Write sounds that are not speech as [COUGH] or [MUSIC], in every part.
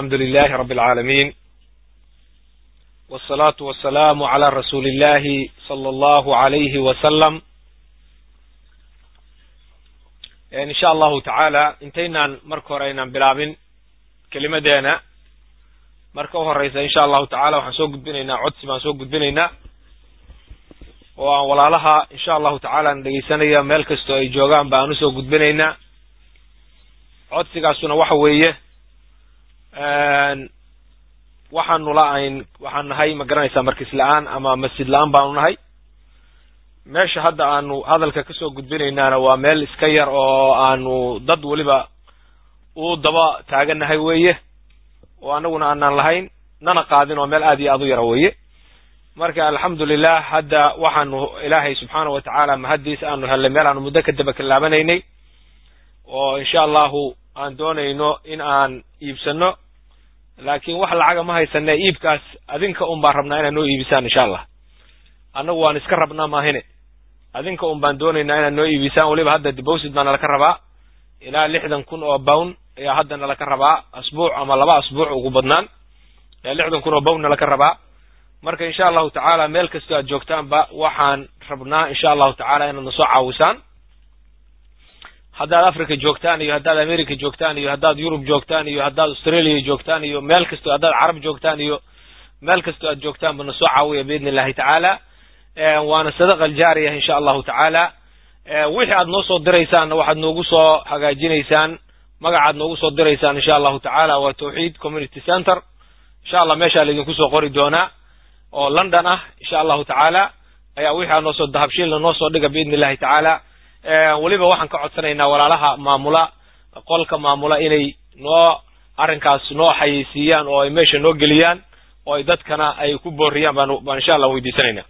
alxamdu lilahi rabi alcaalamiin wsalaatu wasalaamu cala rasuuli illahi sala allahu alayhi wasalam insha allahu tacaala intaynaan marka hore aynaan bilaabin kelimadeena. Marka u horeysa insha allahu tacala waxaan soo gudbinaynaa codsi baan soo gudbinaynaa. Oo aan walaalaha insha allahu tacaala an dhegeysanaya meel kastoo ay joogaan ba aan u soo gudbinaynaa. Codsigaasuna waxa weeye waxaanu la-ayn waxaan nahay ma garanaysaa markis la'aan ama masjid la'aan baanu nahay. Meesha hadda aanu hadalka ka soo gudbinaynaana waa meel iska yar oo aanu dad weliba u daba taaganahay weeye. Oo anaguna aanaan lahayn nana qaadin oo meel aad iyo aad u yara weeye. Marka alxamdulilah hadda waxaanu ilaahay subxaana wa tacaala mahaddiis aanu hellay meel aanu muddo ka daba kalaabanaynay oo insha allahu aan doonayno in aan iibsano laakiin wax lacaga ma haysane iibkaas adinka un baan rabnaa inaad noo iibisaan insha allah annagu waan iska rabnaa maahine. Adinka un baan doonaynaa inaad noo iibisaan weliba hadda deposit baa nalaka rabaa. Ilaa lixdan kun oo bown ayaa hadda nalaka rabaa. Asbuuc ama laba asbuuc ugu badnaan. Ayaa lixdan kun oo bown nalaka rabaa. Marka insha allahu tacaala meel kastoo aad joogtaanba waxaan rabnaa insha allahu tacaala inaad na soo caawisaan haddaad africa joogtaan iyo haddaad america joogtaan iyo haddaad yurub joogtaan iyo haddaad australia joogtaan iyo meel kastoo haddaad carab joogtaan iyo meel kastoo aad joogtaanba na soo caawiya biidni illahi tacaala waana sadaqa aljaariya insha allahu tacaala. Wixii aad noo soo diraysaanna waxaad noogu soo hagaajinaysaan magacaad noogu soo diraysaan insha allahu tacaala waa tawxiid community center. Insha allah meeshaa laydinku soo qori doonaa oo london ah insha allahu tacaala. Ayaa wixii aad noosoo dahabshiilna noo soo dhiga biidni illahi tacaala weliba waxaan ka codsanaynaa walaalaha maamula qolka maamula inay noo arrinkaas noo xayeysiiyaan oo ay meesha noo geliyaan oo ay dadkana ay ku booriyaan baan insha allah weydiisanaynaa.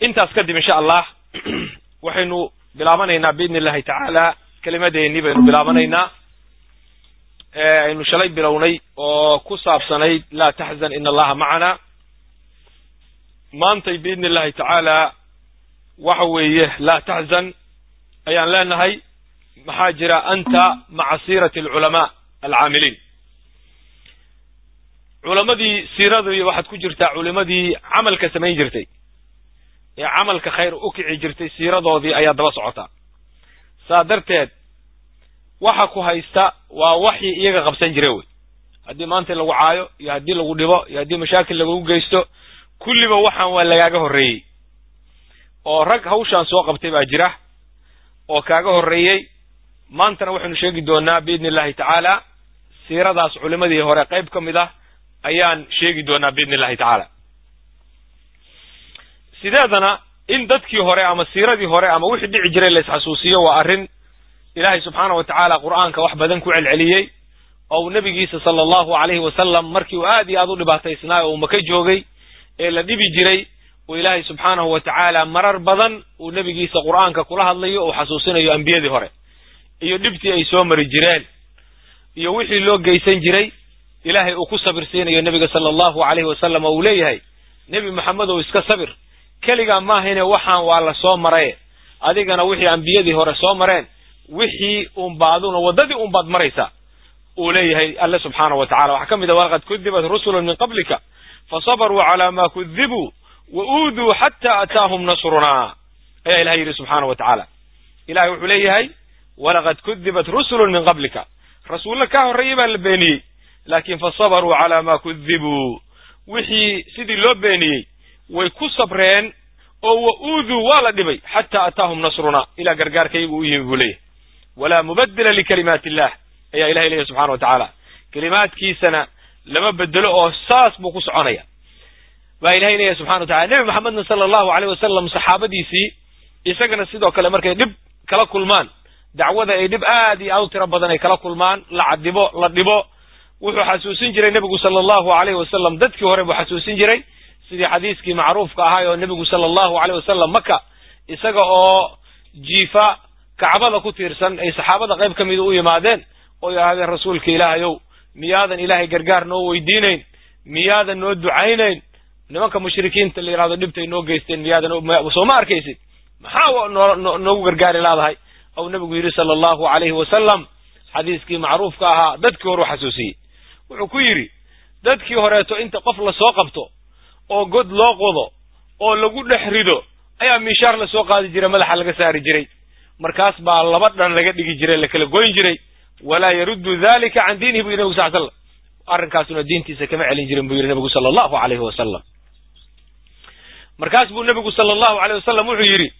Intaas kadib insha allah [CLEARS THROAT] waxaynu bilaabanaynaa biidni illahi tacaala kelimadeennii baynu bilaabanaynaa. Aynu shalay bilownay oo ku saabsanayd laa taxzan ina allaha macana. Maantay biidni illahi tacaala waxa weeye laa taxzan ayaan leenahay maxaa jira anta maca siirati alculamaa alcaamiliin. Culamadii siiradii waxaad ku jirtaa culimadii camalka samayn jirtay ee camalka khayr u kici jirtay siiradoodii ayaa daba socotaa. Saa darteed waxa ku haysta waa waxii iyaga qabsan jira wey. Haddii maanta lagu caayo iyo haddii lagu dhibo iyo haddii mashaakil lagugu geysto kulliba waxaan waa lagaaga horreeyey oo rag hawshaan soo qabtay baa jira oo kaaga horreeyey maantana waxaynu sheegi doonaa biidni illahi tacaala siiradaas culimadii hore qayb ka mid ah ayaan sheegi doonaa biidni illahi tacaala. Sideedana in dadkii hore ama siiradii hore ama wixii dhici jiray la isxasuusiyo waa arrin ilaahay subxaana wa tacaala qur'aanka wax badan ku celceliyey oo nebigiisa sala allahu alayhi wasalam markii uu aad iyo aad u dhibaataysnaa oo uu maka joogay ee la dhibi jiray uu ilaahay subxaanahu wa tacaala marar badan uu nebigiisa qur'aanka kula hadlayo uu xasuusinayo ambiyadii hore. Iyo dhibtii ay soo mari jireen. Iyo wixii loo geysan jiray ilaahay uu ku sabirsiinayo nebiga sala allahu alayhi wasalam oo uu leeyahay nebi maxamed ow iska sabir. Keligaa maahine waxaan waa la soo maraye. Adigana wixii ambiyadii hore soo mareen wixii unba aduna waddadii unbaad maraysaa uu leeyahay alle subxaanahu wa tacala waxaa ka mid a walaqad kudibat rusulun min qablika fasabaruu calaa ma kudibuu wa uuduu xata ataahum nasrunaa ayaa ilahay yidhi subxaana wa tacaala ilahay wuxuu leeyahay walaqad kudibat rusulun min qablika rasuulle kaa horreeyey baa la beeniyey laakiin fasabaruu calaa ma kudibuu wixii sidii loo beeniyey way ku sabreen oo wa uuduu waa la dhibay xata ataahum nasrunaa ilaa gargaarkaygu u yimi buu leeyahay walaa mubadila likalimaati illah ayaa ilahay leeyahy subxana wa tacaala kelimaadkiisana lama bedelo oo saas buu ku soconaya baa ilahay leeyahy subxana wa tacala nebi maxamedna sala allahu aleyh wasalam saxaabadiisii isagana sidoo kale markay dhib kala kulmaan dacwada ay dhib aad iyo aad u tiro badan ay kala kulmaan la cadibo la dhibo. Wuxuu xasuusin jiray nebigu sala allahu aleyhi wasalam dadkii hore buu xasuusin jiray sidii xadiiskii macruufka ahaa oo nebigu sala allahu aleyh wasalam maka isaga oo jiifa kacbada ku tiirsan ay saxaabada qayb ka mida u yimaadeen oo yidhaahdeen rasuulka ilaahayow miyaadan ilaahay gargaar noo weydiinayn miyaadan noo ducaynayn nimanka mushrikiinta la yidhahdo dhibtay noo geysteen miyaadan soo ma arkaysid? Maxaa noo noogu gargaari laadahay? Ou nebigu yidhi sala allahu alayhi wasalam xadiiskii macruufka ahaa dadkii hore u xasuusiyey. Wuxuu ku yidhi dadkii horeeto inta qof la soo qabto oo god loo qodo oo lagu dhex rido ayaa miishaar la soo qaadi jiray madaxa laga saari jiray. Markaas baa laba dhan laga dhigi jiray la kala goyn jiray. Walaa yaruddu dalika can diinihi bu yidhi nabigu sal slam arrinkaasuna diintiisa kama celin jirin buu yidhi nabigu sala allahu alayhi wasalam markaas buu nebigu sala allahu alayh wasalam wuxuu yidhi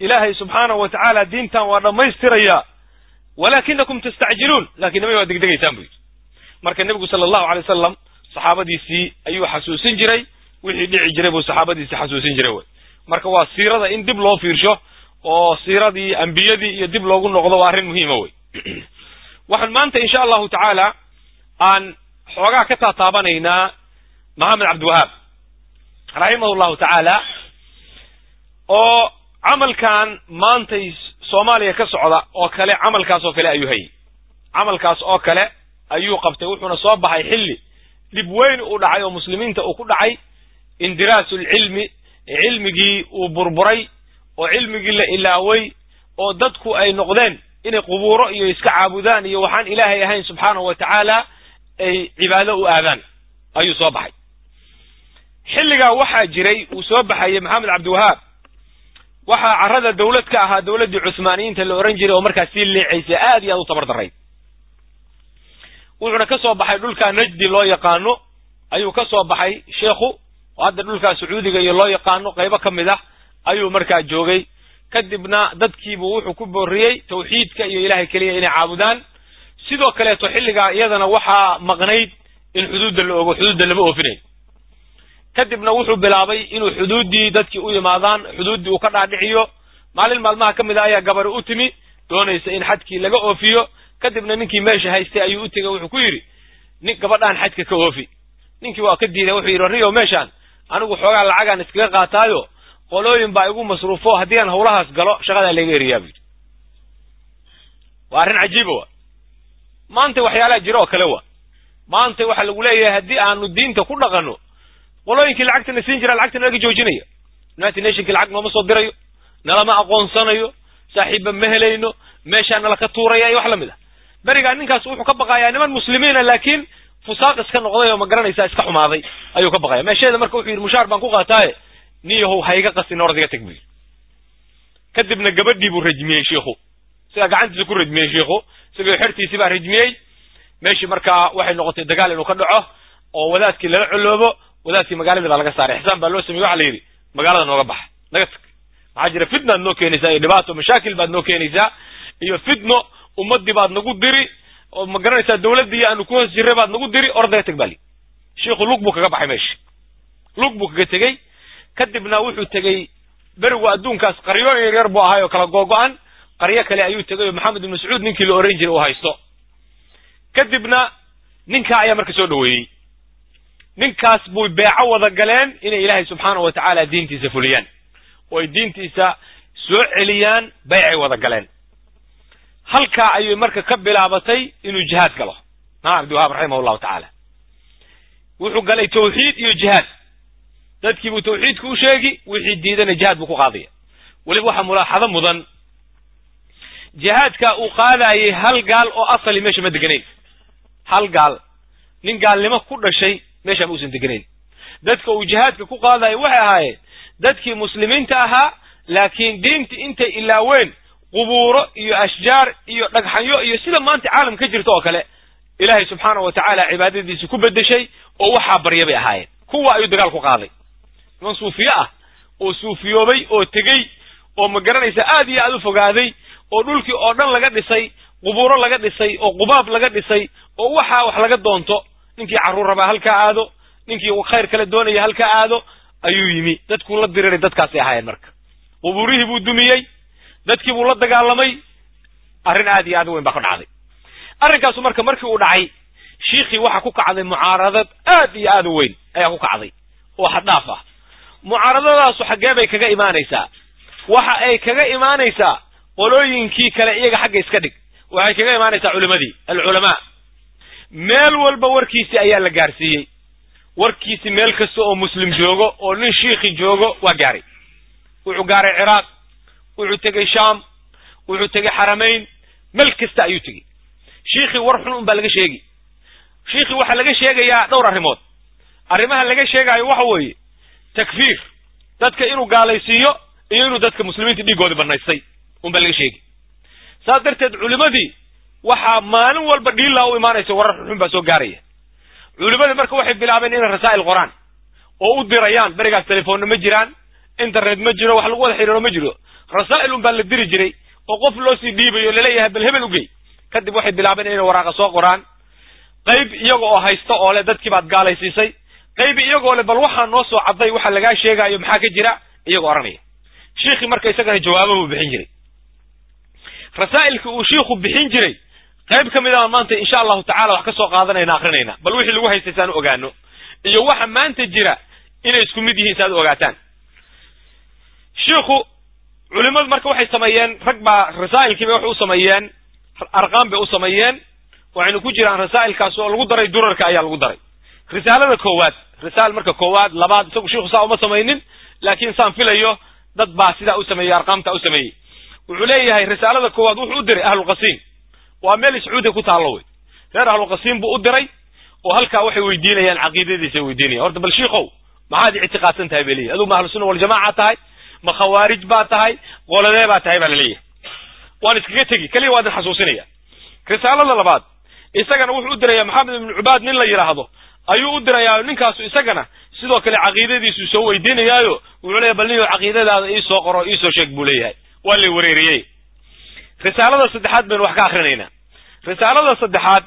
ilaahay subxaanahu wa tacaala diintan waa dhammaystirayaa walaakinakum tastacjiluun. Lakin nabiga waa degdegaysaan buu yidhi. Marka nebigu sala allahu alay wasalam saxaabadiisii ayuu xasuusin jiray wixii dhici jiray buu saxaabadiisii xasuusin jiray wey marka waa siirada in dib loo fiirsho oo siiradii ambiyadii iyo dib loogu noqdo waa arrin muhiima wey [CLEARS THROAT] waxaan maanta insha allahu tacaala aan xoogaa ka taataabanaynaa maxamed cabdiwahaab raximahu llahu tacaala oo camalkan maantay soomaaliya ka socda oo kale camalkaas oo kale ayuu hayay. Camalkaas oo kale ayuu qabtay wuxuuna soo baxay xilli dhib weyn uu dhacay oo muslimiinta uu ku dhacay indiraasu lcilmi cilmigii uu burburay oo cilmigii la ilaaway oo dadku ay noqdeen inay qubuuro iyo iska caabudaan iyo waxaan ilaahay ahayn subxaanahu wa tacaala ay cibaado u aadaan ayuu soo baxay xilligaa waxaa jiray uu soo baxayay maxamed cabdiwahaab. Waxaa carrada dawlad ka ahaa dawladdii cuhmaaniyiinta la ohan jiray oo markaas sii leecaysay aad iyo aad u tabar darrayd. Wuxuuna ka soo baxay dhulkaa najdi loo yaqaano ayuu ka soo baxay sheikhu oo hadda dhulkaa sacuudiga iyo loo yaqaano qaybo ka mid ah ayuu markaa joogay. Kadibna dadkiibuu wuxuu ku booriyey tawxiidka iyo ilahay keliya inay caabudaan. Sidoo kaleeto xilligaa iyadana waxaa maqnayd in xuduudda la ogo xuduudda lama oofinayo kadibna wuxuu bilaabay inuu xuduuddii dadkii u yimaadaan xuduuddii uu ka dhaadhiciyo. Maalin maalmaha ka mid a ayaa gabari u timi doonaysa in xadkii laga oofiyo. Kadibna ninkii meesha haystay ayuu u tegey wuxuu ku yidhi nin gabadhaan xadka ka oofi. Ninkii waa ka diiday wuxuu yidhi riyo meeshaan anigu xoogaa lacagaan iskaga qaataayo. Qolooyin baa igu masruufo haddii aan hawlahaas galo shaqadaa layga eriyaa bu yidhi. Waa arrin cajiiba wa. Maanta waxyaalaha jira oo kale wa. Maanta waxaa lagu leeyahay haddii aanu diinta ku dhaqanno qolooyinkii lacagtana siin jira lacagta nalaga joojinayo. United nationkii lacag nooma soo dirayo nalama aqoonsanayo saaxiibba ma helayno meeshaa nala ka tuuraya iyo wax la mid ah. Berigaa ninkaas wuxuu ka baqayaa niman muslimiina laakiin fusaaq iska noqday oo ma garanaysaa iska xumaaday ayuu ka baqaya meesheeda marka wuxuu yidhi mushaar baan ku qaataaye niyahow hayga qasin orad iga tag bu kadibna gabadhii buu rajmiyey shiikhu sigaa gacantiisa ku rajmiyey shiikhu isagoo xertiisii baa rajmiyey. Meeshii markaa waxay noqotay dagaal inuu ka dhaco oo wadaadkii lala coloobo wadaadkii magaaladii baa laga saaray. Ixsaan baa loo sameyey waxa la yidhi magaalada nooga baxa. Naga tag. Maxaa jira fitnaad noo keenaysaa iyo dhibaato mashaakil baad noo keenaysaa iyo fitno ummaddii baad nagu diri oo ma garanaysaa dawladdii aanu ku hoos jirray baad nagu diri ordaga teg baa li shiikhu lug buu kaga baxay meesha. Lug buu kaga tegey. Kadibna wuxuu tegey berigu adduunkaas qaryooyin yaryar buu ahaay oo kala googo-an qaryo kale ayuu tegay oo maxamed ibn mascuud ninkii la oran jiray uu haysto kadibna ninkaa ayaa marka soo dhoweeyey ninkaas buy beeco wada galeen inay ilaahay subxaanahu wa tacaala diintiisa fuliyaan. Oo ay diintiisa soo celiyaan baycay wada galeen. Halkaa ayay marka ka bilaabatay inuu jihaad galo. Maxamed abdiwahaab raximah llahu tacaala. Wuxuu galay tawxiid iyo jihaad. Dadkii buu tawxiidka u sheegi wixii diidana jihaad buu ku qaadaya. Weliba waxaa mulaaxado mudan. Jihaadka uu qaadayay hal gaal oo asali meesha ma deganayn. Hal gaal. Nin gaalnimo ku dhashay meesha ma uusan deganayn dadka uu jihaadka ku qaadayo waxay ahaayeen dadkii muslimiinta ahaa laakiin diintii intay ilaaween qubuuro iyo ashjaar iyo dhagxanyo iyo sida maanta caalam ka jirta oo kale ilaahay subxaana wa tacaala cibaadadiisi ku beddeshay oo waxaa barya bay ahaayeen. Kuwa ayuu dagaal ku qaaday. Niman suufiye ah oo suufiyoobay oo tegey oo ma garanaysa aad iyo aad u fogaaday oo dhulkii oo dhan laga dhisay qubuuro laga dhisay oo qubaab laga dhisay oo waxaa wax laga doonto ninkii carruur rabaa halkaa aado ninkii khayr kale doonaya halkaa aado ayuu yimi. Dadkuu la diriray dadkaasay ahaayeen marka. Qubuurihii buu dumiyey dadkii buu la dagaalamay arrin aad iyo aad u weyn baa ka dhacday. Arrinkaasu marka markii uu dhacay shiikhii waxaa ku kacday mucaaradad aad iyo aad u weyn ayaa ku kacday. Oo xaddhaaf ah. Mucaaradadaasu xaggee bay kaga imaanaysaa. Waxa ay kaga imaanaysaa qolooyinkii kale iyaga xagga iska dhig. Waxay kaga imaanaysaa culimadii alculamaa meel walba warkiisii ayaa la gaarsiiyey. Warkiisi meel kasta oo muslim joogo oo nin shiikhi joogo waa gaaray. Wuxuu gaaray ciraaq wuxuu tegey shaam wuxuu tegey xaramayn meel kasta ayuu tegey. Shiikhii war xun un baa laga sheegi. Shiikhii waxaa laga sheegayaa dhowr arrimood. Arrimaha laga sheegaayo waxa weeye takfiir. Dadka inuu gaalaysiiyo iyo inuu dadka muslimiinta dhiiggoodii banaystay un baa laga sheegi. Saas darteed culimadii waxaa maalin walba dhiillaa u imaanaysa warar xunxun baa soo gaaraya. Culimadii marka waxay bilaabeen inay rasaa'il qoraan oo u dirayaan berigaas telefoonna ma jiraan internet ma jiro wax lagu wada xidhiiro ma jiro. Rasaa'il un baa la diri jiray oo qof loo sii dhiibayo la leeyahay bal hebel ugey kadib waxay bilaabeen inay waraaqa soo qoraan. Qayb iyaga oo haysta oo le dadkii baad gaalaysiisay. Qayb iyagoo le bal waxaa noo soo cadday waxa lagaa sheegaayo maxaa ka jira? Iyagoo odhanaya shiikhii marka isagana jawaabo buu bixin jiray. Rasaa'ilkii uu shiikhu bixin jiray qayb ka mid a maanta insha allahu tacala wax ka soo qaadanayna akrinayna bal wixii lagu haystay saan u ogaano iyo waxa maanta jira inay isku mid yihiin saaad u ogaataan. Shiikhu culimadu marka waxay sameeyeen rag baa rasaa'ilkiiba waxay u sameeyeen arqaam bay u sameeyeen. Waxaynu ku jiraan rasaa'ilkaas oo lagu daray durarka ayaa lagu daray. Risaalada koowaad risaal marka koowaad labaad isagu shiikhu saa uma samaynin laakiin saan filayo dad baa sidaa u sameeyey arqaamta u sameeyey. Wuxuu leeyahay risaalada koowaad wuxuu u diray ahlulqasiim waa meel sacuudiya ku taallo wey reer ahlulqasiim buu u diray oo halkaa waxay weydiinayaan caqiidadiisay weydiinayan horta bal shiikow maxaad ictiqaadsan tahay bay leeyahy aduu ma ahlusunna waljamaca tahay ma khawaarij baa tahay qoladee baa tahay baa la leeyahay waan iskaga tegi keliya waa idin xasuusinaya risaalada labaad isagana wuxuu u dirayaa maxamed ibnu cubaad nin la yidhaahdo ayuu u dirayaa ninkaasu isagana sidoo kale caqiidadiisu soo weydiinayaayo. Wuxuu leeyahy bal niyo caqiidadaada iisoo qoro iisoo sheeg buu leeyahay. Waa lay wareeriyey risaalada saddexaad baynu wax ka akrinaynaa risaalada saddexaad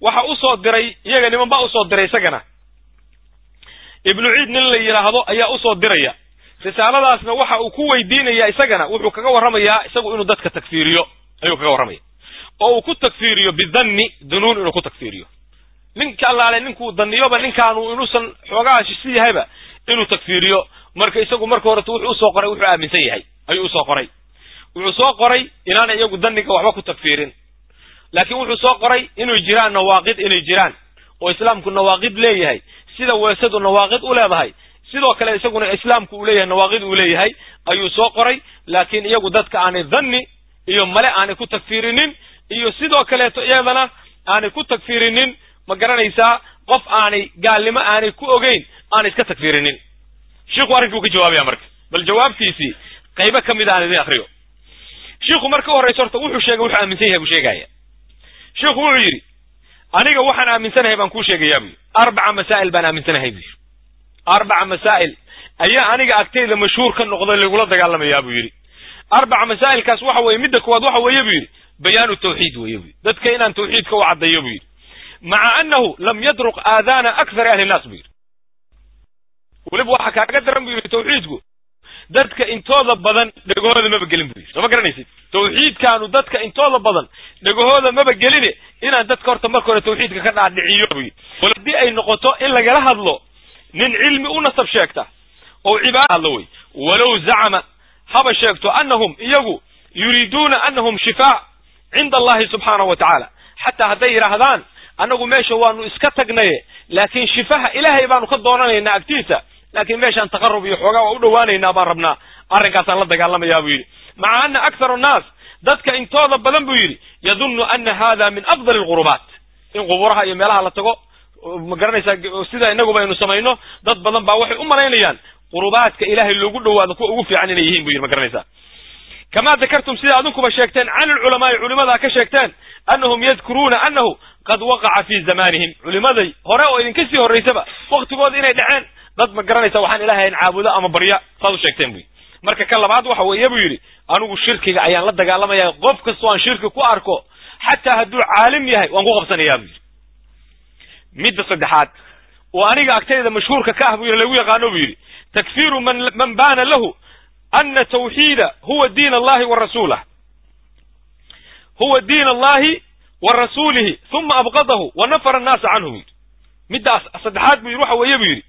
waxa u soo diray iyaga niman baa u soo diray isagana. Ibnu ciid nin la yidhaahdo ayaa u soo diraya. Risaaladaasna waxa uu ku weydiinaya isagana wuxuu kaga warramayaa isagu inuu dadka takfiiriyo ayuu kaga warramaya. Oo uu ku takfiiriyo bidanni dunuun inuu ku takfiiriyo ninka allaale ninkuu daniyoba ninkaanu inuusan xoogaha si yahayba inuu takfiiriyo marka isagu marka horeta wuxuu u soo qoray wuxuu aaminsan yahay. Ayuu u soo qoray wuxuu soo qoray inaana iyagu daniga waxba ku takfiirin laakiin wuxuu soo qoray inay jiraan nawaaqid inay jiraan oo islaamku nawaaqid leeyahay sida weesadu nawaaqid u leedahay sidoo kale isaguna islaamku uu leeyahay nawaaqid uu leeyahay ayuu soo qoray. Laakiin iyagu dadka aanay dhanni iyo male aanay ku takfiirinin iyo sidoo kaleeto iyadana aanay ku takfiirinin ma garanaysaa qof aanay gaalnimo aanay ku ogeyn aanay iska takfiirinin shiikhu arrinkii uu ka jawaabaya marka bal jawaabtiisii qaybo ka mid aan idin akriyo shiikhu marka u horraysa horta wuxuu sheegay wuxuu aaminsan yahay buu sheegaya shiikhu wuxuu yidhi aniga waxaan aaminsanahay baan kuu sheegayaa buu yidhi. Arbaca masaa'il baan aaminsanahay buu yidhi. Arbaca masaa'il ayaa aniga agtayda mashhuur ka noqday lagula dagaalamayaa buu yidhi. Arbaca masaa'ilkaas waxa weeye midda koowaad waxa weeye buu yidhi. Bayaanu tawxiid weeye buu yidhi. Dadka inaan tawxiidka u caddeeyo buu yidhi. Maca annahu lam yadruq aadaana akthari ahli nnaas buu yidhi. Weliba waxa kaaga daran buu yidhi tawxiidku dadka intooda badan dhegahooda maba gelin buu yidhi soo ma garanaysid? Tawxiidkaanu dadka intooda badan dhegahooda maba geline inaan dadka horta marka hore tawxiidka ka dhaadhiciyo buu yidhi haddii ay noqoto in lagala hadlo nin cilmi u nasab sheegta oo cibaada hadlo wey walow zacama haba sheegto annahum iyagu yuriiduuna annahum shifaa cinda allahi subxaanahu wa tacaala. Xataa hadday yidhaahdaan annagu meesha waanu iska tagnaye laakiin shifaha ilaahay baanu ka doonanaynaa agtiisa laakiin meeshaan taqarub iyo xoogaa waa u dhowaanaynaa baan rabnaa. Arrinkaasaan la dagaalamayaa buu yidhi. Maca ana akthara annaas dadka intooda badan buu yidhi yadunnu ana hada min afdali alqurubaat in quburaha iyo meelaha la tago ma garanaysaa sida inaguba aynu samayno dad badan baa waxay u malaynayaan qurubaadka ilaahay loogu dhowaado kuwa ugu fiican inay yihiin bu yidhi ma garanaysaa. Kamaa dakartum sida adinkuba sheegteen can ilculamaai culimadaa ka sheegteen annahum yadkuruuna annahu qad waqaca fi zamanihim. Culimaday hore oo idinka sii horraysaba waktigooda inay dhaceen dad ma garanaysa waxaan ilahay in caabudo ama barya saad u sheegteen bu yidhi marka ka labaad waxa weeye buu yidhi anigu shirkiga ayaan la dagaalamaya qof kastoo aan shirki ku arko xataa hadduu caalim yahay waan ku qabsanayaa buu yidhi. Midda saddexaad oo aniga agtayda mashhuurka ka ah buu yidhi lagu yaqaano buu yidhi takfiiru man baana lahu ana tawxiida huwa diin allahi wa rasuulah. Huwa diin allahi wa rasuulihi uma abqadahu wa nafara annaasa canhu buu yidhi. Middaas saddexaad buu yidhi waxa weeye buu yidhi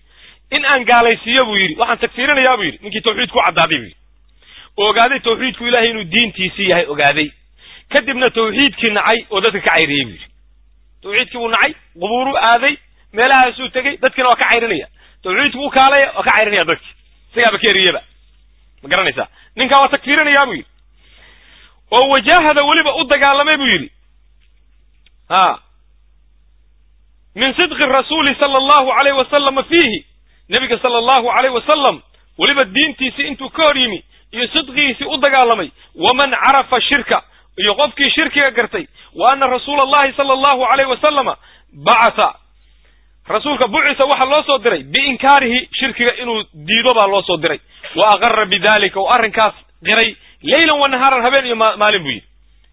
in aan gaalaysiiyo buu yidhi. Waxaan takfiirinayaa buu yidhi. Ninkii tawxiid ku caddaaday buu yidhi. Ogaaday tawxiidku ilahay inuu diintiisii yahay ogaaday. Kadibna tawxiidkii nacay oo dadka ka cayriyey buu yidhi. Tawxiidkii buu nacay qubuuruu aaday meelahaasuu tegey dadkina waa ka cayrinaya. Tawxiidku u kaalaya waa ka cayrinaya dadki isagaaba ka eriyaba. Ma garanaysaa? Ninkaa waa takfiirinayaa buu yidhi. Oo wajaahada weliba u dagaalamay buu yidhi. Ha min sidqi rasuuli sala allahu alayh wasalama fiihi nebiga sala allahu alayh wasalam weliba diintiisii intuu ka hor yimi iyo sidqigiisii u dagaalamay waman carafa shirka iyo qofkii shirkiga gartay wa ana rasuula allahi sala allahu alayh wasalama bacatha rasuulka bucisa waxaa loo soo diray biinkaarihi shirkiga inuu diido baa loo soo diray. Wa aqara bidalika oo arrinkaas qiray leylan wa nahaaran habeen iyo maalin buu yidhi.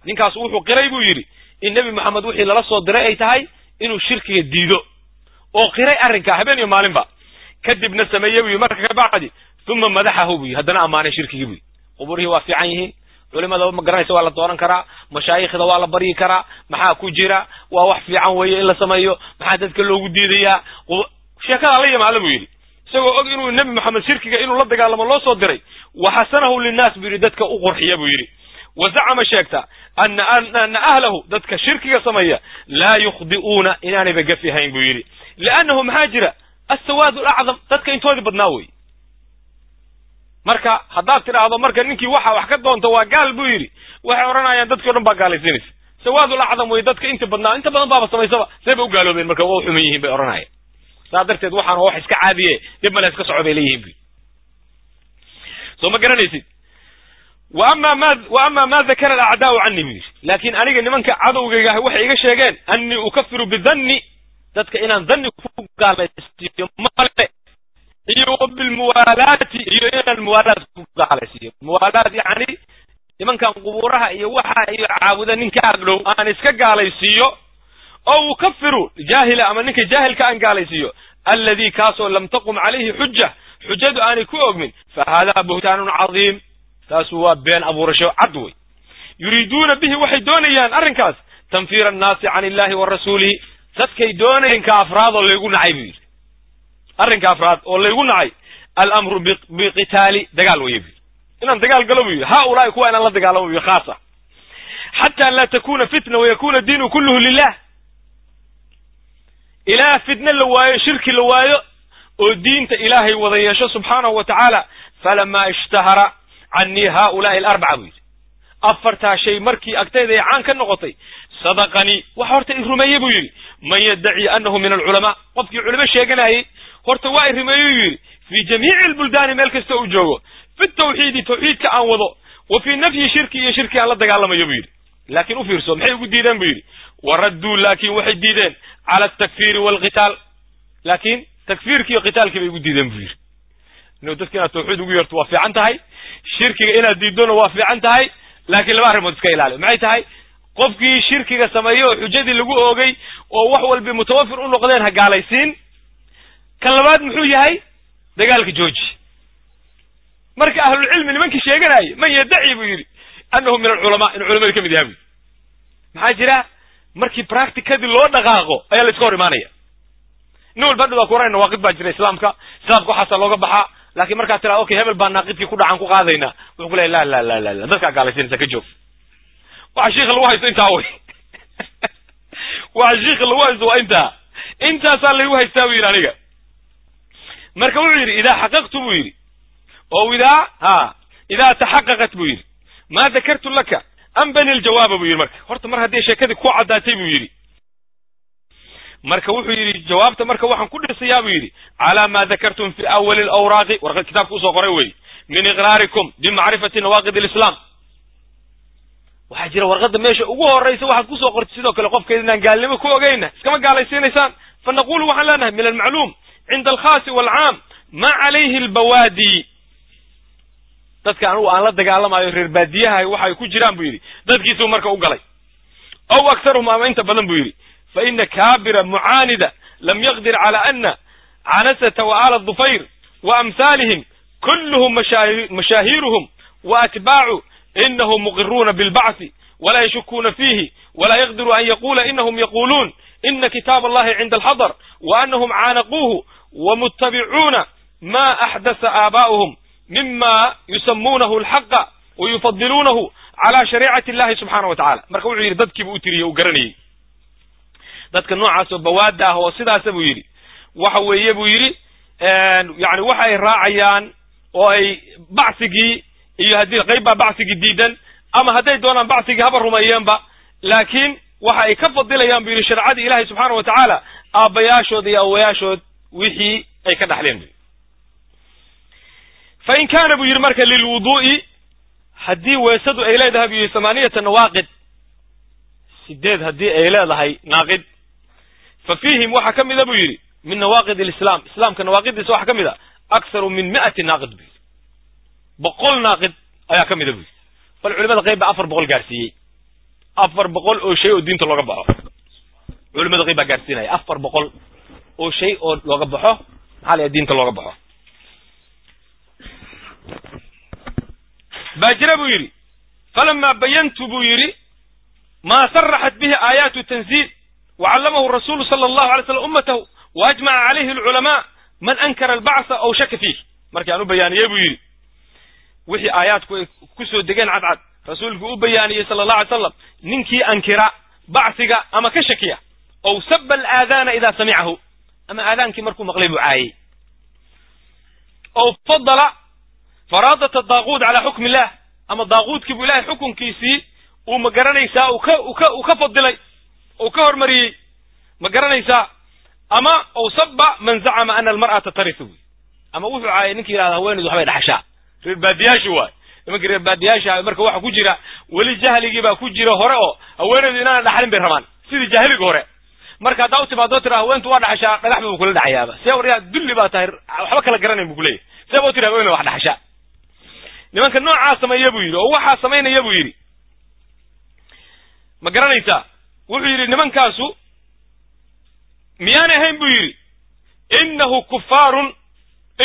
Ninkaas wuxuu qiray buu yidhi in nebi moxamed wixii lala soo diray ay tahay inuu shirkiga diido oo qiray arrinkaa habeen iyo maalinba kadibna sameeye buu yidhi marka kabacdi uma madaxahu buu yidhi haddana ammaanay shirkigii buu yidhi. Qubuurihii waa fiican yihiin. Culimada ma garanaysa waa la dooran karaa mashaayikhda waa la baryi karaa maxaa ku jira? Waa wax fiican weeye in la sameeyo maxaa dadka loogu diidayaa? Sheekadaa la yimaada buu yidhi isagoo og inuu nebi moxamed shirkiga inuu la dagaalamo loo soo diray wa xasanahu linnaas buu yidhi dadka u qurxiya buu yidhi. Wa zacama sheegta ana ahlahu dadka shirkiga sameeya laa yukhdi'uuna inaanayba gafi hayn buu yidhi. Liannahu maxaa jira assawaad alacdam dadka intoodii badnaa wey marka haddaad tidhaahdo marka ninkii waxa wax ka doonta waa gaal buu yidhi waxay odhanayaan dadkii o dhan baa gaalaysiinaysa sawaadul acdam wey dadka inta badnaa inta badan baaba samaysaba see ba u gaaloobeen marka waa xuman yihiin bay odhanayaan. Saa darteed waxaan wax iska caadiye dib male iska soco bay leeyihiin bu soo ma garanaysid? Wa ama ma ma dakara alacdaau canii buu yidhi. Laakin aniga nimanka cadowgayga waxay iga sheegeen annii ukafiru bidanni dadka inaan danni ku gaalaysiiyo male iyo bilmuwaalaati iyo inaan muwaalaad ku gaalaysiiyo. Muwaalaad yani nimankan qubuuraha iyo waxa iyo caabuda ninka agdhow aan iska gaalaysiiyo oo ukafiru jaahila ama ninka jaahilka aan gaalaysiiyo alladii kaasoo lam taqum calayhi xuja xujadu aanay ku ogmin fa haadaa buhtaanun cadiim. Taasu waa been abuurasho cad wey. Yuriiduuna bihi waxay doonayaan arrinkaas tanfiira annaasi can illahi wa rasuulihi dadkay doonayeen ka afraad oo laygu nacay buu yidhi. Arrinka afraad oo laygu nacay alamru biqitaali dagaal weye bu inaan dagaal galo buu yidhi. Ha ulaai kuwa inaan la dagaalamo bu yidhi khaasa. Xataa laa takuna fitna wayakuna diinu kulluhu lilah ilaa fitne la waayo shirki la waayo oo diinta ilaahay wada yeesho subxaanahu wa tacaala falamaa ishtahara canii haulaai alarbaca buu yidhi. Afartaa shay markii agtayda ay caan ka noqotay sadaqanii waxa horta i rumeeye buu yidhi man yaddaci annahu min alculamaa qofkii culimo sheeganayey horta waa i rumeeye buu yidhi fii jamiici albuldaani meel kasta uu joogo fi tawxiidi tawxiidka aan wado wa fii nafyi shirki iyo shirki aan la dagaalamayo buu yidhi. Laakiin u fiirso maxay ugu diideen? buu yidhi. Waradduu laakiin waxay diideen cala altakfiiri waalqitaal laakiin takfiirkii iyo qitaalkii bay ugu diideen buu yidhi. Inu dadka inaad tawxiid ugu yeerto waa fiican tahay shirkiga inaad diidona waa fiican tahay laakiin laba arrimood iska ilaali maxay tahay qofkii shirkiga sameeyey oo xujadii lagu oogay oo wax walba mutawafir u noqdeen ha gaalaysiin. Kan labaad muxuu yahay? Dagaalka jooji. Marka ahlulcilmi nimankii sheeganayay man yaddaci buu yidhi annahu min alculamaa inuu culamada ka mid yaha buu maxaa jira? Markii practicadii loo dhaqaaqo ayaa la iska hor imaanaya. Nin walba hadda waa ku oranay nawaaqid baa jira islaamka islaamka waxaasaa looga baxaa laakiin markaad tiraa okay hebel baa naaqidkii ku dhacan ku qaadaynaa wuxuu ku leey la la la la la dadkaa gaalaysiinaysa ka joog waxa shiika lagu haysto intaa wey [LAUGHS] waxa shiika lagu haysto waa intaa intaasaa laygu haystaa buu yidhi aniga. Marka wuxuu yidhi idaa xaqaqtu buu yidhi. Oo idaa ha idaa taxaqaqat buu yidhi. Maa dakartu laka? Ambani ljawaaba buu yidhi marka. Horta mar haddii sheekadii ku caddaatay buu yidhi. Marka wuxuu yidhi jawaabta marka waxaan ku dhisayaa buu yidhi. Calaa ma dakartum fi awali alawraaqi warqad kitaabka u soo qoray wey min iqraarikum bimacrifati nawaaqid alislaam waxaa jira warqadda meesha ugu horraysa waxaad ku soo qortay sidoo kale qofkeeda inaan gaalnimo ku ogeyna iskama gaalaysiinaysaan? Fa naqulu waxaan leenahay min almacluum cinda alkhaasi waalcaam ma calayhi albawaadi. Dadka anugu aan la dagaalamayo reer baadiyaha waxay ku jiraan buu yidhi. Dadkiisuu marka u galay. Aw aktaruhum ama inta badan buu yidhi. Fa ina kaabira mucaanida lam yaqdir cala ana canasata wa aala dufayr wa amhaalihim kulluhum mashaahiruhum wa atbaacu inahum muqiruuna bilbacthi walaa yashukuuna fiihi walaa yaqdiru an yaqula inahum yaquluun ina kitaab allahi cinda alxadar wa anahum caanaquuhu wamutabicuuna ma axdasa aabaa'uhum mima yusamuunahu alxaqa wa yufadiluunahu cala shariicati illahi subxaana wa tacala marka wuxuu yidhi dadkiibu u tiriyey u garanayey dadka noocaas oo bawaada ah oo sidaasa buu yidhi waxa weeye buu yidhi yani waxa ay raacayaan oo ay bacsigii iyo haddii qayb baa bacsigii diidan ama hadday doonaan bacsigii haba rumeeyeenba laakiin waxa ay ka fadilayaan buu yidhi shareecadii ilahi subxaana wa tacaala aabbayaashood iyo awayaashood wixii ay ka dhaxleen bu fa in kaana buu yidhi marka lilwuduu'i haddii weesadu ay leedahay buu yidhi thamaaniyata nawaaqid sideed haddii ay leedahay naaqid. Fa fiihim waxaa ka mida buu yidhi min nawaaqid alislaam islaamka nawaaqidiisa waxaa ka mid a akharu min mi'ati naaqid buu yidhi boqol naaqid ayaa ka mida buu yidhi bal culimada qayb baa afar boqol gaarsiiyey. Afar boqol oo shay oo diinta looga baxo. Culimada qayb baa gaarsiinaya. Afar boqol oo shay oo looga baxo maxaa la diinta looga baxo? Baajira buu yidhi. Falama bayantu buu yidhi maa saraxat bihi aayaatu tanziil wacallamahu rasuulu sala allahu alay slam ummatahu waajmaca calayhi alculamaa man ankara albacsa aw shaka fiih. Markii aan u bayaaniyey buu yidhi wixii aayaadku ay ku soo degeen cadcad. Rasuulku u bayaaniyey sala allah alay slam ninkii ankira bacsiga ama ka shakiya ow saba alaadaana idaa samicahu ama aadaankii markuu maqlay buu caayey ow fadala faraadat daaquud calaa xukmi illah. Ama daaquudkii buu ilahay xukunkiisii uu ma garanaysaa uu ka fadilay uu ka hormariyey. Ma garanaysaa ama ow saba man zacama ana almar'ata tarisu buy ama wuxuu caayay ninkii yidhahda haweenaydu waxbay dhaxashaa reer baadiyaashi waay nimankii reer baadiyaasha marka waxa ku jira weli jahligii baa ku jira hore oo haweenaydu inaana dhaxlin bay rabaan. Sidii jaahiliga hore. Marka haddaa u timaadoo tira haweentu waa dhaxashaa dhagax buu kula dhacayaaba see waryaa dulli baa tahay waxba kala garanayn bu kuleeyahy see u tiri haweenay wax dhaxashaa nimanka noocaa sameeya buu yidhi oo waxaa samaynaya buu yidhi. Ma garanaysaa? Wuxuu yidhi nimankaasu miyaanay ahayn? buu yidhi. Inahu kufaarun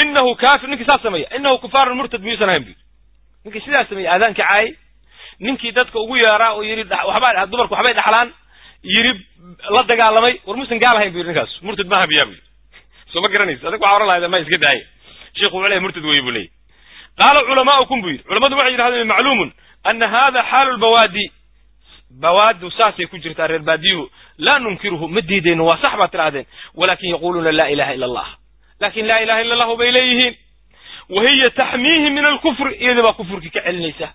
inahu kafir ninkii saas sameeya inahu kufaarun murtad miyuusan ahayn bu ninkii sidaas sameeyey aadaankii caayay ninkii dadka ugu yeeraa oo yidhi waxbaa dumarku waxbay dhaxlaan yidhi la dagaalamay war musan gaal ahayn bu yidhi ninkaas murtad maaha biyaa bu yidhi soo ma garanaysa adig waxaa ohan lahayda ma iska daaya sheikhu wuxuu leeyahy murtad weeye buu leeyahy qaala culamaa'ukum buu yidhi culamadu waxay yidhahdeen macluumun ana hada xaalu lbawaadi bawaadu saasay ku jirtaa reer baadiyuhu laa nunkiruhu ma diideyno waa sax baad tidhahdeen walakin yaquluuna laa ilaha ila allah laakiin laa ilaha illa allahu bay leeyihiin. Wa hiya taxmiihim min alkufri iyada baa kufurkii ka celinaysa.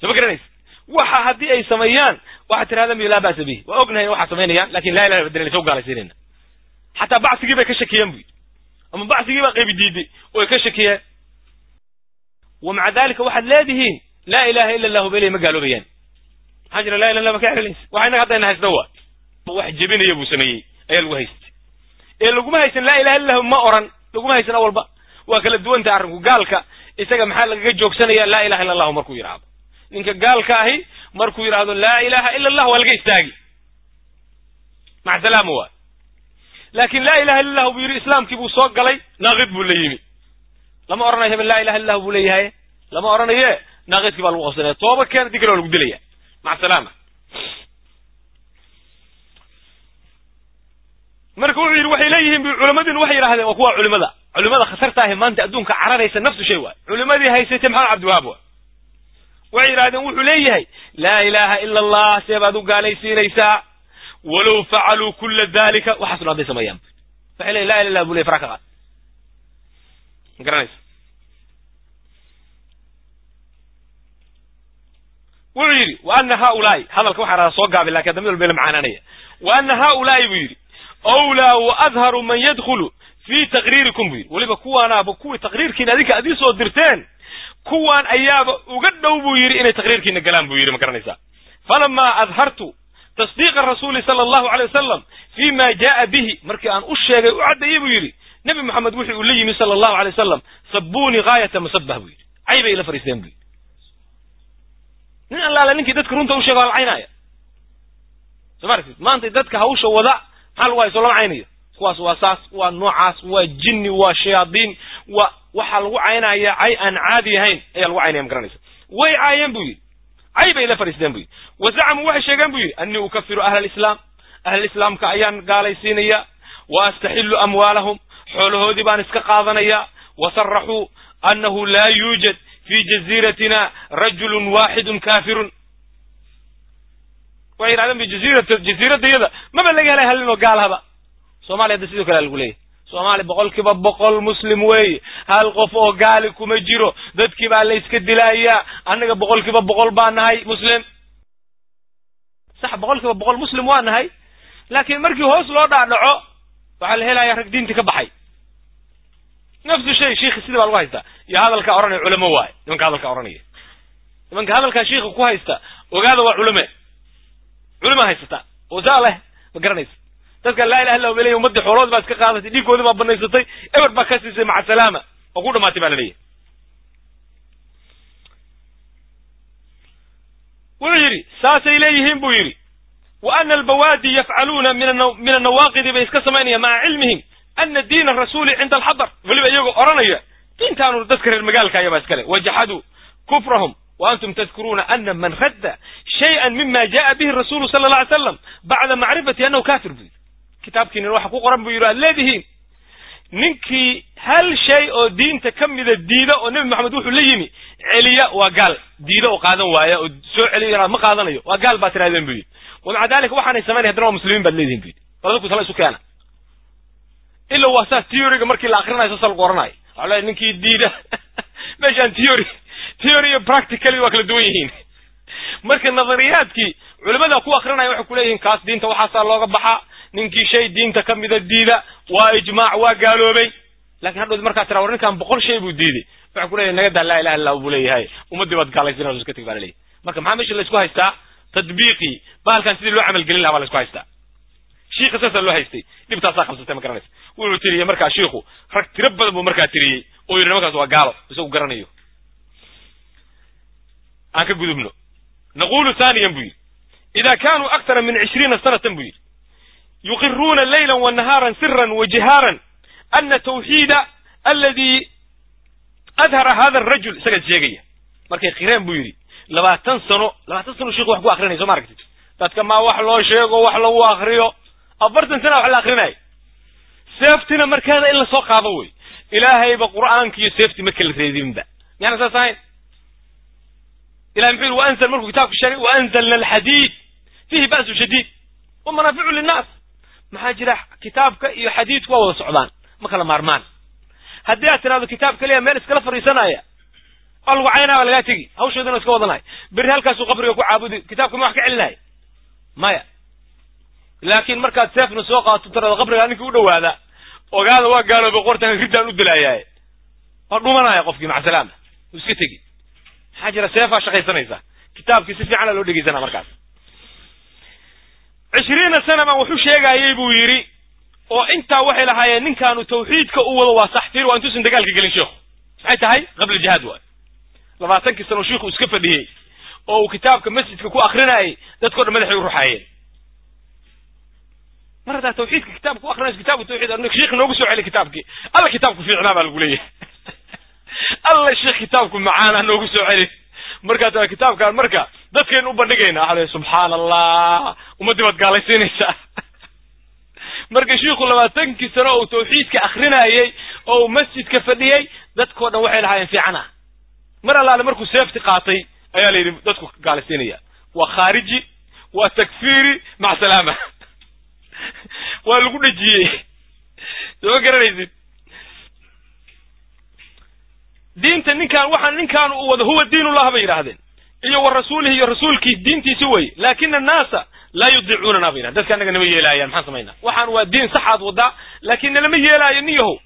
Soo ma garanaysa? Waxa haddii ay sameeyaan waxaad tidhahdan bi laa ba'sa bihi. Waa ognahay waxaa samaynayaan laakiin la ilaha soo gaalaysiinayna. Xataa bacsigii bay ka shakiyeen bu yidhi ama bacsigii baa qaybi diiday oo ay ka shakiyeen. Wa maca dalika waxaad leedihiin laa ilaha ila allahu bele ma gaaloobayaan. Maxaa jira la ila illa ma ka celinaysa? Waxa inaga haddayna haysta waa. Wax jebinaya buu sameeyey ayaa lagu haystay ee laguma haysan laa ilaha illahu ma oran laguma haysan awalba. Waa kala duwanta arrinku gaalka isaga maxaa lagaga joogsanaya laa ilaha illa allahu markuu yidhaahdo. Ninka gaalka ahi markuu yidhaahdo laa ilaha ila allah waa laga istaagi. Maca salaama waa laakin laa ilaha illa allahu buu yidhi islaamkii buu soo galay naaqid buu la yimi. Lama oranayo hebel laa ilaha illa allahu buu leeyahay? Lama oranaye naaqidkii baa lagu qabsanaya tooba keena dii kale waa lagu dilaya maca salaama marka wuxuu yidhi waxay leeyihiin bu culamadiinu waxay yidhahdeen waa kuwa culimada. Culimada khatarta ahi maanta adduunka cararaysa nafsu shay waay. Culimadii haysatay maxamed cabdiwahaab waay? Waxay yidhahdeen wuxuu leeyahay laa ilaha ila allah see baad u gaalaysiinaysaa. Walow facaluu kula dalika waxaasuna hadday sameeyaan waxay leeyihiin la ila illah bu ley fara ka qaad. Ma garanaysa wuxuu yidhi wa ana haulaai hadalka waxaa radaa soo gaabay laakiin damid walba la macaanaanaya wa ana haulaai buu yidhi awlaa wa adharu man yadkhulu fii taqriirikum buu yidhi weliba kuwaanaaba kuwii taqriirkiina adinka adii soo dirteen kuwaan ayaaba uga dhow buu yidhi inay taqriirkiina galaan buu yidhi ma garanaysaa falamaa adhartu tasdiiqa rasuuli sala allahu alay wasalam fi ma jaaa bihi markii aan u sheegay u caddayey buu yidhi nebi moxamed wuxuu uu la yimi sala allahu alay wasalam sabuuni gaayata musabah buu yidhi cay bay ila fariisteen buu yidhi nin allaale ninkii dadka runta u la caynaya soo ma aragtid maanta dadka hawsha wada maxaa lagu hayso lama caynayo. Kuwaas waa saas waa noocaas waa jinni waa shayaadiin waa waxaa lagu caynaya cay aan caadi ahayn ayaa lagu caynaya ma garanaysa. Way caayeen buu yidhi. Cay bay la fariisteen bu yidhi. Wa zacamuu waxay sheegeen bu yidhi annii ukafiru ahla alislaam ahlalislaamka ayaan gaalaysiinaya. Wa astaxilu amwaalahum. Xoolahoodii baan iska qaadanaya. Wa saraxuu annahu laa yuujad fi jaziiratina rajulun waaxidun kafirun waxay yidhahdeen bu jaziirata jaziiraddayada maba laga helay halin oo gaalhaba soomaliya hadda sidoo kale lagu leeyahy soomaaliya boqol kiiba boqol muslim weeye hal qof oo gaali kuma jiro dadkii baa la iska dilayaa annaga boqol kiiba boqol baa nahay muslim sax boqol kiiba boqol muslim waa nahay laakiin markii hoos loo dhaadhaco waxaa la helaya rag diintii ka baxay nafsu shay shiikhi sidii baa lagu haystaa iyo hadalkaa odhanaya culamo waaye nimanka hadalkaa odhanaya nimanka hadalkaa shiikha ku haysta ogaada waa culame culama haysataa oo saa leh ma garanaysa dadka laa ilaha illa leeyahy ummadii xooloodi baa iska qaadatay dhiiggoodii baa banaysatay eber baa ka siisay maca salaama. Oo ku dhamaatay baa la leeyahy wuxuu yidhi saasay leeyihiin buu yidhi. Wa ana albawaadi yafcaluuna min annawaaqidi bay iska samaynayaan maca cilmihim ana diina arasuuli cinda alxadar. Weliba iyagoo odhanaya diintaanu dadka reer magaalka ayabaa iskale wajaxaduu kufrahum wa antum tadkuruuna ana man radda shayئan mima jaءa bihi rasulu sala اla alay slam bacda macrifati annahu kafir buu yidhi kitaabkiina waxa ku qoran buu yidhi aad leedihiin ninkii hal shay oo diinta ka mida diida oo nebi maxamed wuxuu la yimi celiya waa gaal diida oo qaadan waaya oo soo celiyo ma qaadanayo waa gaal baa tirahdeen bu yidhi wamaca dalika waxaanay samaynay haddana waa muslimiin baad leedihin bu yidhi bal dadku tala isu keena ila waa saas theoryga markii la akrinayo sasa lagu oranayo waxa leeyahy ninkii diida meeshaan theory [LAUGHS] theory iyo practically waa kala duwan yihiin. Marka nadariyaadkii culimada ku akrinaya waxay kuleeyihiin kaas diinta waxaasaa looga baxaa. Ninkii shay diinta ka mida diida waa ijmaac waa gaaloobay. Lakin hadhowdi markaa tira war ninkan boqol shay buu diiday. Waxay kuleyahy naga daa laa ilaha illa buu leeyahay. Ummaddii baad gaalaysinayso iska teg baa laleeyahy marka maxaa meesha laysku haystaa? Tadbiiqii bahalkan sidii loo camalgelin laha baa laysku haystaa. Shiika saasaa loo haystay. Dhibtaasaa qabsatay ma garanaysa wuxuu tiriyey markaa shiiku rag tiro badan buu markaa tiriyey. Oo yidhi nimankaas waa gaalo. Isagu garanayo aan ka gudubno. Naqulu thaniyan buu yidhi. Ida kanuu aktara min cishriina sanatan buu yidhi. Yuqiruuna layla wanahaara sira wajihaaran ana tawxiida aladi adhara hada arajul isagaad sheegaya. Markay qireen buu yidhi. Labaatan sano labaatan sano shiku wax ku akrinaya soo ma dadka maa wax loo sheego wax lagu akriyo afartan sana wax la akrinaya seeftina markeeda in la soo qaado wey. Ilaahayba qur'aanka iyo seefti ma kala reedinba miyana saas ahayn ilahay muxuu yidhi waanzl markuu kitabka sheegay waanzalna alxadiid fihi ba'su shadiid wa manaaficu linnaas maxaa jira kitaabka iyo xadiidku waa wada socdaan ma kala maarmaan haddii aad tiraahdo kitaab keliya meel iskala fadhiisanaya waa lagu caynaa waa lagaa tegi hawshoodina iska wadanaya berri halkaasuu qabriga ku caabudi kitaabka ma wax ka celinaya maya laakiin markaad seefna soo qaato tirado qabrigaa ninkii u dhowaada ogaada waa gaaloobay qortanka riddaan u dilaayaaye waa dhumanaya qofkii maca salaama uu iska tegi maxaa jira seefaa shaqaysanaysa. Kitaabkii si fiicana loo dhegeysana markaas. Cishriina sana baan waxu sheegayey buu yidhi oo intaa waxay lahaayeen ninkaanu tawxiidka u wado waa sax fiir waa intuusan dagaalka gelin sheekhu maxay tahay? Qabla jihaad waay. Labaatankii sano shiiku iska fadhiyey oo uu kitaabka masjidka ku akrinayay dadkao dhan madaxay u ruxaayeen. Mar haddaa tawxiidka kitaabka ku akrinayso kitaabka tawxiid shiikh noogu soo celi kitaabkii. Alla kitaabku fiicnaa baa lagu leeyahay alla sheikh kitaabku macaana noogu soo celi. Markaas waa kitaabkaan marka dadkaynu u bandhigayna waxa le subxaana allah ummaddii baad gaalaysiinaysaa. [LAUGHS] Marka shiiku labaatankii sano uu tawxiidka akrinayey oo uu masjidka fadhiyey dadkao dhan waxay lahaayeen fiican ah mar allaale markuu seefti qaatay ayaa la yidhi dadku gaalaysiinaya. Waa khaariji waa takfiiri maca salaama. [LAUGHS] Waa lagu dhejiyey. Soo ma garanaysid diinta ninkaan waxaan ninkaan u wado huwa diinullah bay yidhaahdeen. Iyo wa rasuulihi iyo rasuulkii diintiisi weye laakina annaasa laa yudiicuunana bay yidhahdeen. Dadka annaga nama yeelaayaan maxaan samaynaa waxaan waa diin saxaad wadaa laakin nalama yeelaayo nin yahow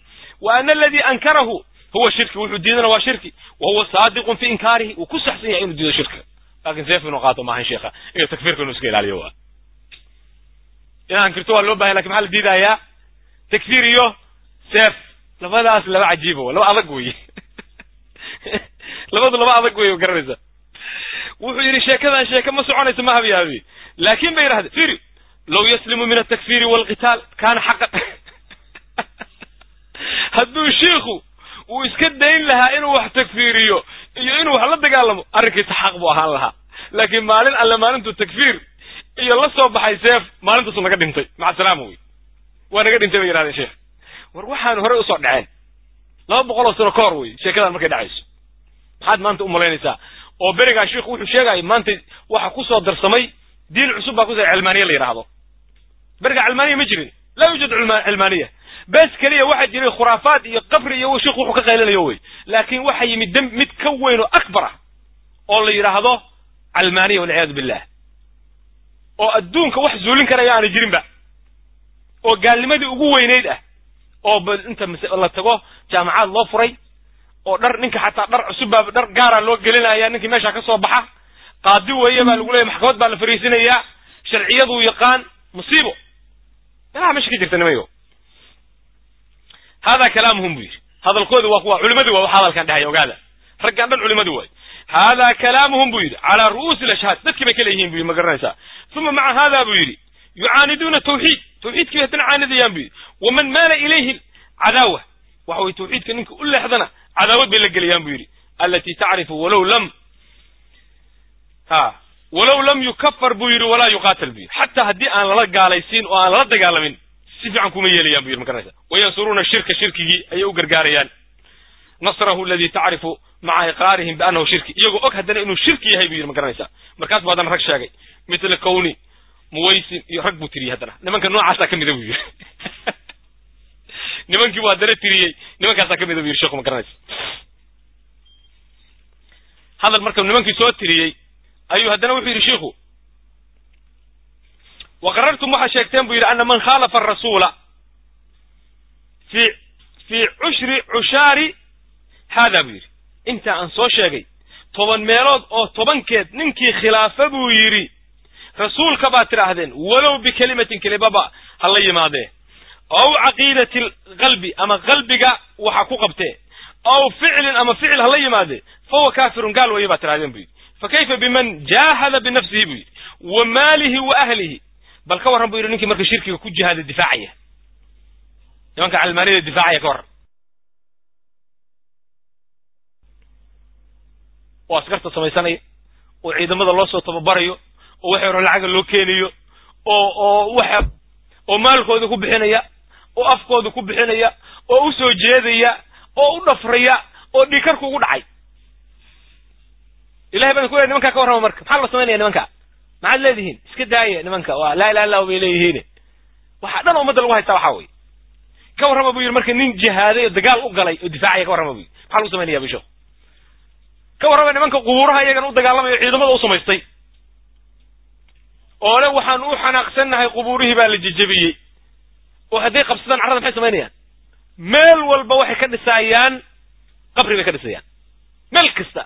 wa ana aladii ankarahu huwa shirki wuxuu diidana waa shirki. Wa huwa saadiqun fi inkaarihi wuu ku saxsan yahay inuu diido shirka. Laakin seef inuu qaato maahan sheekha. Iyo takfiirka inuu iska ilaaliyo waa. In ankirto waa loo bahaya laakiin maxaa la diidayaa? Takfiir iyo seef. Labadaas laba cajiiba laba adag wey [LAUGHS] labadu laba adag wey garanaysa wuxuu yidhi sheekadan sheeke ma soconayso ma habyaabi. Laakin bay yidhahdeen firi low yaslimu min altakfiri walqitaal kaana xaqan [LAUGHS] hadduu shiiku uu iska dayn lahaa inuu wax takfiiriyo iyo inuu wax la dagaalamo arrinkiisa xaq buu ahaan lahaa. Laakiin maalin alle maalintuu takfiir iyo la soo baxay seef maalintaasu naga dhintay. Maca salaama wey. Waa naga dhintay bay yidhahdeen sheekh war waxaanu horey u soo dhaceen. Laba boqol oo sano ka wey sheekadan markay dhacayso maxaad maanta u malaynaysaa. Oo berigaa shiiku wuxuu sheegaya maanta waxa ku soo darsamay diin cusub baa kuso cilmaaniya la yidhaahdo berigaa cilmaaniya ma jirin. Laa yuujad cilmaaniya bes keliya waxaa jiray khuraafaad iyo qabri iyo shiiku wuxuu ka qaylinayo wey. Laakin waxa yimid dam mid ka weyn oo akbar ah oo la yidhaahdo calmaaniya walciyaadu billah. Oo adduunka wax zuulin karaya aanay jirinba. Oo gaalnimadii ugu weynayd ah. Oo inta la tago jaamacaad loo furay oo dhar ninka xataa dhar cusub baa dhar gaaraa loo gelinaya ninkii meesha ka soo baxa. Qaadi weeye baa lagu leeyahy maxkamad baa la fariisinayaa sharciyaduu yaqaan musiibo. Meelaha meesha ka jirta nimayo. Hada kalaamuhum buu yidhi. Hadalkoodu waa kuwa culimadii waa wax hadalkan dhahay ogaada. Raggan dhan culimadii waay. Hada kalaamuhum buu yidhi calaa ru'uusi alashhaad. Dadkii bay kala yihiin bu ma garanaysaa. Uma maca hada buu yidhi yucaaniduuna tawxiid. Tawxiidkii haddana caanidayaan bu yidhi. Waman maala ilayhim cadaawa waxa weye tawxiidka ninka u leexdana cadaawad bay la gelayaan bu yidhi alati tacrifu walow lam walow lam yukafar buu yidhi walaa yuqaatal buu yidhi xataa haddii aan lala gaalaysiin oo aan lala dagaalamin si fiican kuma yeelayaan bu yidhi garanaysa wayansuruuna shirka shirkigii ayay u gargaarayaan. Nasrahu aladi tacrifu maca iqraarihim biannahu shirki. Iyagoo og haddana inuu shirki yahay bu yidhi ma garanaysaa markaas buu haddana rag sheegay. Mithla kowni muwaysin iyo rag buu tiriyey haddana. Nimanka noocaasaa ka mida buu yidhi [LAUGHS] nimankii buu haddana tiriyey. Nimankaasaa ka mida bu yidhi sheekhu ma garanaysa hadal marka nimankii soo tiriyey ayuu haddana wuxuu yidhi shiikhu wa qarartum waxaa sheegteen buu yidhi ana man khaalafa arasuula fi fii cushri cushaari hada buu yidhi. Intaa aan soo sheegay toban meelood oo tobankeed ninkii khilaafa buu yidhi rasuulka baad tidhaahdeen walow bikelimatin kelimaba ha la yimaadee aw caqiidati qalbi ama qalbiga waxa ku qabtee aw ficlin ama ficil ha la yimaadee fahuwa kaafirun gaal weeye baad tidhahdeen buu yidhi fakayfa biman jaahada binafsihi buu yidhi wa maalihi wa ahlihi bal ka warran buu yidhi ninkii marka shirkiga ku jihaada difaacaya nimanka calmaaniyada difaacaya ka warran oo askarta samaysanaya oo ciidamada loo soo tababarayo oo waxay hore lacaga loo keenayo oo oo waxa oo maalkooda ku bixinaya oo afkooda ku bixinaya oo u soo jeedaya oo u dhafraya oo dhiikarku ugu dhacay. Ilahay baan ku leey nimankaa ka warrama marka. Maxaa la samaynaya nimanka? Maxaad leedihiin? Iska daaya nimanka. Waa laa ilaha illahu bay leeyihiin. Waxaa dhan ummadda lagu haystaa waxaa weye ka warrama buu yidhi marka nin jihaaday oo dagaal u galay oo difaacaya ka warrama bu yidhi. Maxaa lagu samaynaya bisho? Ka warrama nimanka qubuuraha iyagana u dagaalamayo ciidamada u samaystay. Oo le waxaan u xanaaqsannahay qubuurihii baa la jejebiyey oo hadday qabsadaan carrada maxay samaynayaan meel walba waxay ka dhisaayaan qabri bay ka dhisayaan meel kasta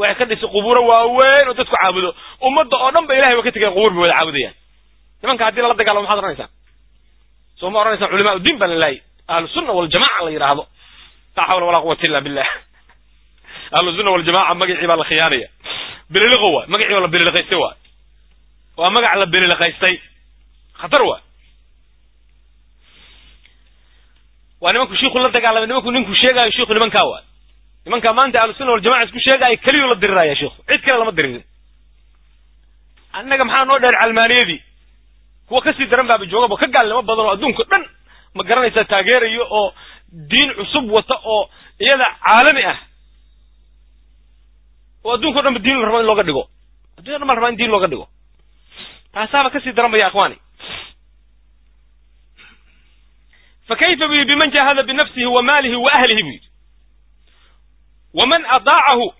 waxay ka dhisa qubuuro waaweyn oo dadku caabudo. Ummadda oo dhan ba ilahay ba ka tegaya qubuur bay wada caabudayaan. Nimanka haddii lala dagaalamo maxaad odhanaysaan soo ma odhanaysaan culamaa udiin baa lalaayay ahlusunna waljamaca la yidhaahdo laa xawla walaa quwata illa billah. Ahlusunna waljamaca magacii baa la khiyaanaya. Beliliqo waay magacii oo la beliliqaystay waay waa. Magac la beliliqaystay khatar waay waa nimanku shiiku la dagaalamay nimanku ninku sheegaayo shiiku nimankaa waay nimankaa maanta ahlusunna waljamaca isku sheegaayo keliyuu la diriraya shiiku cid kale lama diririn annaga maxaa noo dheer calmaaniyadii? Kuwa ka sii daran baaba joogaba ka gaalnimo badan oo adduunka dhan ma garanaysaa taageerayo oo diin cusub wata oo iyada caalami ah. Oo adduunka o dhan ba diin la rabo in looga dhigo. Addunya dhan ba la rabaa in diin looga dhigo. Taasaaba ka sii daran ba ya akhwaani fakayfa buu yidhi biman jahada binafsihi wa maalihi wa ahlihi buu yidhi waman adaacahu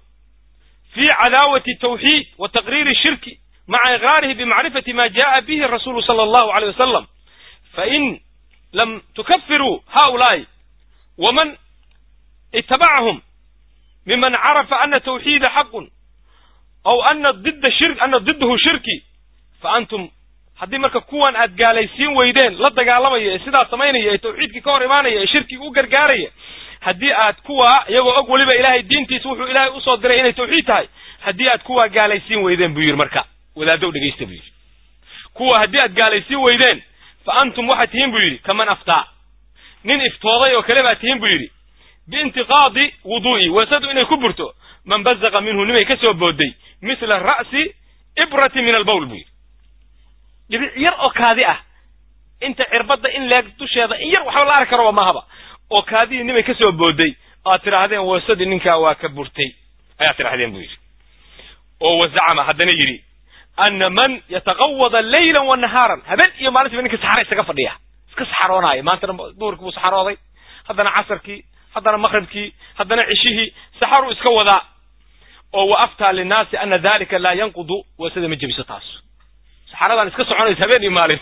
fi cadaawati tawxiid wa taqriiri shirki maca iqraarihi bimacrifati ma ja'a bihi rasuulu sala allahu aleyh wasalam fain lam tukafiruu haulaa'i waman itabacahum miman carafa ana tawxiida xaqun aw ana diddahu shirki faantum haddii marka kuwan aad gaalaysiin weydeen la dagaalamaya ee sidaas samaynaya ee tawxiidkii ka hor imaanaya ee shirkiga u gargaaraya haddii aad kuwa iyagoo og weliba ilaahay diintiisa wuxuu ilaahay u soo diray inay tawxiid tahay haddii aad kuwaa gaalaysiin weydeen buu yidhi marka. Wadaaddow dhegaysta buu yidhi. Kuwa haddii aad gaalaysiin weydeen fa antum waxaad tihiin buu yidhi kaman aftaa. Nin iftooday oo kale baad tihiin buu yidhi biintiqaadi wuduu'i weesadu inay ku burto man bazaqa minhu nimay ka soo booday misla ra'si ibrati min albowl buu yidhi dhibic yar oo kaadi ah. Inta cirbadda in leeg dusheeda in yar waxba la arki karoba mahaba. Oo kaadidii nimay ka soo booday aad tidhaahdeen weesadii ninkaa waa ka burtay. Ayaad tidhahdeen buu yidhi. Oo wazacama haddana yidhi ana man yataqawada leyla wa nahaaran. Habeen iyo maalintiiba ninka saxara isaga fadhiya. Iska saxaroonaayo. Maantana duhurkii buu saxarooday. Haddana casarkii haddana maqribkii haddana cishihii saxaruu iska wadaa. Oo wa aftaa linnaasi ana dalika laa yanqudu weesada ma jebiso taas saxaradan iska soconaysa habeen iyo maalin.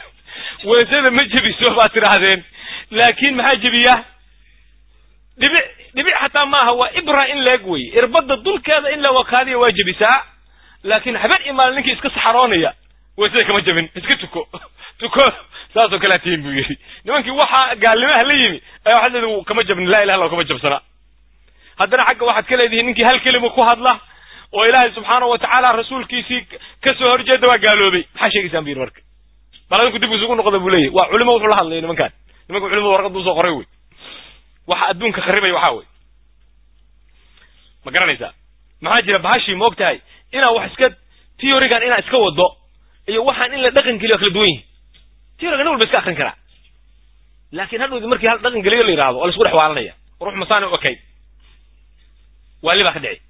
Weysada ma jebiso baad tidhaahdeen. Laakiin maxaa jebiya? Dhibic dhibic xataa maaha waa ibra in leeg wey irbadda dulkeeda in la wakaadiya waa jebisaa. Laakiin haben iyo maalin ninkii iska saxaroonaya weysada kama jebin. Iska tuko. [LAUGHS] Tuko. Saasoo kalea tihin buu yidhi. Nimankii waxaa gaalnimaha la yimi ayaa waxaad leedi kama jabnin laa ilaha illa kama jabsana haddana xagga waxaad ka leedihiin ninkii hal kelima ku hadla oo ilaahay subxaana wa tacaala rasuulkiisii ka soo horjeeda waa gaaloobay. Maxaa sheegaysaan bu yidhi marka? Bal adinku dib isugu noqda buu leeyahy waa culimo wuxuu la hadlaya nimankaan nimanka culimada warqadda u soo qoray wey. Waxa adduunka kharibaya waxaa wey. Ma garanaysaa maxaa jira bahashii ma og tahay inaa wax iska tiorigan inaa iska wado iyo waxaan in la dhaqan geliyo kala duwan yihiin tioriga nin walba iska akrin karaa. Laakin hadhowdi markii hal dhaqan geliyo la yidhahdo oo la isku dhex waalanaya ruux masaani u ekayd waali baa ka dhici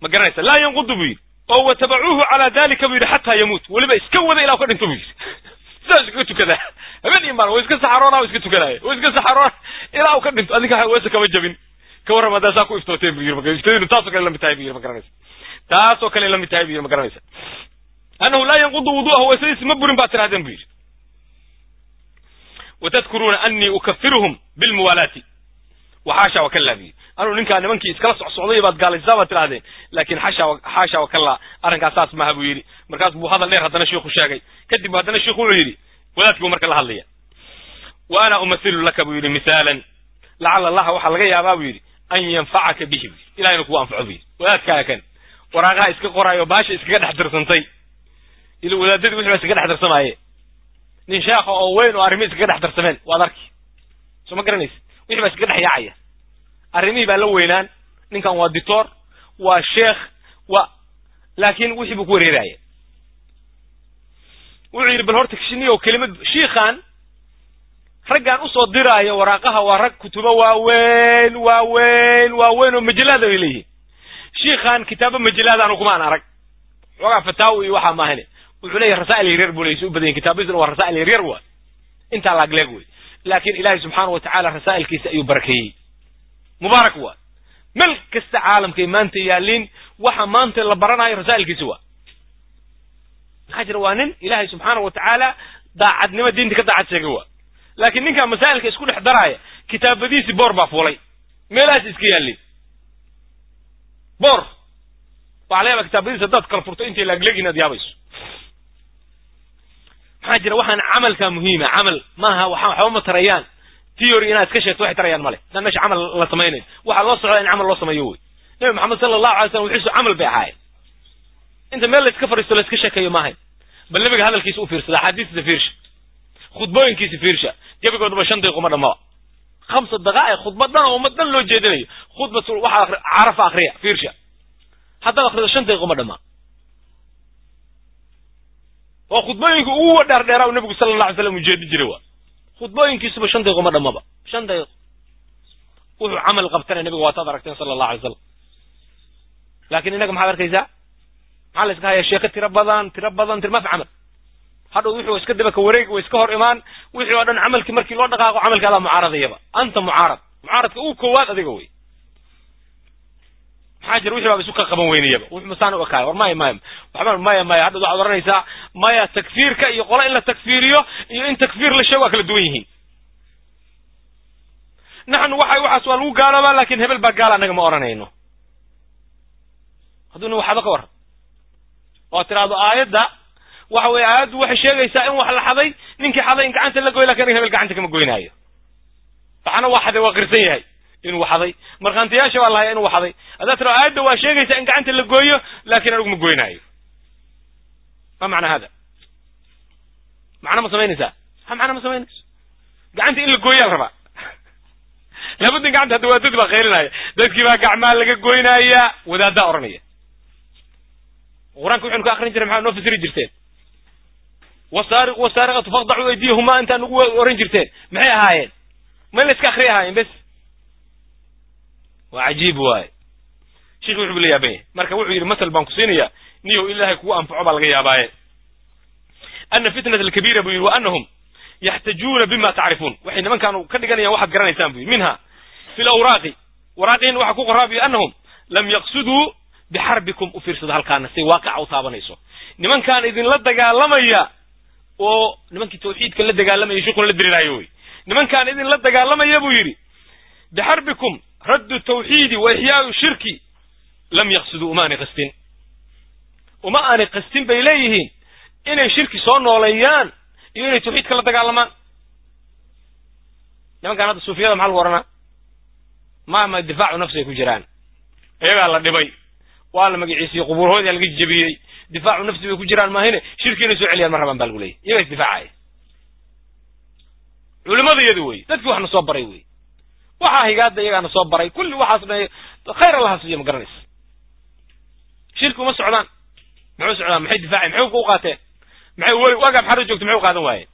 ma garanaysa laa yanqudu buu yidhi. Oo watabacuuhu calaa dalika buu yidhi xataa yamuut. Weliba iska wada ilaa ka dhinto buu yidhi. [LAUGHS] Sidaas iskaga tukadaa habeen iyo maalin wa iska saxaroona wa iska tukanaaya wa iska saxaroona ilaa u ka dhinto. Adinka weese kama jabin. Ka warram ku iftooteen bu yidhi taasoo kale la mid tahay bu yidhi ma garanaysa. Taasoo kale la mid tahay bu yidhi ma garanaysa. Annahu laa yanqudu wudu'ahu weesadiisi ma burin baad tirahdeen bu yidhi. Watadkuruuna anii ukafiruhum bilmuwaalaati waxaasha wakallaa bu yidhi anuu ninkaa nimankii iskala socsocday baad gaalaysaa baad tidhahdeen laakin xasha xaasha wakallaa arrinkaas saas maaha buu yidhi. Markaas buu hadal dheer haddana shiiku sheegay. Kadib haddana shiiku wuxuu yidhi wadaadkii buu marka la hadlaya wa ana umathilu laka buu yidhi misaalan. Lacala allaha waxaa laga yaabaa buu yidhi an yanfacaka bihi ilaha inuu kugu anfaco bu yidhi. Wadaadkaaga kan waraaqaha iska qoraayo baasha iskaga dhex dirsantay ila wadaadadii wixii baa iskaga dhex dirsamaaye nin sheekha oo weyn oo arrimihi iskaga dhex dirsameen waad arki. Soo ma garanaysa wixii baa iskaga dhex yaacaya arrimihii baa la weynaan. Ninkan waa dictor waa sheekh waa laakin wixii buu ku wareeraya wuxuu yidhi bal horta shiniyow kelimad shiikan raggaan u soo diraayo waraaqaha waa rag kutubo waaweyn waaweyn waaweyn oo majalada ay leeyihiin. Shiikan kitaabo majalaadaanu kumaan arag. Xoogaa fataawo iyo waxaa maahane. Wuxuu leeyahy rasaa'il yaryar buu leeyay u badan yahin waa rasaa'il yaryar waa intaa laagleeg wey laakin ilaahay subxaana wa tacaala rasaa'ilkiisa ayuu barakeeyey mubaarak waa mel kasta caalamkay maanta yaaliin waxa maanta la baranayo rasaa'ilkiisi waa maxaa jira waa nin ilaahay subxaana wa tacaala daacadnimo diinta ka daacad sheegay waa laakiin ninkaa masaa'ilka isku dhex daraaya kitaabadiisi boor baa fuulay. Meelahaas iska yaallin boor. Waxaa la yaaba kitaabadiisi haddaad kala furto intay laaglegin aad yaabayso. Maxaa jira waxaan camalka muhiima camal maaha waxba ma tarayaan theory inaad iska sheegto waxay tarayaan male haddaan meesha camal la samaynayn waxaa loo socdaa in camal loo sameeyo wey nabi maxamed sala allahu alay slam wixiisu camal bay ahaayeen. Inta meel la iska fadhiisto la iska sheekayo maahayn. Bal nabiga hadalkiisa u fiirsada axaadiista fiirsha. Khudbooyinkiisa fiirsha. Gebigoodaba shan daqiiqo ma dhammaba khamsa daqaa'iq khudba dhan oo ummad dhan loo jeedinayo. Khudbat waxaa carafa akriya fiirsha. Haddaad akrido shan daqiiqo ma dhammaa waa khudbooyinka ugu dheerdheeraa u nabigu sala allah alay slam ujeedi jiray waa khudbooyinkiisuba shan daqiiqo ma dhammaba. Shan daqiiqo. Wuxuu camal qabtana nabiga waataad aragteen sala allah alay slam laakin innaga maxaad arkaysaa? Maxaa la iska hayaa? Sheeko tiro badan tiro badan tir maf camal. Hadhow wixii iska daba ka wareegi way iska hor imaan wixii oo dhan camalkii markii loo dhaqaaqo camalka adaa mucaaradayaba. Anta mucaarad. Mucaaradka ugu koowaad adiga wey maxaa jira wixii baaba isu ka qaban weynayaba wuxuu masaan u ekaaya war maya maya waxba maya maya hadhow waxaad oranaysaa maya takfiirka iyo qolo in la takfiiriyo iyo in takfiir la sheego waa kala duwan yihiin. Naxnu waxa waxaas waa lagu gaaloobaa laakiin hebel baa gaala annaga ma oranayno hadduu nin waxba ka war. Oo tiraahdo aayadda waxa weye aayaddu waxay sheegaysaa in wax la xaday ninkii xaday in gacanta la goy laakiin aniga hebel gacanta kama goynaayo. Waxana waa xaday waa qirsan yahay inuu xaday markhaantiyaasha baa lahaya inuu xaday haddaa tira aayadda waa sheegaysaa in gacanta la gooyo laakin anigu ma goynaayo ma macna hada? Macna ma samaynaysaa? Ha macna ma samaynayso? Gacanta in la gooyaa la rabaa. [LAUGHS] Labadin gacanta hadda waa dad baa qaylinaya dadkii baa gacmaa laga goynaya wadaaddaa oranaya qur'aanka waxaynu ka akrin jiray maxaa noo fasiri jirteen? Wasaariq wasaariqatu faqdacuu aydiyahuma intaa nagu oran jirteen. Maxay ahaayeen? Ma in la iska akriya ahaayeen bes waa cajiib waaye sheikhi wuxuu la marka wuxuu yidhi masal baan ku siinayaa niyow ilaahay kugu anfaco baa laga yaabaaye ana fitnata alkabiira buu yidhi wa anahum yaxtajuuna bima tacrifuun. Waxay nimankaanu ka dhiganayaan waxaad garanaysaan bu yidhi. Minha fi lawraaqi waraaqiin waxaa ku qoraa bu yidhi anahum lam yaqsuduu bixarbikum u fiirsado halkaana say waaqaca u taabanayso. Nimankaan idinla dagaalamaya oo nimankii tawxiidka la dagaalamaya sheikhuna la diriraayo wey nimankaan idin la dagaalamaya buu yidhi bixarbikum raddu tawxiidi wa ixyaau shirki lam yaqsuduu uma aanay qastin uma aanay qastin bay leeyihiin inay shirki soo nooleeyaan iyo inay tawxiidka la dagaalamaan. Nimankaan hadda suufiyada maxaa lagu ohanaa maama difaacu nafsi ay ku jiraan. Iyagaa la dhibay. Waa la magaciisiyey qubuurhoodii laga jebiyey difaacu nafsi bay ku jiraan maahine shirki inay soo celiyaan ma rabaan baa lagu leeyay iyagaa isdifaacaya culimada iyadu wey dadkii wax na soo baray wey waxaa higaada iyagaa na soo baray. Kulli waxaas dha khayr allaha siiyo ma garanaysa. Shirki uma socdaan. Maxay u socdaan? Maxay difaacayen maxay u qaateen? Maxay weli waaga amxaarada joogtay? Maxay u qaadan waayeen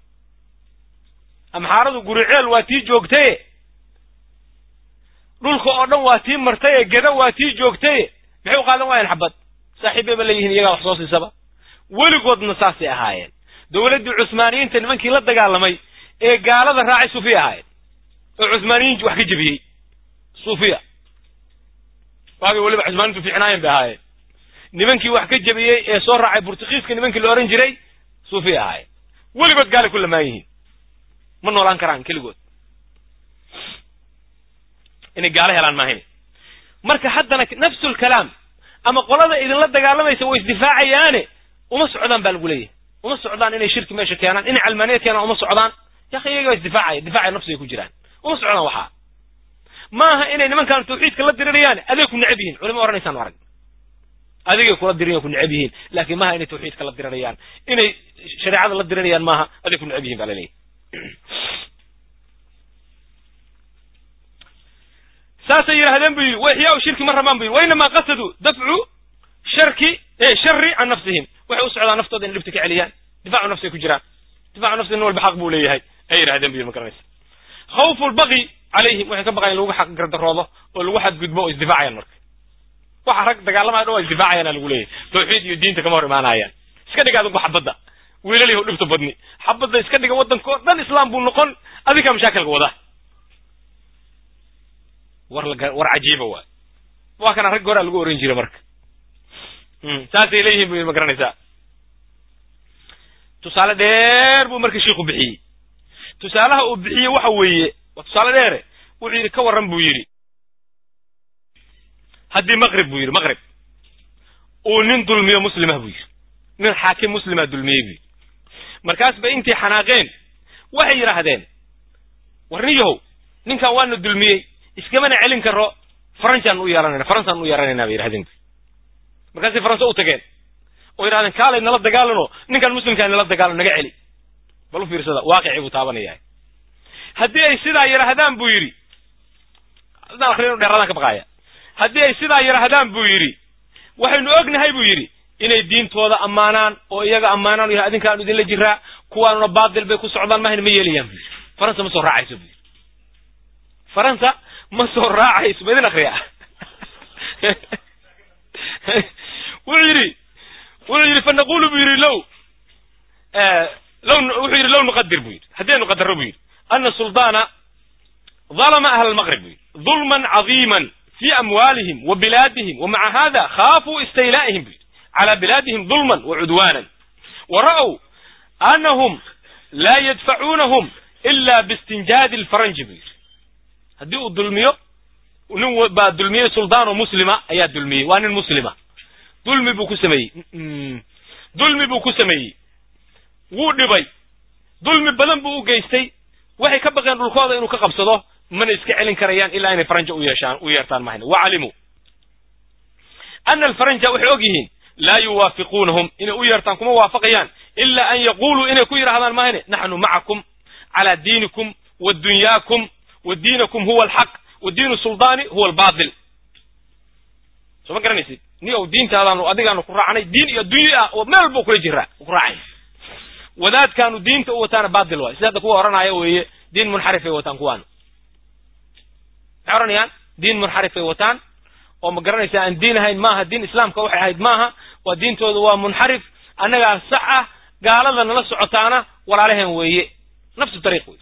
amxaaradu guriceel waa tii joogtaye dhulka oo dhan waa tii martaye geda waa tii joogtaye maxay u qaadan waayeen xabad? Saaxiibbay ba leeyihiin iyagaa wax soo siisaba? Weligoodna saasay ahaayeen. Dowladdii cusmaaniyiinta nimankii la dagaalamay ee gaalada raacay suufiya ahaayeen oo cusmaaniyiin wax ka jebiyey suufiya. Waagay weliba cusmaaniintu fiicnaayeen bay ahaayeen. Nimankii wax ka jebiyey ee soo raacay burtukiiska nimankii la ohan jiray suufiya ahaayeen. Weligood gaalay ku lamaan yihiin. Ma noolaan karaan keligood. Inay gaalo helaan maahayn marka haddana nafsul kalaam ama qolada idinla dagaalamaysa way isdifaacayaane uma socdaan baa lagu leeyahay. Uma socdaan inay shirki meesha keenaan inay calmaaniyad keenaan uma socdaan. Yaqi iyaga isdifaacaya. Difaaca nafsigay ku jiraan uma socdaan waxaa maaha inay nimankaan tawxiidka la dirirayaan aday ku necab yihiin. Culima oranaysaan arag. Adigay kula dirin ku necab yihiin. Laakiin maaha inay tawxiidka la dirirayaan. Inay shareecada la dirirayaan maaha aday ku necab yihiin baa laleeyahy [CLEARS THROAT] saasay yidhahdeen bu yidhi wa ixyaau shirki ma rabaan bu yidhi. Wainamaa qasaduu dafcu sharki shari can nafsihim. Waxay u socdaan naftooda inay dhibta ka celiyaan difaacu nafsi ay ku jiraan. Difacu nafsi nin walba xaq buu leeyahay ay yidhahdeen bu yidhi ma garanaysa khawfu lbaqi calayhim waxay ka baqayan lagu xaq gardaroodo oo lagu xadgudbo oo isdifaacayaan marka. Waxa rag dagaalamaya dhan waa isdifaacayaana lagu leeyahay. Tawxiid iyo diinta kama hor imaanayaan. Iska dhiga adinku xabadda wiilal yahu dhibta badni. Xabadda iska dhiga waddanka oo dhan islaam buu noqon adinkaa mashaakilka wada. War war cajiiba waay waa kana ragga horaa lagu oran jiray marka. Saasay leeyihiin bu ma garanaysaa. Tusaale dheer buu marka shiiku bixiyey tusaalaha uu bixiyey waxa weeye waa tusaale dheere wuxuu yidhi ka warran buu yidhi. Haddii maqrib buu yidhi maqrib. Uu nin dulmiyo muslimah buu yidhi. Nin xaakim muslima dulmiyey buu yidhi. Markaas bay intay xanaaqeen waxay yidhaahdeen war nin yahow ninkan waana dulmiyey iskamana celin karo faransaan u yeelanayna faransaan u yeelanayna bay yidhahdeen markaasay faranse u tageen. Oo yidhahdeen kaalay nala dagaalano ninkan muslimkaa nala dagaalano naga celi bal fiirsada waaqicii buu taabanaya haddii ay sidaa yidhaahdaan buu yidhi haddaan akrinu dheeraadaan ka baqaaya. Haddii ay sidaa yidhaahdaan buu yidhi waxaynu ognahay buu yidhi inay diintooda ammaanaan oo iyaga ammaanaan o yahay adinkaanu idinla jiraa kuwaanuna baadil bay ku socdaan mahayna ma yeelayaan buu yidhi. Faransa ma soo raacayso buu yidhi. Faransa ma soo raacayso ma idin akriya [LAUGHS] wuxuu yidhi wuxuu yidhi fanaqulu buu yidhi low low wuxuu yidhi low nuqadir buu yidhi. Haddaynu qadaro buu yidhi. Ana suldaana dalma ahla almaqrib buu yidhi. Dulman cadiiman fi amwaalihim wa bilaadihim wa maca hada khaafuu istaylaa'ihim buu yidhi. Cala bilaadihim dulman wa cudwaanan. Wa ra'w anahum laa yadfacuunahum ila biistinjaadi alfaranji buu yidhi. Haddii uu dulmiyo nin baa dulmiyey suldaanoo muslima ayaa dulmiyey. Waa nin muslima. Dulmi buu ku sameeyey. Dulmi buu ku sameeyey wuu dhibay. Dulmi badan buu u geystay. Waxay ka baqeen dhulkooda inuu ka qabsado mana iska celin karayaan ilaa inay faranja u yeeshaan u yeertaan mahayna wacalimuu ana alfaranja waxay og yihiin laa yuwaafiquunahum inay u yeertaan kuma waafaqayaan ila an yaquluu inay ku yidhahdaan mahayne naxnu macakum calaa diinikum wa dunyaakum wa diinakum huwa alxaq wa diinu suldaani huwa albaatil. Soo ma garanaysid? Ni ow diintaadaanu adigaanu ku raacnay diin iyo addunya ah oo meel walba kula jiraa ku raacay wadaadkaanu diinta u wataana baatil waay. Sida hadda kuwa ohanaya weeye diin munxarifay wataan kuwaanu. Maxay ohanayaan diin munxarifay wataan. Oo ma garanaysa aan diin ahayn maaha diin islaamka waxay ahayd maaha waa diintooda waa munxarif annagaa sax ah gaalada nala socotaana walaalaheen weeye. Nafsu dariiq wey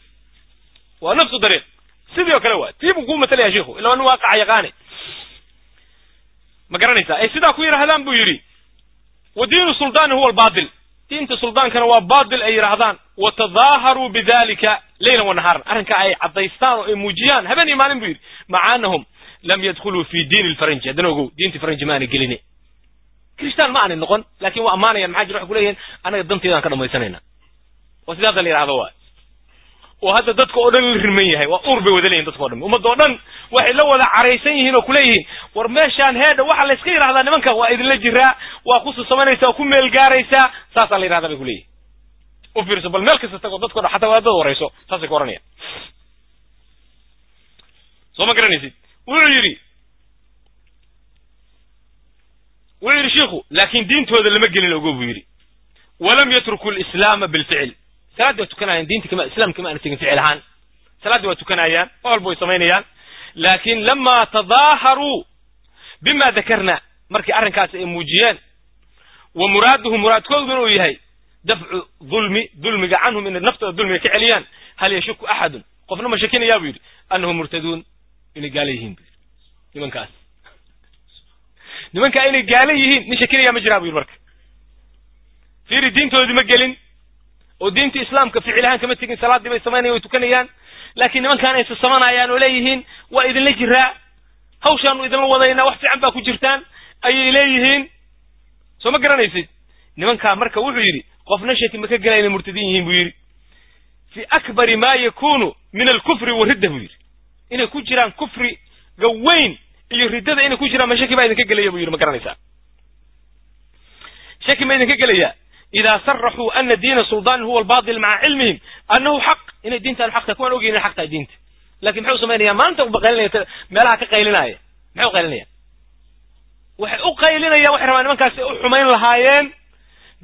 waa nafsu dariiq sidii oo kale waa tii buu kuu matalaya shiku illa waa nin waaqaca yaqaane. Ma garanaysaa? Ay sidaa ku yidhahdaan buu yidhi wa diinu suldaani huwa albaatil diinta suldaankana waa baatil ay yidhaahdaan wa tadaaharuu bidalika leylan wa nahaaran. Arrinka ay caddaystaan oo ay muujiyaan habeen iyo maalin buu yidhi maca anahum lam yadkhuluu fi diini lfaranji haddana ogow diinti faranji ma aanay gelini kristaan ma aanay noqon laakiin waa ammaanayaan maxaa jira waxay ku leeyihiin annaga danteedaan ka dhamaysanayna waa sida hadda la yidhahdo waay oo hadda dadka oo dhan la riman yahay. Waa uur bay wada leeyihiin dadka o dhan. Ummadda oo dhan waxay la wada caraysan yihiin oo kuleeyihiin war meeshaan heedha waxaa la iska yidhahdaa nimankan waa idinla jiraa waa ku susamanaysaa waa ku meel gaaraysaa. Saasaa la yidhahdaa bay kuleeyihin u fiirso bal meel kasta tago dadko dhan xataa wadaadada warayso saasay ka ohanayaan soo ma garanaysid? Wuxuu yidhi wuxuu yidhi shiiku laakin diintooda lama gelin ogo buu yidhi. Walam yatruku lislaama bilficil salaaddii waa tukanayaan diinta kama islamka kama aana tegin ficil ahaan. Salaaddii waa tukanayaan wax walba way samaynayaan. Laakin lama tadaaharuu bima dakarna markii arrinkaasi ay muujiyeen wa muraaduhu muraadkooduna uu yahay dafcu dulmi dulmiga canhum inay naftooda dulmiga ka celiyaan hal yashuku axadun? Qofna ma shakinayaa buu yidhi annahum murtaduun inay gaala yihiin. Bu yidhi nimankaas. Nimankaa inay gaala yihiin nin shakinayaa ma jiraa bu yidhi marka. Fiiri diintoodii ma gelin oo diinta islaamka ficil ahaan kama tegin salaaddii bay samaynayan way tukanayaan. Laakiin nimankaan ay sasamanayaan oo leeyihiin waa idinla jiraa. Hawshaanu idinla wadaynaa wax fiican baa ku jirtaan ayay leeyihiin. Soo ma garanaysid nimankaa marka wuxuu yidhi qofna shaki ma ka gela inay murtadiin yihiin buu yidhi. Fi akbari ma yakunu min alkufri waridda buu yidhi. Inay ku jiraan kufriga weyn iyo riddada inay ku jiraan ma shaki baa idinka gelaya buu yidhi ma garanaysaa shaki ma idinka gelaya ida saraxuu ana diina suldanin huwa albaatil maca cilmihim annahu xaq inay diintaan xaq tahay kuwaan ogeyn inay xaq tahay diinta laakiin maxay u samaynayaan maanta uba qaylinaya meelaha ka qaylinaya maxay u qaylinayaan waxay u qaylinayaan waxay rabaan nimankaasi u xumayn lahaayeen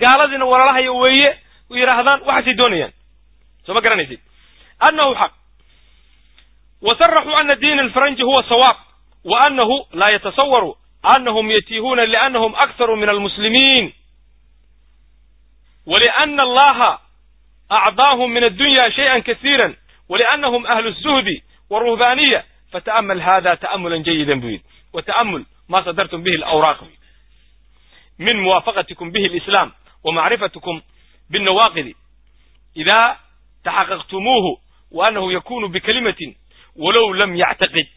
gaaladiina walalahayo weeye yidhaahdaan waxaasay doonayaan soo ma garanaysid annahu xaq wa saraxuu ana diin alfaranji huwa sawaab wa annahu laa yatasawaru anahum yatiihuuna liannahum akharu min almuslimiin ولأن الله أعطاهم من الدنيا شيئا كثيرا ولأنهم أهل الزهد والرهبانية فتأمل هذا تأملا جيدا بيد وتأمل ما صدرتم به الأوراق من موافقتكم به الإسلام ومعرفتكم بالنواقض إذا تحققتموه وأنه يكون بكلمة ولو لم يعتقد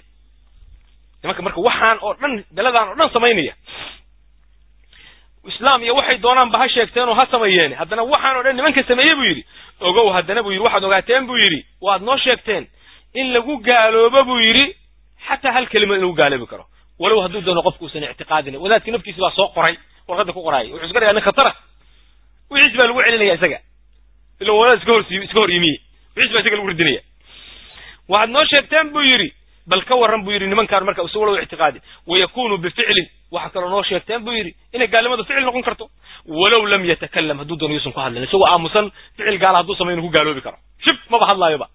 marka marka waxaan oo dhan beladaan oo dhan samaynaya islaam iyo waxay doonaanba ha sheegteen oo ha sameeyeen. Haddana waxaan o dhan nimanka sameeyey buu yidhi. Ogow haddana buu yidhi waxaad ogaateen buu yidhi. Waad noo sheegteen. In lagu gaaloobo buu yidhi xataa hal kelima in lagu gaaloobi karo. Walow hadduu doono qofku usan ictiqaadin. Wadaadkii naftiisi baa soo qoray warqadda ku qoraayay wuxuu iska dhigaa nin khatara. Wixiis baa lagu celinaya isaga. Ila wadaad iska hor iska hor yimiye. Wixiis baa isaga lagu ridinaya waxaad noo sheegteen buu yidhi bal ka warran buu yidhi nimankaan marka isa walow ictiqaadin. Wayakunu bificlin waxaa kaloo noo sheegteen buu yidhi inay gaalnimadu ficil noqon karto. Walow lam yatakalam hadduu doono yuusan ku hadlin isagoo aamusan ficil gaala hadduu samayo inu ku gaaloobi karo. Shib maba hadlaayoba.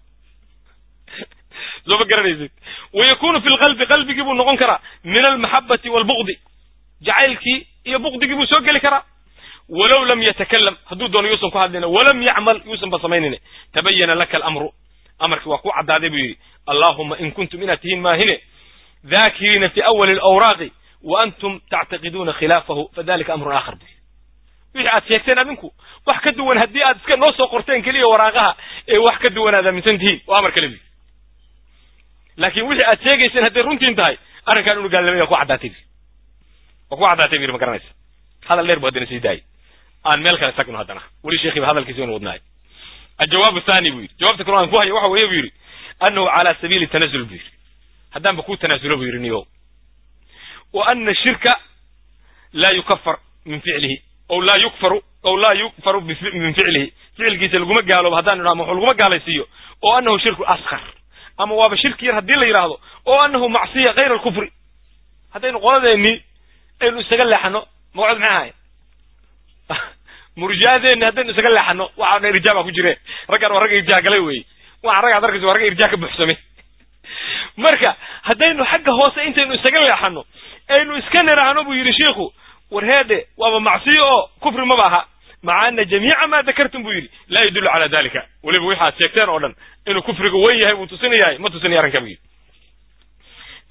[LAUGHS] Soo ma garanaysid? Wayakunu fi lqalbi qalbigii buu noqon karaa min almaxabati waalbuqdi jacaylkii iyo buqdigii buu soo geli karaa. Walow lam yatakalam hadduu doono yuusan ku hadlina walam yacmal yuusan ba samaynine tabayana laka alamru amarkii waa ku caddaaday buu yidhi allahuma in kuntum inaad tihiin maahine daakiriina fi awali alawraaqi waantum tactiqiduuna khilaafahu fadalika amrun aakhar buy wixii aad sheegteen adinku wax ka duwan haddii aad iska noo soo qorteen keliya waraaqaha ee wax ka duwan aad aaminsan tihiin waa amar kale wey laakiin wixii aad sheegayseen hadday runtiin tahay arrinkaan inu gaalnimay waa ku caddaatay waa ku caddaatay bir ma garanaysa hadal dheer bu haddana sii daayey aan meel kale tagno haddana weli sheekhiiba hadalkiisa waynu wadnaayo aljawaabu thani bu yidhi jawaabta kale aan ku hayo waxa weeye bu yidhi annahu calaa sabiili tanazul bu yidhi haddaanba ku tanaasulo bu yidhi niyo wa ana shirka laa yukafar min ficlihi o laa yukfaru ow laa yukfaru min ficlihi ficilkiisa laguma gaaloobo haddaan idhahno wuxuu laguma gaalaysiiyo oo anahu shirku askar ama waaba shirki yar haddii la yidhaahdo oo anahu macsiya kayra alkufri haddaynu qoladeenni aynu isaga leexano magacood maxay ahayn murjaadeenni haddaynu isaga leexano waxaa dhan irjaa baa ku jiree raggaan waa rag irjaa galay weeye waxa raggaad arkaysa waa rag irjaa ka buuxsame marka haddaynu xagga hoose intaynu isaga leexano aynu iska niraahno buu yidhi shiikhu war heedhe waaba macsiyo oo kufri maba aha maca ana jamiica ma dakartum buu yidhi. Laa yadullu cala dalika weliba waxaad sheegteen oo dhan inuu kufriga wen yahay buu tusinayahay ma tusinaya arrinka buu yidhi.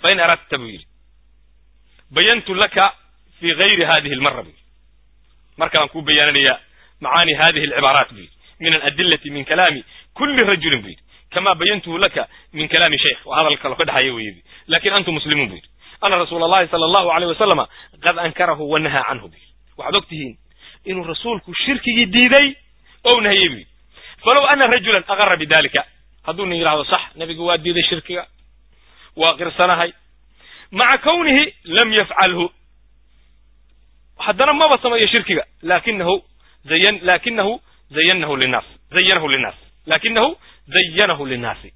Fain aradta buu yidhi. Bayantu laka fi gayri hadihi lmara buu yidhi. Mar kalaan kuu bayaaninayaa macaani hadihi alcibaaraat buu yidhi. Min aladillati min kalaami kulli rajulin buu yidhi. Kama bayantuhu laka min kalaami shaykh waa hadal kalo ka dhexaya laakiin antum muslimuun buu yidhi ana rasuula allahi sala allahu alayh wasalama qad ankarahu wa nahaa canhu waxaad og tihiin inuu rasuulku shirkigii diiday ou nahiyey yidhi falow ana rajulan aqara bidalika hadduu nin yidhahdo sax nebigu waa diiday shirkiga waa qirsanahay maca kawnihi lam yafcalhu haddana maba sameeyo shirkiga lakinahu zayan lakinahu zayanahu linnaas zayanahu linnaas lakinahu zayanahu linnaasi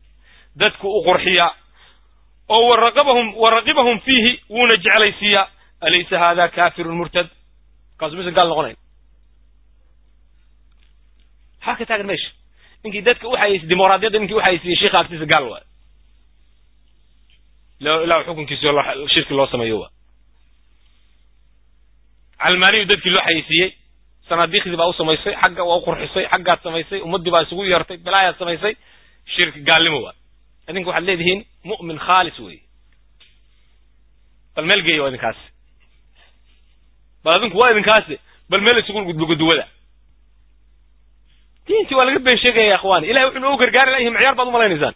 dadku u qurxiyaa oo waraqabahum waraqibahum fiihi wuuna jeclaysiiyaa alaysa hada kafirun murtad? Kaasu misan gaal noqonayn. Maxaa ka taagan meesha ninkii dadka uxayeysi dimuqraadiyadda ninkii uxayeysiiyey sheikha agtiisa gaal waay. Ilaa xukunkiisi shirki loo sameeyo waa calmaaniyu dadkii loo xayeysiiyey sanaadiikdii baa u samaysay xagga waa u qurxisay xaggaad samaysay ummaddii baa isugu yeertay balaayaad samaysay shirki gaalnimo waa idinka waxaad leedihiin mu'min khaalis weeye bal meel geeya waa idinkaasi bal adinku waa idinkaasi bal meel isugu gudboguduwada diintii waa laga been sheegaya ya ikhwani ilahay wuxuu noogu gargaari layihi macyaar baad umalaynaysaan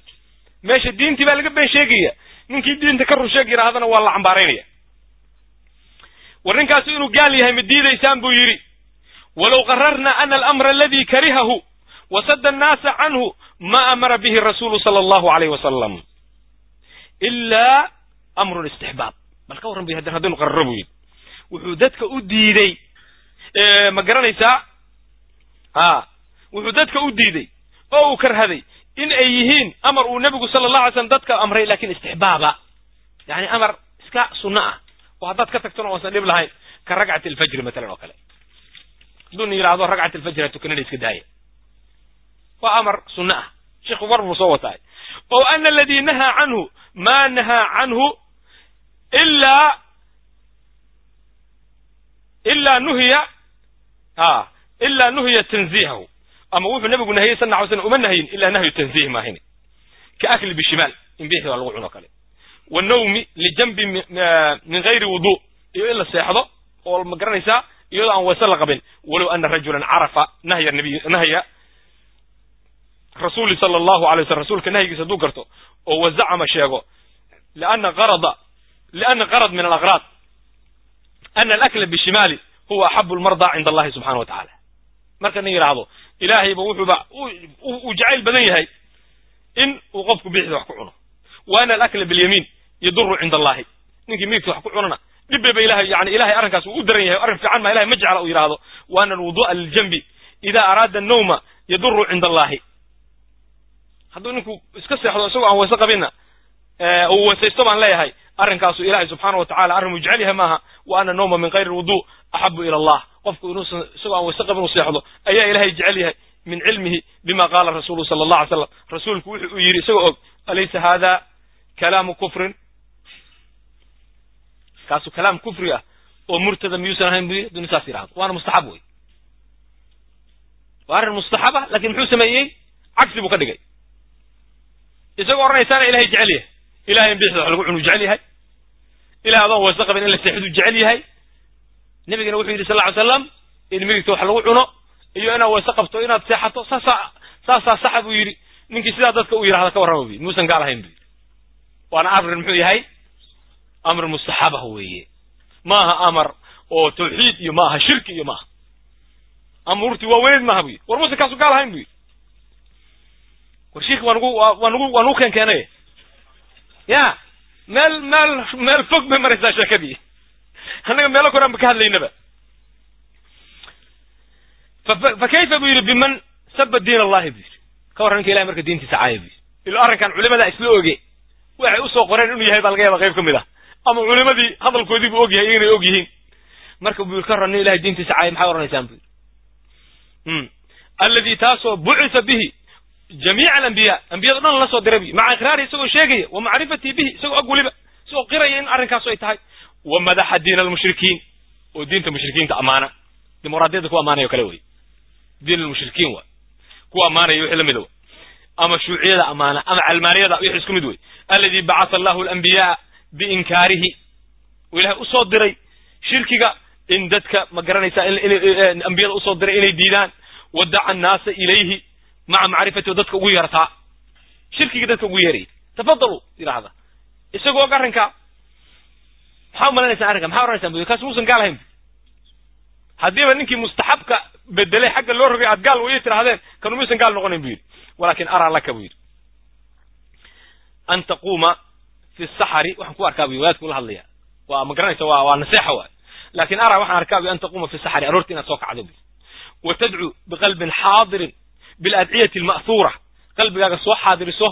meesha diintii baa laga been sheegaya. Ninkii diinta ka run sheeg yidhaahdana waa la cambaaraynaya war ninkaasi inuu gaal yahay ma diidaysaan buu yidhi. Walow qararna ana alamra aladi karihahu wasada annaasa canhu ma amara bihi rasulu sala allahu alayh wasalam ilaa amrun istixbaab bal ka warran bu haddaynu qararo buu yidhi wuxuu dadka u diidey ma garanaysaa a wuxuu dadka u diiday oo uu karhaday in ay yihiin amar uu nebigu sala allah alay slam dadka amray laakiin istixbaaba yani amar iska sunno ah oo haddaad ka tagtona oosan dhib lahayn ka ragcati alfajri matalan oo kale hadduu nin yidhahdo ragcat alfajri ha tukanina iska daaya waa amar sunno ah sheikhu war buu soo wataay o ana aladii nahaa canhu ma nahaa canhu ilaa ilaa nuhiya a ilaa nuhiya tanziihahu ama wuxuu nebigu nahiyey sal ly slam uma nahyin ila nahyu tanziih maahine ka akli bishimaal in bixi baa lagu cuno kale. Wanawmi lijanbi min gayri wudu. Iyo in la seexdo oo ma garanaysaa iyadoo aan wayse la qabin. Walow ana rajulan carafa nahya rasuli sala allahu alay waslm rasulka nahyigiisa hadduu garto oo wazacama sheego liana qarada liana qarad min alaqraad ana alakla bishimaali huwa axabu lmarda cinda allahi subxana wa tacala marka nin yidhaahdo ilaahayba wuxuuba uu jacayl badan yahay in uu qofku bixida wax ku cuno. Wa ana alakla bilyamiin yaduru cinda allahi. Ninkii miigta wax ku cunana dhibbayba ilahay yani ilahay arrinkaas uu u daran yahay arrin fiican ma ilahay ma jecla uu yidhahdo wa ana alwudu'a liljanbi ida araada annawma yaduru cinda allahi hadduu ninku iska seexdo isagoo aan wayse qabinna uu weysaysto baan leeyahay arrinkaasu ilahay subxaana wa tacala arrin uu jecel yahay maaha wa ana nawma min gayri wudu axabu ila allah. Qofku inuusan isagoo aan wayse qabin uu seexdo ayaa ilahay jecel yahay min cilmihi bima qaala rasulu sala allah alay slam rasuulku wuxu uu yidhi isagoo og alaysa hada kalaamu kufrin? Kaasu kalaam kufri ah oo murtada miyuusan ahayn bu hadduu ninkaas yidhahdo waana mustaxab wey waa arrin mustaxab ah laakiin muxuu sameeyey? Cagsi buu ka dhigay isagoo odhanaysaana ilahay jecel yahay. Ilahay in bixda wax lagu cunu jecel yahay. Ilahay adoon wayse qabin in la seexduu jecel yahay. Nebigana wuxuu yidhi sal ly slam in midigta wax lagu cuno iyo inaad wayse qabto inaad seexato saasaa saasaa saxa buu yidhi. Ninkii sidaa dadka uu yidhahda ka warrama bu yidhi. Muusan gaal ahayn bu yidhi. Waana amrin muxuu yahay? Amr mustaxabah weeye. Maaha amar oo tawxiid iyo maaha shirki iyo maaha amurtii waa weyneed maaha bu yidhi. War muusan kaasu gaal ahayn bu yidhi war shiiki waa nugu waa nugu waa nugu keen keenay ya meel meel meel fog bay maraysaa sheekadii [LAUGHS] annaga meelo koraan ba ka hadlaynaba fa kayfa bu yidhi biman saba diin allahi bu yidhi ka warran ninka ilahay marka diintiisa caaya bu yidhi ilo arrinkan culimadaa isla oge waxay u soo qoreen inuu yahay baa laga yaaba qayb ka mid ah ama culimadii hadalkoodii buu og yahay iyaganay og yihiin marka buu yidhi ka warran nin ilahay diintiisa caaya maxay odhanaysaan bu yidhi alladii taasoo bucisa bihi jamiica alambiya ambiyado dhan la soo diray buy maca iqraarihi isagoo sheegaya wa macrifatii bihi isagoo og weliba isagoo qiraya in arrinkaasu ay tahay wa madaxa diin almushrikiin oo diinta mushrikiinta amaana dimuqraadiyadda ku amaanaya o kale wey diin almushrikiin wa kuwa amaanaya wixii la mida ama shuuciyada amaana ama calmaaniyada wixii isku mid wey alladii bacatha allahu alambiyaa biinkaarihi uu ilahay u soo diray shirkiga in dadka ma garanaysaa ambiyada u soo diray inay diidaan wadaca annaasa ilayhi maca macrifati dadka ugu yeertaa shirkiga dadka ugu yeerayay tafadalu yidhaahda isagoo og arrinkaa maxaa umalanaysaa arrinka? Maxaa ohanaysaa bu kaas muusan gaal ahayn. Haddiiba ninkii mustaxabka bedelay xagga loo rogay aad gaal waya tirahdeen kanu muusan gaal noqonayn bu yidhi walakin araa laka bu yidhi an taquuma fi saxari waxaan ku arkaa bu wadaadku la hadlaya waa ma garanaysa waa waa naseexa waay. Lakin araa waxaan arkaa bu an taquuma fi saxari aroorti inaad soo kacdo bu wa tadcuu biqalbin xaadirin biladciyati alma'huura qalbigaaga soo xaadiriso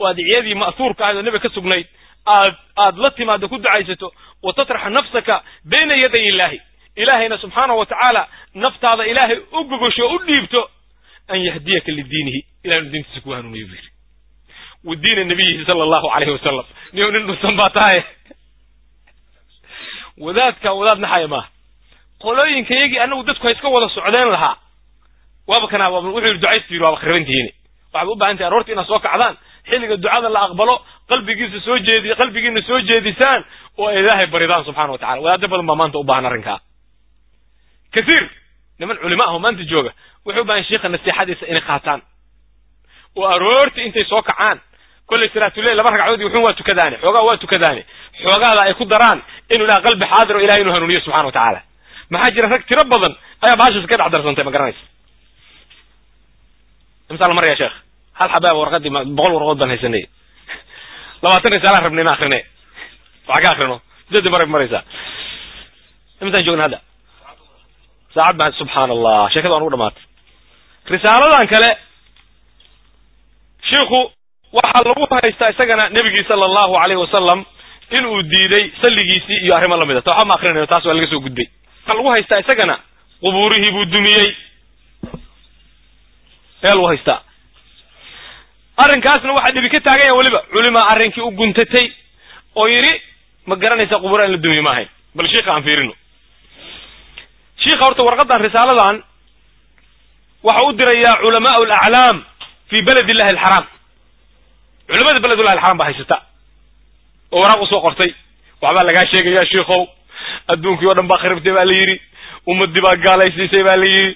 oo adciyadii ma'huurka ahayd oo nebiga ka sugnayd aad aad la timaado ku ducaysato wa tatraxa nafsaka bayna yaday illaahi ilaahayna subxaanahu wa tacaala naftaada ilaahay u gogosho o u dhiibto an yahdiyaka lidiinihi ilahay inu diintiisa ku hanuuniyo bu yidhi wa diina nabiyihi sala allahu alayhi wasalam niyow nin dhusan baa tahay wadaadka wadaad naxaya maaha qolooyinka yagii anagu dadku ha iska wada socdeen lahaa waaba kanaa wuxuu yidhi ducaystu yidhi waaba kharibantihiini waxaad u baahan tahay aroortii inaad soo kacdaan. Xilliga ducada la aqbalo qalbigiisa soo jeedi qalbigiina soo jeedisaan oo ay ilaahay baridaan subxana wa tacala wadaado badan baa maanta u baahan arrinkaa. Kasiir niman culima ah oo maanta jooga waxay u baahan shiikha nasiixadiisa inay qaataan. Oo aroortii intay soo kacaan. Kollay salaatuleyl laba ragcadood iyo wuxun waa tukadaane xoogaa waa tukadaane. Xoogaada ay ku daraan inuu ilaha qalbi xaadir oo ilahay inuu hanuuniyo subxana wa tacaala. Maxaa jira rag tiro badan ayaa bahashaas ka dhex darsantay ma garanaysa imsaa la maraya sheekh hal xabaaba warqadii boqol warqood baan haysanay [LAUGHS] labaatan risaalaan rabnay in akrine waxa ka akrino sideedii maray maraysaa imisaan joogna hadda. Saacad baa subxaana allah sheekada waan ugu dhamaatay. Risaaladan kale shiikhu waxaa lagu haystaa isagana nebigii sala allahu alayhi wasalam inuu diiday salligiisii iyo arrimo lamida ta waxba ma akrinayo taas waa laga soo gudbay. Waxaa lagu haystaa isagana qubuurihii buu dumiyey ee lagu haystaa arrinkaasna waxaa dhibi ka taagan yaha weliba culimaa arrinkii u guntatay oo yidhi ma garanaysa qubuura in la dumiye ma ahayn bal shiika aan fiirino. Shiika horta warqadan risaaladan waxa u dirayaa culamaau alaclaam fi beled illahi alxaraam. Culamada beledullahi alxaram baa haysata oo waraaq u soo qortay. Waxbaa lagaa sheegaya shiikow adduunkii o dhan baa kharibtay baa la yidhi ummadii baa gaalaysiisay baa la yidhi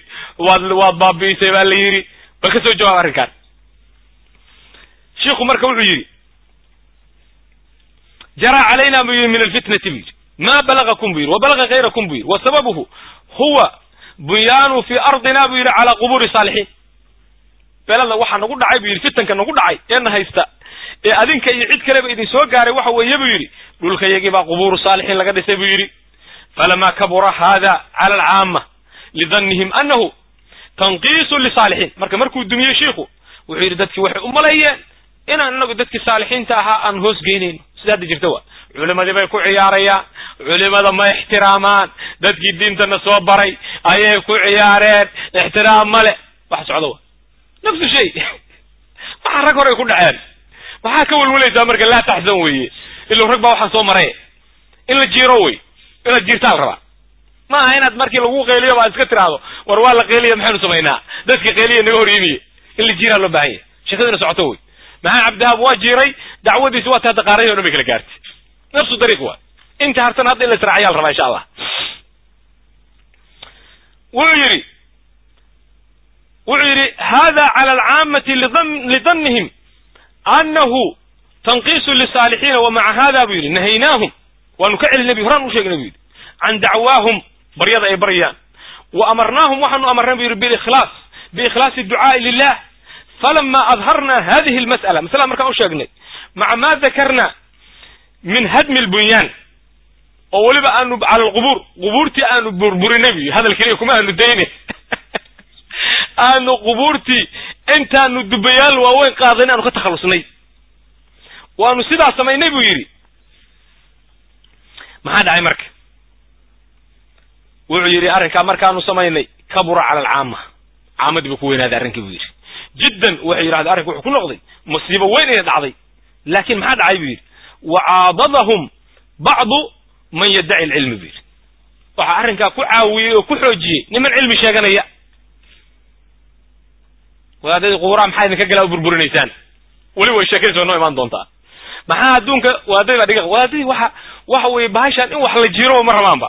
waad waad baabi'isay baa la yidhi bal ka soo jawaab arrinkaan shiiku marka wuxuu yidhi jaraa calayna buu yidhi min alfitnati buu yidhi. Ma balagakum buu yidhi wabalaga hayrakum buu yidhi. Wa sababuhu huwa bunyaanu fi ardina buu yidhi calaa qubuuri saalixiin. Belada waxaa nagu dhacay buu yidhi fitanka nagu dhacay eena haysta ee adinka iyo cid kaleba idin soo gaaray waxa weeye buu yidhi. Dhulka yagii baa qubuuru saalixiin laga dhisay buu yidhi. Falama kabura hada cala alcaama lidannihim annahu tanqiisu lisaalixiin marka markuu dumiyey shiiku wuxuu yidhi dadkii waxay u maleeyeen inaan inagu dadkii saalixiinta ahaa aan hoos geynayno sida hadda jirta wa culimadii bay ku ciyaarayaan culimada ma ixtiraamaan dadkii diintana soo baray ayay ku ciyaareen ixtiraam male wax socda wa nafsu shay. [LAUGHS] Waxaa rag horay ku dhaceen. Waxaa ka welwelaysaa marka laa taxsan weeye. Ilow rag baa waxaan soo maray in la jiiro wey inaad jiirtaa la rabaa ma aha inaad markii lagu qeyliyo ba ad iska tiraahdo. War waa la qeyliya maxaynu samaynaa? Dadka qeyliya naga hor yimiye in la jiiraa loo baahan yahy sheekadu ina socoto wey maxaa cabdihaab waa jiiray? Dacwadiisi waa ta hadda qaarayhi o dhan bay kala gaartay. Nafsu dariiq waa. Inta hartan hadda in la israaciyaa la rabaa insha allah wuxuu yidhi wuxuu yidhi hada cala alcaamati lidannihim annahu tanqiisu lisaalixiina wa maca hada buu yidhi. Nahaynaahum waanu ka celinay bu horaan u sheegnay bu yidhi. Can dacwaahum baryada ay baryaan wa amarnaahum waxaanu amarnay bu yidhi biikhlaas biikhlaasi ducaai lilah falama adharna hadihi almas'ala masala markaan u sheegnay maca ma dakarna min hadmi albunyaan oo weliba aanu cala alqubuur qubuurtii aanu burburinay bu hadal keliya kuma aanu dayne [LAUGHS] aanu qubuurtii intaanu dubayaal waaweyn qaadayn aanu ka takhallusnay waanu sidaa samaynay buu yidhi. Maxaa dhacay marka wuxuu yidhi arrinkaa markaanu samaynay kabura cala alcaama caamadii buu ku weynaaday arrinkii buu yidhi. Jiddan waxay yidhahdeen arrinku wuxuu ku noqday masiibo weyn inay dhacday. Laakiin maxaa dhacay buu yidhi? Wacaadadahum bacdu man yaddaci alcilmi buu yidhi. Waxaa arrinkaa ku caawiyey oo ku xoojiyey niman cilmi sheeganaya. Wadaadadii qubuuraha maxaa idinka galaa u burburinaysaan? Weli way sheekaysa noo imaan doontaa. Maxaa adduunka wadaadadii baa dhiga? Wadaadadii waxa waxa weeye bahashaan in wax la jiiro ma rabaanba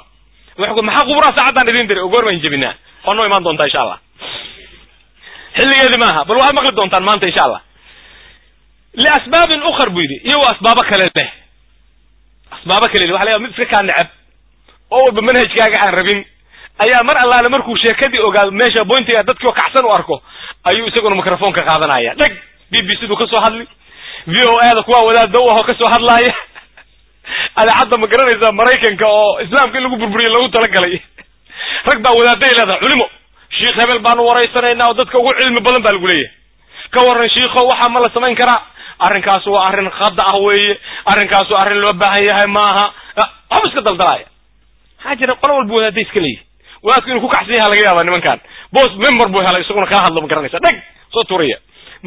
maxaa quburaha saacaddaan idin diray? Oo goor baan jebinaa. Waa noo imaan doontaa insha allah. Xilligeedi maaha. Bal waxaad maqli doontaan maanta insha allah. Liasbaabin ukar buu yidhi. Iyagoo asbaabo kale leh. Asbaabo kale leh. Waxa laga mid iska kaa necab oo walba manhajkaaga aan rabin ayaa mar allaale markuu sheekadii ogaado meesha bointiga dadkii oo kacsan u arko ayuu isaguna microfonka qaadanaya dheg! B b c du ka hadli. V o a da kuwaa wadaada u ahoo ka hadlaaya adaacadda ma garanaysaa maraykanka oo islaamka in lagu burburiyo lagu talagalay. Rag baa wadaaday leedahay culimo shiikh hebel baanu waraysanaynaa oo dadka ugu cilmi badan baa lagu leeyahay. Ka waran shiikho waxaa ma la samayn karaa? Arrinkaas waa arrin khada ah weeye arrinkaasu arrin loo baahan yahay maaha. Waxba iska daldalaya maxaa jira qolo walba wadaaday iska leeyihi wadaadku inuu ku kacsan yaha laga yaaba nimankan. Bos member buu helay isaguna kala hadlo ma garanaysa. Dheg soo turaya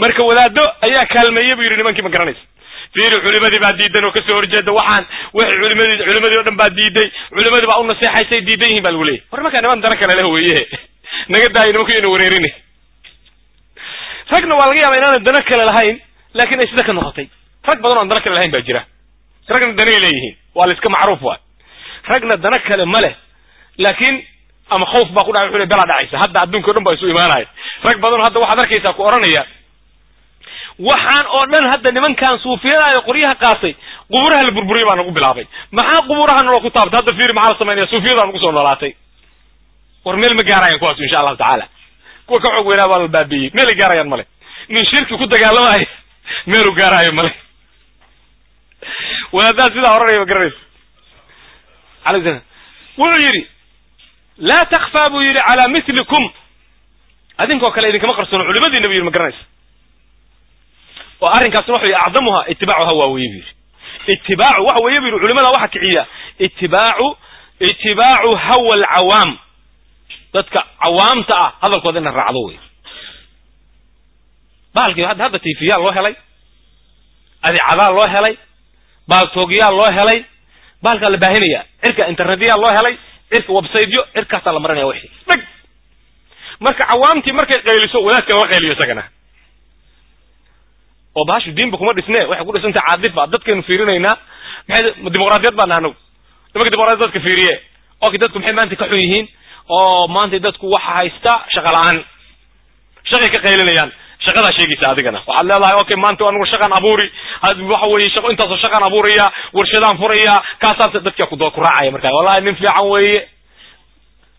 marka wadaado ayaa kaalmeeye bu yidhi nimankii ma garanaysa fiiri culimadii baa diidan oo ka soo horjeeda. Waxaan wixii culimadii culimadii o dhan baa diiday. Culimadii baa u naseexaysay diidan yihiin ba lagu leeyahy war markaa niman dana kale leh weye naga daayo nimanku ina wareerin ragna waa laga yaaba inaanan dana kale lahayn laakin ay sida ka noqotay. Rag badan o aan dana kale lahayn baa jira. Ragna danay leeyihiin. Waa la iska macruuf waay. Ragna dana kale ma leh laakin ama khawf baa ku wuxu le belaa dhacaysa. Hadda adduunka o dhan baa isu imaanaya rag badan hadda waxaad arkaysaa ku odhanaya waxaan oo dhan hadda nimankan suufiyadayo qoryaha qaatay quburaha la burburiya baa nagu bilaabay. Maxaa quburaha naloo ku taabtay? Hadda fiiri maxaa la samaynaya suufiyadaa nagu soo noolaatay. War meel ma gaarayan kuwaas insha allahu tacaala. Kuwa ka xoog weynaa baa la baabiiyey meelay gaarayaan male nin shirki ku dagaalamaayo meelu gaaraayo male wadaadaha sidaa oranaya ma garanaysa wuxuu yidhi laa takfaa buu yidhi calaa mitlikum. Adinkoo kale idinkama qarsoono culimadiina bu yidhi ma garanaysa oo arrinkaasna waxa yidhi acdamuha itibaacu hawa weye bu yidhi itibaacu waxa weeye bu yidhi culimada waxa kiciya itibaacu itibaacu hawa alcawaam dadka cawaamta ah hadalkooda ina raacdo wey bahalkii hadda tifiyaal loo helay adiicadaal loo helay baaltoogyaal loo helay bahalkaa la baahinaya cirka internetyaal loo helay cirka websiteyo cirkaasaa la marinaya wixii. Dheg marka cawaamtii markay qayliso wadaadkan la qayliyo isagana oo bahashu diinba kuma dhisne waxay ku dhisantahay caadifa dadkaynu fiirinaynaa. Maxay dimuqraadiyad baa anagu nimanka dimuqradiyad dadka fiiriye. Oki dadku maxay maanta ka xun yihiin? Oo maanta dadku waxa haysta shaqa la'aan. Shaqay ka qaylinayaan shaqadaa sheegaysa adigana. Waxaad leedahay okay maanta anigu shaqaan abuuri. Waxa weye shaqo intaasoo shaqaan abuuraya warshadaan furaya kaasaas dadka ku raacaya marka wallahi nin fiican weeye.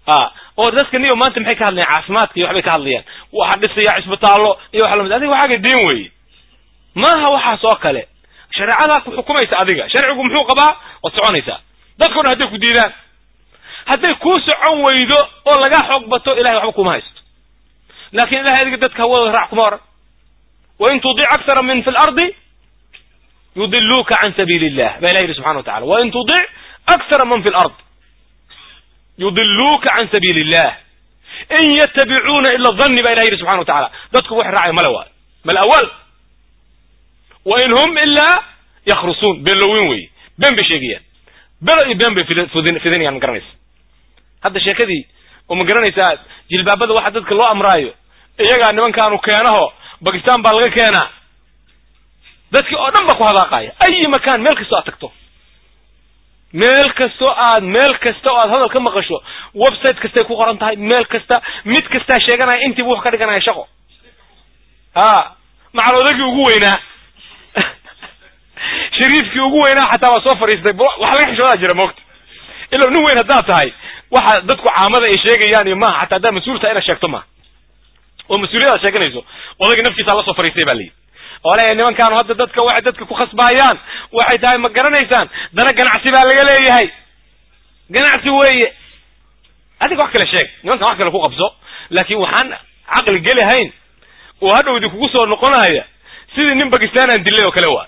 A oo dadka niyo maanta maxay ka hadlayaan? Caafimaadka iyo waxbay ka hadlayaan. Waxa dhisaya cisbitaallo iyo waxa la mid adiga waxaaga diin weeye maaha waxaas oo kale. Shareecadaa ku xukumaysa adiga. Sharcigu muxuu qabaa? Waad soconaysaa dadkuna hadday ku diidaan. Hadday kuu socon weydo oo lagaa xoog bato ilahay waxba kuma haysto. Lakin ilahay adiga dadka hawadooda raac kuma oran. Wain tudic aktara min fi lardi yudiluuka can sabiili illah baa ilah yidhi subxana wa tacala wain tudic aktara man fi lard yudiluuka can sabiili illah in yatabicuuna ila dhanni baa ilah yidhi subxana wa tacala dadku wax raacay male waayo. Mal awaal wa in hum ilaa yakhrusuun beenlowin weeye been bay sheegayaan belo iyo been bay fidinayaan ma garanaysa hadda sheekadii oo ma garanaysaa jilbaabada waxa dadka loo amraayo iyagaa nimankaanu keenaho bakistan baa laga keenaa dadkii oo dhan ba ku hadaaqaya ayi makaan meel kastoo aad tagto meel kastoo aad meel kasta oo aad hadal ka maqasho website kastay ku qoran tahay meel kasta mid kastaa sheeganaya intiibu wax ka dhiganaya shaqo ha macal odagii ugu weynaa shariifkii ugu weynaa xataa waa soo fadhiistay wax laga xishoodaa jira moogta ila nin weyn haddaad tahay waxa dadku caamada ay sheegayaan iyo maaha xataa haddaad mas'uul tahay inaad sheegto maaha oo mas'uuliyadaad sheeganayso. Odayga naftiisaa la soo fadhiistay baa layidhi oo leeyahay nimankaanu hadda dadka waxay dadka ku khasbaayaan waxay tahay ma garanaysaan dana ganacsi baa laga leeyahay. Ganacsi weeye. Adiga wax kale sheeg nimankan wax kale ku qabso laakin waxaan caqli gelihayn oo hadhowdi kugu soo noqonaya sidii nin bakistan aan dilay oo kale waa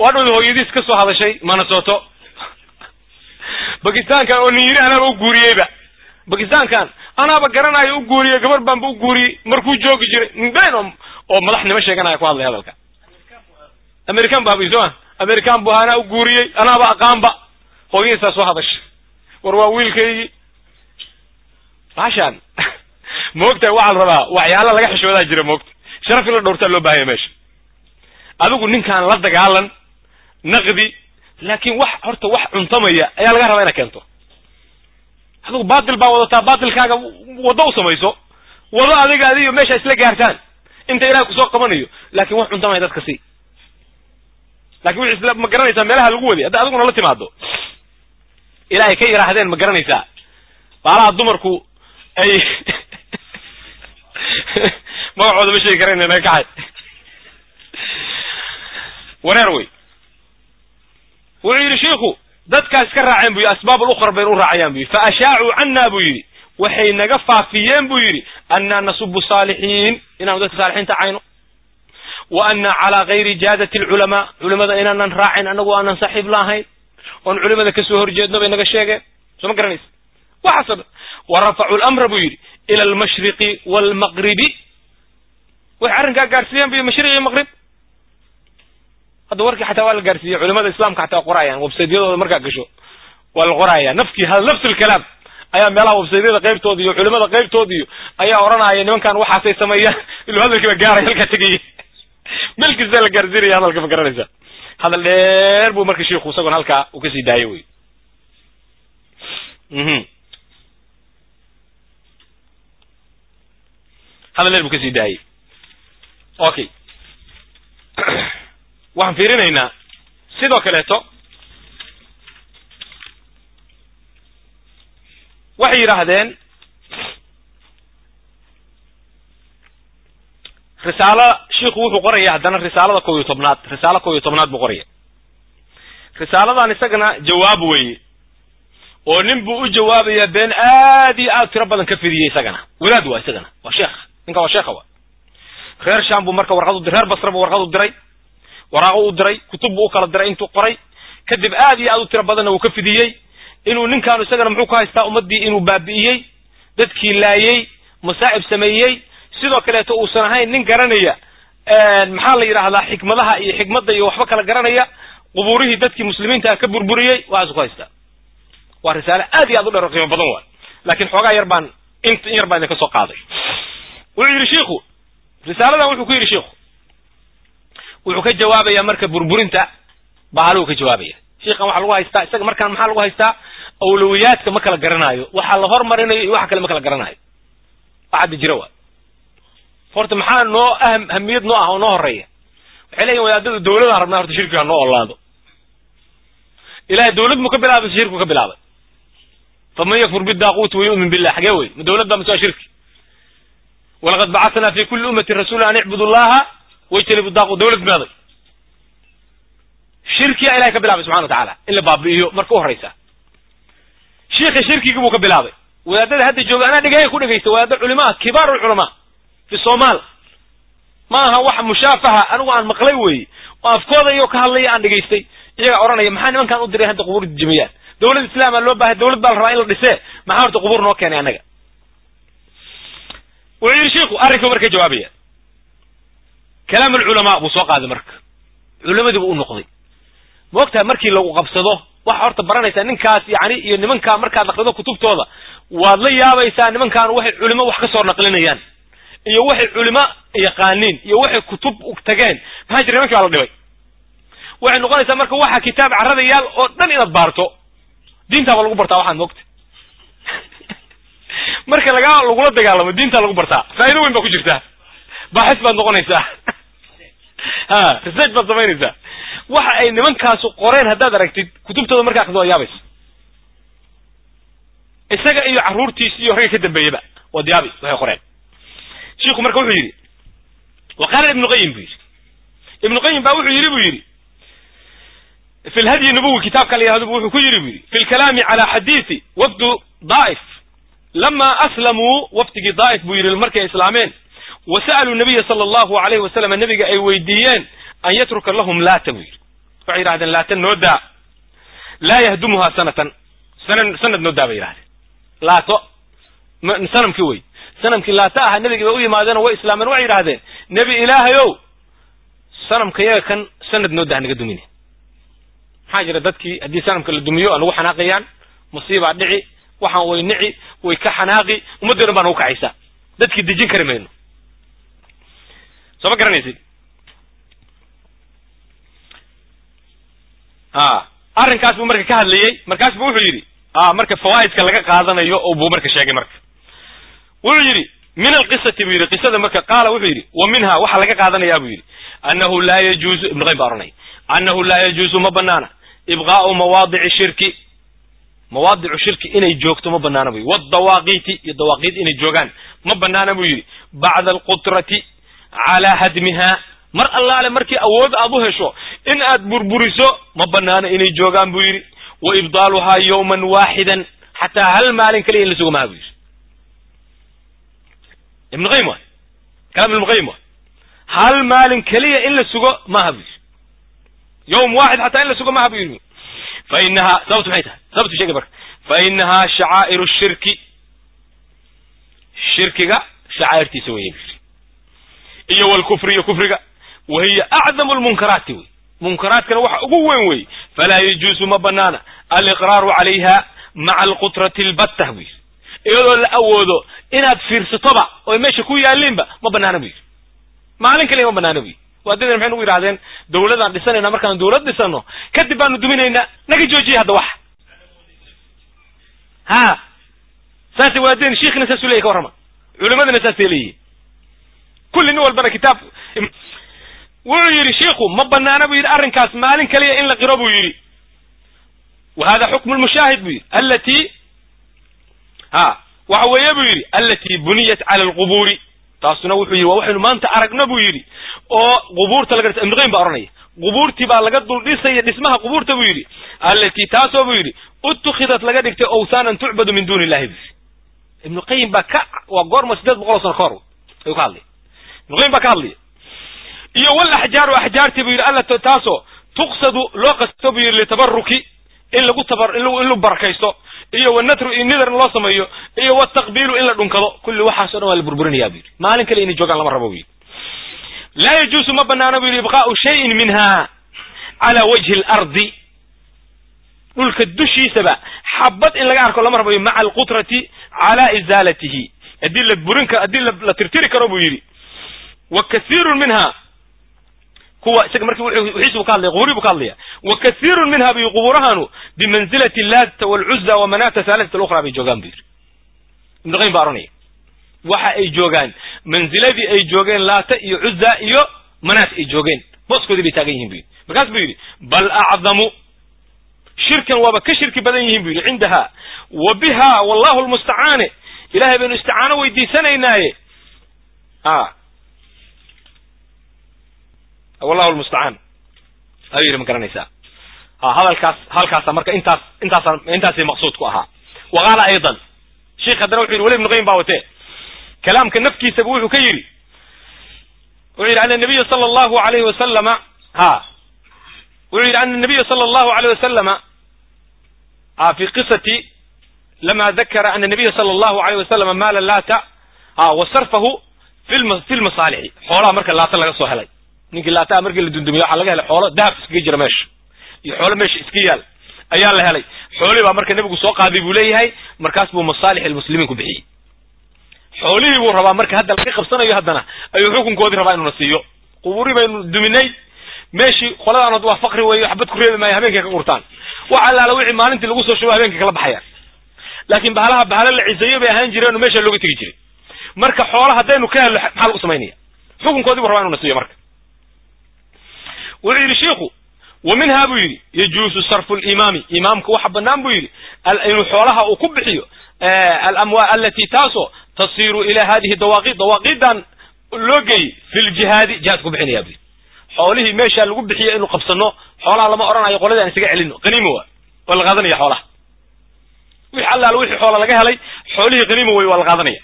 oo hadhowdi hooyadiis ka soo hadashay manasoto bakistankan oo nin yiri anaaba u guuriyeyba. Bakistankan anaaba garanayo u guuriyey gabar baanba u guuriyey markuu joogi jiray ninben oo oo madaxnimo sheeganaya ku hadlay hadalka. American bu habiy sooma american bu anaa u guuriyey anaaba aqaanba. Hooyadiisaa soo hadashay. War waa wiilkaygii maashaan [LAUGHS] maogtahay waxaa rabaa waxyaala laga xishoodaa jira moogta. Sharaf in la dhowrtaa loo baahanya meesha. Adigu ninkaan la dagaalan naqdi laakin wax horta wax cuntamaya ayaa laga rabaa inaad keento. Adigu baatil baa wadataa baatilkaaga waddo u samayso wado adiga adiyo meesha isla gaartaan inta ilahay ku soo qabanayo laakin wax cuntamaya dadka si laakiin wixi isla ma garanaysaa meelaha lagu wadi hadda adiguna la timaado ilaahay ka yiraahdeen ma garanaysaa. Baalaha dumarku ay [LAUGHS] magacooda ma sheegi karayna naga kacay wareer wey wuxuu yidhi shiiku dadkaas ka raaceen bu yidhi asbaab lukhra baynu u raacayaan bu yidhi. Fa ashaacuu cannaa buu yidhi. Waxay naga faafiyeen buu yidhi. Annaa nasubu saalixiin inaanu dadka saalixiinta cayno. Wa anna calaa gayri jaadati alculamaa culimada inaanan raacin anagu aanan saaxiib laahayn oon culimada ka soo horjeedno bay naga sheegeen. Soo ma garanaysa? Waxaasoo dhan wa rafacuu lamra buu yidhi ila almashriqi waalmaqribi waxay arrinkaa gaarsiiyeen bu yidhi mashriq iyo maqrib hadda warkii xataa waa la gaarsiiyey culimada islaamka xataa qorayaan websaydyadooda markaa gasho waa la qoraya nafkii nafs lkalaam ayaa meelaha websaydyada qaybtooda iyo culimada qaybtooda iyo ayaa odhanaya nimankan waxaasay sameeyaan. [LAUGHS] Ilo hadalkiiba gaaray halkaa tegaya [LAUGHS] meel kasta la gaarsiinaya hadalka ma garanaysa. Hadal dheer buu marka shiiku isagoon halkaa uu ka sii daayo wey hadal dheer buu ka sii daayey okay [CLEARS THROAT] waxaan fiirinaynaa sidoo kaleeto waxay yidhaahdeen risaalo shiiku wuxuu qoraya haddana risaalada kow iyo tobnaad. Risaalo kow iyo tobnaad buu qoraya risaaladan isagana jawaab weeye. Oo nin buu u jawaabayaa been aad iyo aad tiro badan ka fidiyey isagana. Wadaad waa isagana. Waa sheekh ninka waa sheekha wa reer sham buu marka warqad reer basra buu warqad u diray waraaqo u diray kutub buu u kala diray intuu qoray. Kadib aad iyo aad u tiro badanna wuu ka fidiyey. Inuu ninkaanu isagana muxuu ku haystaa ummaddii inuu baabi'iyey dadkii laayey masaa'ib sameeyey. Sidoo kaleeto uusan ahayn nin garanaya maxaa la yidhaahdaa xikmadaha iyo xikmadda iyo waxba kala garanaya. Qubuurihii dadkii muslimiinta ka burburiyey waxaasu ku haystaa. Waa risaale aad iyo aad u dheer oo qiimo badan waay. Laakiin xoogaa yar baan in yar baan idinka soo qaaday. Wuxuu yidhi shiiku risaaladan wuxuu ku yidhi shiiku wuxuu ka jawaabayaa marka burburinta bahaluu ka jawaabaya. Shiikan waxaa lagu haystaa isaga markaan maxaa lagu haystaa? Awlawiyaadka ma kala garanaayo. Waxaa la hormarinayo iyo waxa kale ma kala garanaayo. Wax hadda jira waa. Horta maxaa noo aham ahamiyad noo ah oo noo horreeya waxay leeyihiin wadaadada dawladaan rabnaa horta shirkiga noo olaado ilahay dawlad muu ka bilaabay shirku ka bilaabay. Faman yakfur bidaaquuti wayu'min billah. Xagee wey ma dawlad baa mase waa shirki. Walaqad bacatnaa fi kulli ummatin rasuula an icbudu llaha wajtanibu daaqut dawlad meeday shirkiya ilahay ka bilaabay subxana wa tacaala in la baabi'iyo marka u horeysa. Shiika shirkigii buu ka bilaabay. Wadaadada hadda jooga anaa dhegaya ku dhegaysta wadaada culimaa kibaar ulculamaa fi somaal ma aha wax mushaafaha anigu aan maqlay weeye oo afkooda iyoo ka hadlaya aan dhegaystay iyagaa odhanaya maxaa nimankaan u diray hadda qubuur jamiyaan dawlad islaamaa loo baahay dawlad baa la rabaa in la dhisee. Maxaa horta qubuur noo keenay annaga wuxuu yidhi shiiku arrinka marka jawaabaya kalaam alculamaa buu soo qaaday marka culimadii buu u noqday ma ogtahay markii lagu qabsado waxaa horta baranaysaa ninkaas yani iyo nimankaa markaad naqlido kutubtooda waad la yaabaysaa nimankaan waxay culimo wax ka soo naqlinayaan iyo waxay culimo yaqaaniin iyo waxay kutub tageen maxaa jira nimankii baa la dhibay waxay noqonaysaa marka waxa kitaab carada yaal oo dhan inaad baarto diintaaba lagu bartaa waxaad moogta marka lagaa lagula dagaalamo diintaa lagu bartaa faa'ido weyn baa ku jirtaa baaxis baad noqonaysaa ha research baad samaynaysaa waxa ay nimankaasu qoreen haddaad aragtid kutubtooda markaa akrido waa yaabaysa. Isaga iyo carruurtiis iyo ragga ka dambeeyaba waad yaabi waxay qoreen. Shiiku marka wuxuu yidhi wa qaala ibnu qayim buu yidhi. Ibnu qayim baa wuxuu yidhi buu yidhi fi lhadyi nubuwi kitaabka la yihahdo wuxuu ku yidhi buu yidhi fi lkalaami cala xadiisi wafdu daa'if. Lama aslamuu wafdigii daa'if buu yidhi markay islaameen wa sa'aluu nabiya sala allahu alayhi wasalam nabiga ay weydiiyeen an yatruka lahum laata buu yidhi waxay yidhahdeen laata noo daa laa yahdumuhaa sanatan. Sana sanad noo daa bay yidhahdeen laato sanamkii wey. Sanamkii laata aha nebigi bay u yimaadeenoo way islaameen waxay yidhahdeen nebi ilaahayow sanamka yaga kan sanad noo daa naga dumine. Maxaa jira dadkii haddii sanamka la dumiyo anagu xanaaqayaan musiibaa dhici waxaan way nici way ka xanaaqi ummaddeena baa nagu kacaysa dadkii dejin kari mayno soo ma garanaysid? A arrinkaas buu marka ka hadlayey markaas bu wuxuu yidhi a marka fawaa'idka laga qaadanayo oo buu marka sheegay marka. Wuxuu yidhi min alqisati buu yidhi qisada marka qaala wuxuu yidhi wa minha waxaa laga qaadanayaa buu yidhi. Annahu laa yajuuzu ibnu qaym baa ohanaya annahu laa yajuuzu ma banaana ibqaa'u mawaadici shirki. Mawaadicu shirki inay joogto ma banaana buu yidhi. Wadawaaqiiti iyo dawaaqiit inay joogaan ma banaana buu yidhi. Bacda alqudrati calaa hadmiha mar allaale markii awood aad u hesho in aad burburiso ma banaana inay joogaan buu yidhi wa ibdaaluhaa yawman waaxidan xataa hal maalin kaliya in la sugo maha buu yidhi ibnu qaym waay kalaam ibnu qaym waay hal maalin keliya in la sugo maha buu yidhi yawm waaxid xataa in la sugo maha buu yidhi fa inahaa sababtu maxay tahay sababtu sheegay marka fa inahaa shacaa'iru shirki shirkiga shacaa'irtiisa weye buu yidhi iyo walkufri iyo kufriga wa hiya acdamu lmunkaraati wey. Munkaraadkana waxa ugu weyn wey. Falaa yajuusu ma banaana. Aliqraaru calayha maca alqutrati albattah buu yidhi iyadoo la awoodo inaad fiirsatoba oy meesha ku yaalinba ma banaana buu yidhi maalin kaliya ma banaana buu yidhi waadadan maxay nugu yidhahdeen dawladaan dhisanayna markaan dawlad dhisano kadib baanu duminaynaa naga joojiya hadda wax. Ha saasay waadeen shiikhina saasuu leyahy ka warrama. Culimadana saasay leeyihiin kulli nin walbana kitaab. Wuxuu yidhi shiikhu ma banaana buu yidhi arrinkaas maalin kaliya in la qiro buu yidhi. Wa hada xukmu lmushaahid buu yidhi. Alati ha waxa weeye buu yidhi. Alati buniyat cala alqubuuri taasuna wuxuu yidhi waa waxaynu maanta aragno buu yidhi. Oo qubuurta laga dhisa ibnu qaym baa ohanaya qubuurtii baa laga dul dhisaya dhismaha qubuurta buu yidhi. Alati taasoo buu yidhi utukhidat laga dhigtay owthaanan tucbadu min duuni illahi buu yidhi. Ibnu qayim baa ka waa goorma siddeed boqol oo sano ka hor ayuu ka hadlaya ibnu qaym baa ka hadlaya iyo wal axjaaru axjaartii buu yidhi alla taasoo tuqsadu loo qasto buu yidhi litabaruki in lagu tabar in lagu barakaysto iyo wanatru iyo nidarn loo sameeyo iyo wataqbiilu in la dhunkado. Kulli waxaas o dhan waa la burburinayaa bu yidhi. Maalin kale inay joogaan lama rabo bu yidhi. Laa yajuusu ma banaana bu yidhi ibqaa'u shayin minha cala wajhi alardi. Dhulka dushiisaba xabad in laga arko lama rabayo maca alqutrati cala izaalatihi. Haddii la burin ka haddii la tirtiri karo buu yidhi wa kasiirun minha. Kuwa isaga marki wixiisu ka hadlaya quburi bu ka hadlaya wa kasiirun minha bu qubuurahanu bimanzilati laata walcuza wa manata halatat alukhra bay joogaan bu yidhi. Ibnu qaym baa ohanaya waxa ay joogaan manziladii ay joogeen laata iyo cuza iyo manaat ay joogeen. Booskoodii bay taagan yihiin bu yidhi. Markaas buu yidhi bal acdamu shirkan waaba ka shirki badan yihiin bu yidhi cindaha. Wa biha wallahu lmustacaane ilahay baynu isticaano weydiisanaynaaye a wallahu lmustacaan ayuu yidhi ma garanaysaa. Ha hadalkaas halkaasa marka intaas intaasa intaasay maqsuud ku ahaa. Wa qaala aydan. Sheikh haddana wuxu yidhi weli ibnu qaym baa watee. Kalaamka nafkiisaba wuxuu ka yidhi wuxuu yidhi ana nabiya sala allahu alayhi wasalama ha. Wuxuu yidhi ana nabiya sala allahu alayh wasalama fi qisati lama dakara ana nabiya sala allahu alayh wasalama maala laata a wa sarfahu fi lmasaalixi xoolaha marka laata laga soo helay ninkii laataa markii la dundumiyo waxaa laga helay xoolo dahab iskaga jira meesha. Iyo xoolo meesha iska yaal ayaa la helay. Xoolihii baa marka nebigu soo qaaday buu leeyahay markaas buu masaalix almuslimiin ku bixiyey. Xoolihii buu rabaa marka hadda laga qabsanayo haddana ayuu xukunkoodii rabaa inuna siiyo. Qubuurii baynu duminay meeshii qoladaan waa fakri weeyo waxbad ku reebi maayo habeenkay ka qurtaan wax allaala wixii maalintii lagu soo shubo habeenkay kala baxayaan. Laakiin bahalaha bahalo la ciseeyo bay ahaan jireen meesha looga tegi jiray. Marka xoola haddaynu ka helno maxaa lagu samaynaya xukunkoodii buu rabaa inuna siiyo marka wuxuu yidhi shiikhu wa minha buu yidhi yajuusu sarfu limaami imaamka waxa banaan buu yidhi inuu xoolaha uu ku bixiyo alamwaal alati taasoo tasiiru ila hadihi dawaaqid dawaaqidan loo geeyey fi ljihaadi jihaad ku bixinaya buu yidhi. Xoolihii meeshaa lagu bixiyo inuu qabsano xoolaha lama odhanayo qoladii aan isaga celino qaniimo waa waa la qaadanaya xoolaha. Wix allaala wixii xoola laga helay xoolihii qaniimo wey waa la qaadanaya.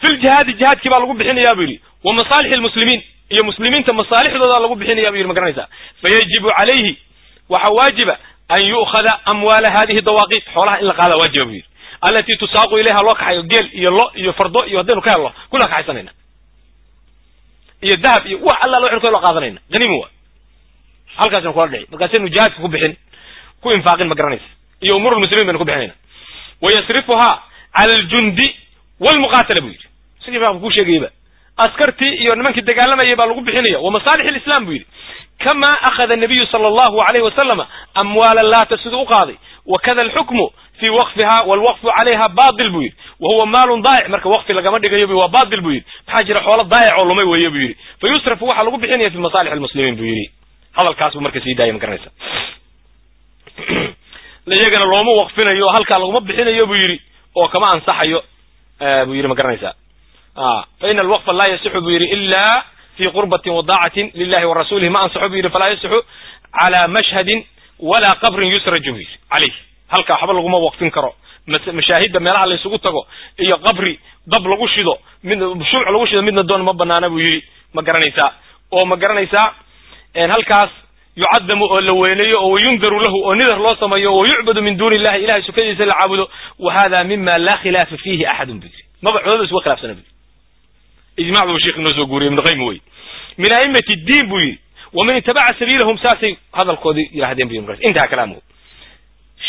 Fi ljihaadi jihaadkii baa lagu bixinaya buu yidhi wa masaalix lmuslimiin iyo muslimiinta masaalixdooda lagu bixinaya bu yidhi ma garanaysaa? Fayajibu calayhi waxa waajiba an yu'khada amwaala hadihi dawaaqit xoolaha in la qaada waajiba bu yidhi. Alatii tusaaqu ilayha loo kaxayo geel iyo lo iyo fardo iyo haddaynu ka helno kulaa kaxaysanayna iyo dahab iyo wax alla waxaynu ka loo qaadanayna haniimo wa halkaasaynu kula dhici. Markaasaynu jihaadka ku bixin ku infaaqin ma garanaysa. Iyo umuur lmuslimiin baynu ku bixinayna wayasrifuhaa cala aljundi walmuqaatala bu yidhi. Isagii baa kuu sheegayaba askartii iyo nimankii dagaalamayay baa lagu bixinaya. Wa masaalix alislam buu yidhi kama akhada nabiyu sala allahu alayhi wasalama amwaala laata siduu u qaaday wa kada alxukmu fii waqfiha walwaqfu calayha batil buu yidhi. Wa huwa maalun daa'ic marka waqfi lagama dhigayo bu waa batil buu yidhi. Maxaa jira xoolo daa'ic oo lumay weeye buu yidhi. Fa yusrafu waxaa lagu bixinaya fi masaalix almuslimiin buu yidhi. Hadalkaas buu marka sii daaya ma garanaysa. [CLEARS THROAT] Iyagana looma waqfinayo halkaa laguma bixinayo buu yidhi oo kama ansaxayo buu yidhi ma garanaysaa fa ina alwaqfa laa yasixu buu yidhi ila fi qurbatin wadaacatin lilahi wa rasulihi ma ansaxo buu yidhi falaa yasixu cala mashhadin walaa qabrin yusraju buu yidhi calayh halkaa waxba laguma waqfin karo mashaahidda meelaha laysugu tago iyo qabri dab lagu shido mid shuuc lagu shido midna doon ma banaana buu yidhi ma garanaysaa oo ma garanaysaa halkaas yucadamu oo la weyneeyo oo wayundaru lahu oo nidar loo sameeyo wayucbadu min duuni illahi ilahay sukadiisa la caabudo wa hada mima laa khilaafa fiihi axadun bu yidhi maba culamada isga khilaafsana bu yidhi ijmac buu sheikh inoo soo guuriyay ibnu qaym wey min aimati diin buu yidhi waman itabaca sabiilahum saasay hadalkoodii yidhahdeen bu intaha kalaamuhu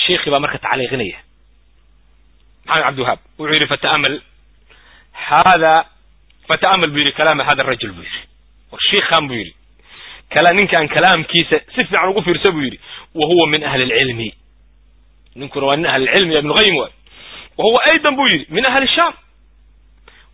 sheikhi baa marka tacliiqinaya maxamed cabdiwahaab wuxuu yidhi fata'amal hada fata'amal buu yidhi kalaama hada arajul buu yidhi war shiikhan buu yidhi kala ninkan kalaamkiisa si fiican ugu fiirsa buu yidhi wa huwa min ahli lcilmi ninkuna waa nin ahli lcilmi ibnu qayim waay wa huwa aydan buu yidhi min ahli shaam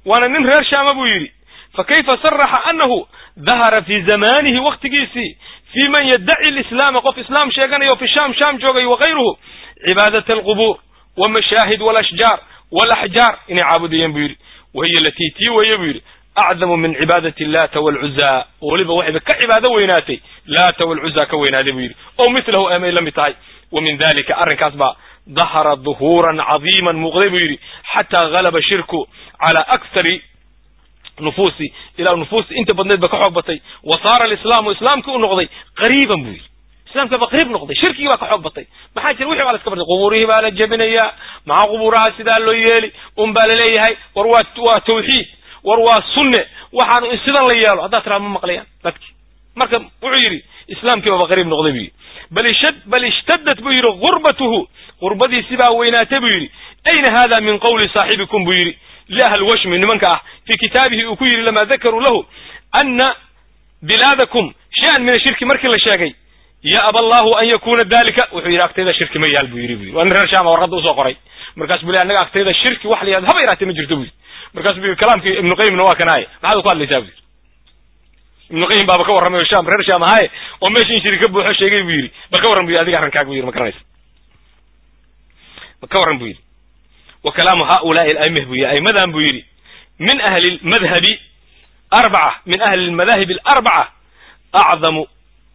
waana nin reer shaama buu yidhi. Fakayfa saraxa anahu dahara fi zamanihi waktigiisii fi man yaddaci lislaama qof islaam sheeganayo fi sham sham joogay wakayruhu cibaadat alqubuur wmashaahid walashjaar walaxjaar inay caabudayeen buu yidhi. Wahiya alatii tii weeye buu yidhi acdamu min cibaadati laata walcuzaa weliba waxayba ka cibaado weynaatay laata walcuzaa ka weynaaday buu yidhi. Oo milahu amay la mid tahay? Wa min dalika arrinkaas baa dahara duhuuran cadiiman muuqday buu yidhi xataa galaba shirku cala aksari nufuusi ilaa nufuusi inta badneed ba ka xoog batay wa saara alislaamu islaamkii u noqday qariiban buu yidhi islamka ba qariib noqday shirkigii baa ka xoog batay maxaa jira wixii baa la iska bartay qubuurihii baa la jebinayaa maxaa qubuuraha sidaa loo yeeli un baa la leeyahay war waa waa tawxiid war waa sunne waxaanu sidan la yeelo haddaad tiraa ma maqlayaan dadki marka wuxuu yidhi islaamkii baaba qariib noqday buu yidhi bal ishtadat buu yidhi gurbatuhu gurbadiisi baa weynaatay buu yidhi ayna hada min qawli saaxibikum buu yidhi liahl washmi nimanka ah fii kitaabihi uu ku yidhi lamaa dakaruu lahu ana bilaadakum shay-an min ashirki markii la sheegay yaaba allahu an yakuna dalika wuxuu yidhi agtayda shirki ma yaal buu yidhi bu waa reer shaama warqadda u soo qoray markaas buu le annaga agtayda shirki wax la yihahdo haba yaraatee ma jirto bu yidhi markaas bu yidhi kalaamkii ibnu qayimna waa kanaaye maxaad ku hadlaysaa bu yidhi ibnu qayim baaba ka warramay o sham reer shaam ahaaye oo meesha in shiri ka buuxo sheegay buu yidhi. Bal ka warran? bu yidhi. Adiga arrinkaag bu yidhi ma garanaysa ka warran buu yidhi. Wa kalaamu haulaai alaimah buu yidhi. Aimadan buu yidhi. Min ahli lmadhabi arbaca min ahli lmadahib alarbaca acdamu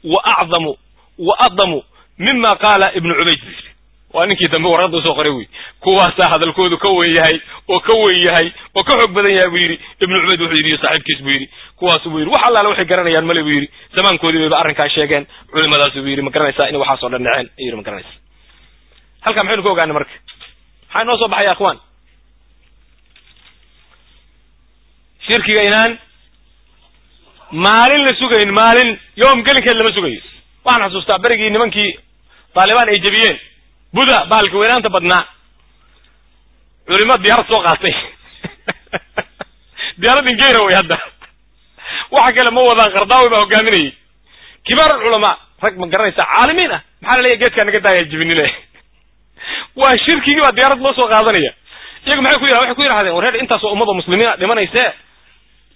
wa acdamu wa adamu mima qaala ibnu cubayd buu yidhi waa ninkii dambe warqadda u soo qoray wy kuwaasaa hadalkoodu ka wen yahay oo ka wen yahay oo ka xoog badan yahay buu yidhi. Ibnu cubayd wuxuu yidhi saaxiibkiis buu yidhi. Kuwaasu buu yidhi wax allaale waxay garanayaan male buu yidhi. Zamaankoodii bayba arrinkaa sheegeen. Culimadaasu buu yidhi ma garanaysaa inay waxaasoo dhan ayuu yidhi ma garanaysa halkaa maxaynu ka ogaanay marka? Maxaa inoo soo baxay ya akhwaan? Shirkiga inaan maalin la sugayn maalin yom gelinkeed lama sugayo. Waxaan xasuustaa berigii nimankii taalibaan ay jebiyeen buda bahalka weynaanta badnaa. Culimo diyaarad soo qaatay. [LAUGHS] Diyaarad ingeyra wey hadda. Waxa kale ma wadaan qardaawi baa hogaaminayay. Kibaar alculamaa rag ma garanaysa caalimiin ah. Maxaa la leeyahy geedkaa naga daaya jibinile waa shirkigii baa diyaarad loo soo qaadanaya. Iyagu maxay ku yidha waxay ku yidhahdeen war reer intaasoo ummada muslimiina dhimanayse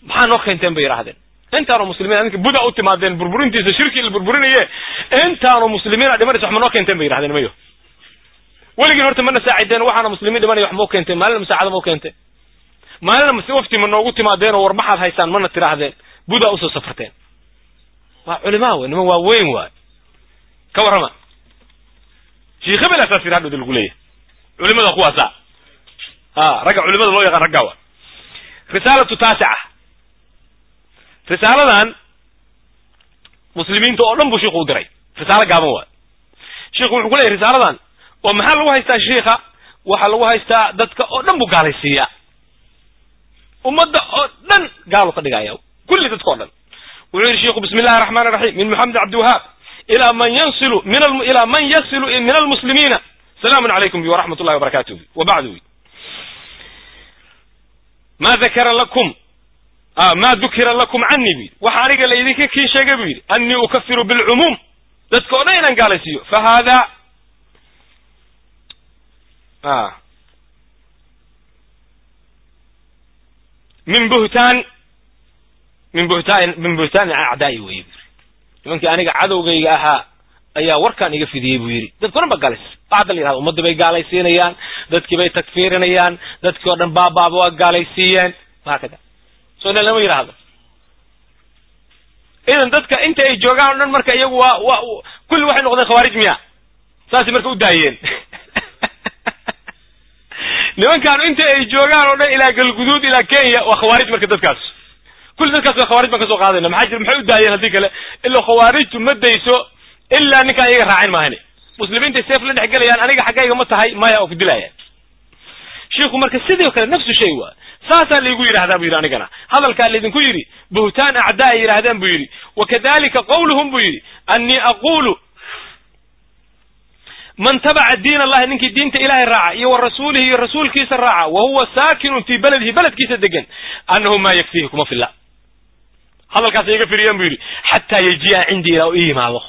maxaa noo keenteen? bay yidhahdeen intaanu muslimiin adinka buda u timaadeen burburintiisa shirkii la burburinaye intaanu muslimiina dhimanaysa wax ma noo keenteen? bay yidhahdeen mayo weligiin horta mana saacideen waxaana muslimiin dhimanaya wax mau keenteen maalina masaacada mau keenteen maalina mase wafti ma noogu timaadeen oo war maxaad haysaan mana tiraahdeen buda u soo safarteen. Waa culimaa wey niman waa weyn waay. Ka warrama. Sheikh hebel asaas yidhi hadhowda lagu leeyahay. Culimada kuwaasa ha ragga culimada loo yaqaan raggaa waa risaalatu taasica. Risaaladan muslimiinta oo dhan buu shiiku u diray. Risaalo gaaban waay. Shiiku wuxuu ku leeyahy risaaladan oo maxaa lagu haystaa shiikha waxaa lagu haystaa dadka oo dhan buu gaalaysiiyaa ummadda oo dhan gaalu ka dhigaya kulli dadka o dhan. Wuxuu yidhi shiku bismi illahi araxmaan iraxiim min moxamed cabdiwahaab ilaa man yansilu min ilaa man yasilu min almuslimiina salaamun calaykum waraxmat ullahi wabarakatuh wa bacdu. Ma dakara lakum ma dukira lakum canii bu yidhi. Waxa aniga la idinka kii sheegay buu yidhi. Annii ukafiru bilcumuum. Dadka o dhan inaan gaalaysiiyo. Fa hada a min buhtaan min buhtaan min buhtaani acdaa'i weye bu yiri nimankii aniga cadowgayga ahaa ayaa warkaan iga fidiyey buu yidhi. Dhan ba gaalays hadda la yihahdo ummaddii bay gaalaysiinayaan dadkii bay takfiirinayaan dadkii o dhan baabaaba waa gaalaysiiyeen. Hakada so ina lama yidhaahdo. Idan dadka inta ay joogaan o dhan marka iyagu waa wa kulli waxay noqdeen khawaarij miya. Saasay marka u daayeen [LAUGHS] nimankaanu inta ay joogaan oo dhan ilaa galguduud ilaa kenya waa khawaarij marka dadkaas. Kulli dadkaas waa khawarij baan ka soo qaadayna. Maxaa jira maxay u daayeen haddii kale? Ila khawaarijtu ma dayso ilaa ninkaan iyaga raacin maahane muslimiintay seef la dhex gelayaan aniga xaggayga ma tahay maya oo ku dilayaan shiiku marka sidii kale nafsu shay waa. Saasaa laigu yidhahdaa bu yidhi anigana. Hadalkaa laydinku yidhi buhtaan acdaa ay yidhahdaan buu yidhi. Wakadalika qawluhum buu yidhi. Annii aquulu man tabaca diin allahi ninkii diinta ilaahay raaca iyo wa rasuulihi iyo rasuulkiisa raaca wa huwa saakinun fii beledihi beledkiisa degan annahu maa yakfiihi kuma filla. Hadalkaasay iga firiyeen buu yidhi xataa yaji'a cindii ilaa u ii yimaado.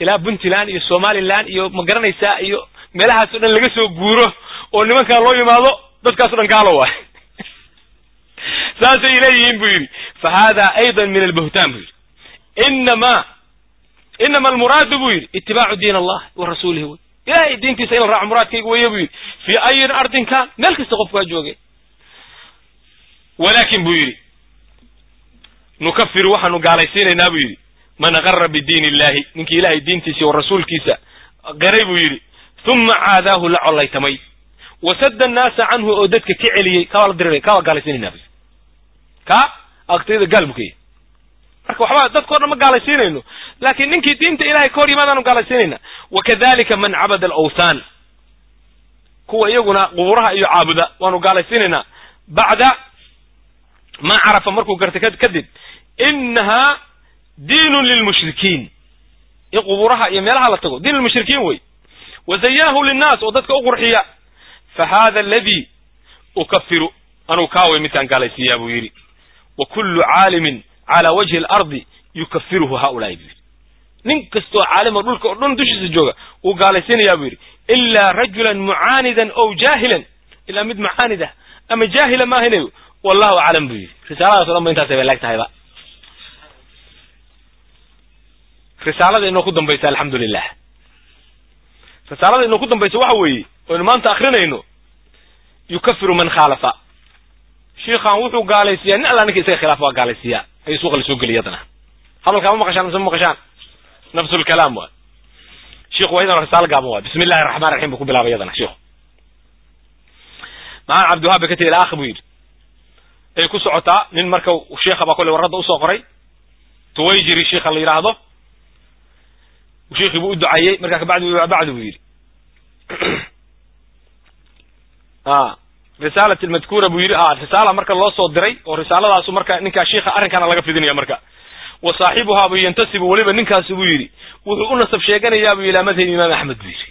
Ilaa puntland iyo somaliland iyo ma garanaysaa iyo meelahaas o dhan laga soo guuro oo nimankaa loo yimaado dadkaas dhan gaalo waay. [LAUGHS] Saasay leeyihiin buu yidhi. Fa hada ayda min albuhtaan buu yidhi. Inama inama almuraadu buu yidhi itibaacu diin allah wa rasuulihi wey ilahay diintiisa in la raaco muraadkayga weye buu yidhi fii ayin ardin kan meel kasta qofku waa jooge walakin buu yidhi nukafiru waxaanu gaalaysiinaynaa buu yidhi man aqara bidiin illahi ninkii ilahay diintiisa wa rasuulkiisa qaray buu yidhi uma caadaahu la collaytamay wasadda annaasa canhu oo dadka ka celiyey kaa waa la diriray kaa waa gaalaysiinayna bu kaa aktiyada gaal buu ka yahy marka waxba dadkao dhan ma gaalaysiinayno. Laakiin ninkii diinta ilahay ka hor yimaadaanu gaalaysiinayna. Wakadalika man cabada alawthan. Kuwa iyaguna qubuuraha iyo caabuda waanu gaalaysiinaynaa bacda maa carafa markuu gartay kadib inahaa diinun lilmushrikiin. In qubuuraha iyo meelaha la tago. Diin lilmushrikiin wey. Wazayanahu linnaas oo dadka u qurxiya. Fa hada aladi ukafiru anugu kaaway midkaan gaalaysiiyaa buu yidhi. Wa kullu caalimin cala wajhi alardi yukafiruhu haulaai buu yidhi. Nin kastoo caalimo dhulka oo dhan dushiisa jooga wuu gaalaysiinayaa buu yidhi ilaa rajulan mucaanidan ow jaahilan. Ilaa mid mucaanid ah ama jaahila maahinayo wallahu aclam buu yidhi. Risaaladaas o dhan ba intaasay bay laag tahayba. Risaalada inoo ku dambaysa alxamdu lilah risaalada inoo ku dambaysa waxa weeye oynu maanta akrinayno yukafiru man khaalafa. Shiikhan wuxuu gaalaysiiyaa nin alla ninka isaga khilaafa waa gaalaysiiyaa ayuu suuqa la soo geliya haddana. Hadalkaa ma maqashaan mise ma maqashaan? Nafsu lkalaam waay shiku waa idan risaalo gaaban waay bismi illahi raxmaan raxiim buu ku bilaabay iyadana shiku macaan cabdiwahaab bay ka tegi ilaakhi buu yidhi. Ay ku socotaa nin marka sheikha baa kolley warradda u soo qoray. Tuwayjiri shiikha la yidhaahdo shiikhii buu u ducayey markaa kabacdi bacdi buu yidhi [CLEARS THROAT] a risaalat almadkuura buu yidhi a risaala marka loo soo diray oo risaaladaasu marka ninkaa shiikha arrinkaana laga fidinaya marka. Wa saaxibuhaa buu yantasibu weliba ninkaasi buu yidhi wuxuu u nasab sheeganayaa buu ilaa madhabi imaam axmed buu yidhi.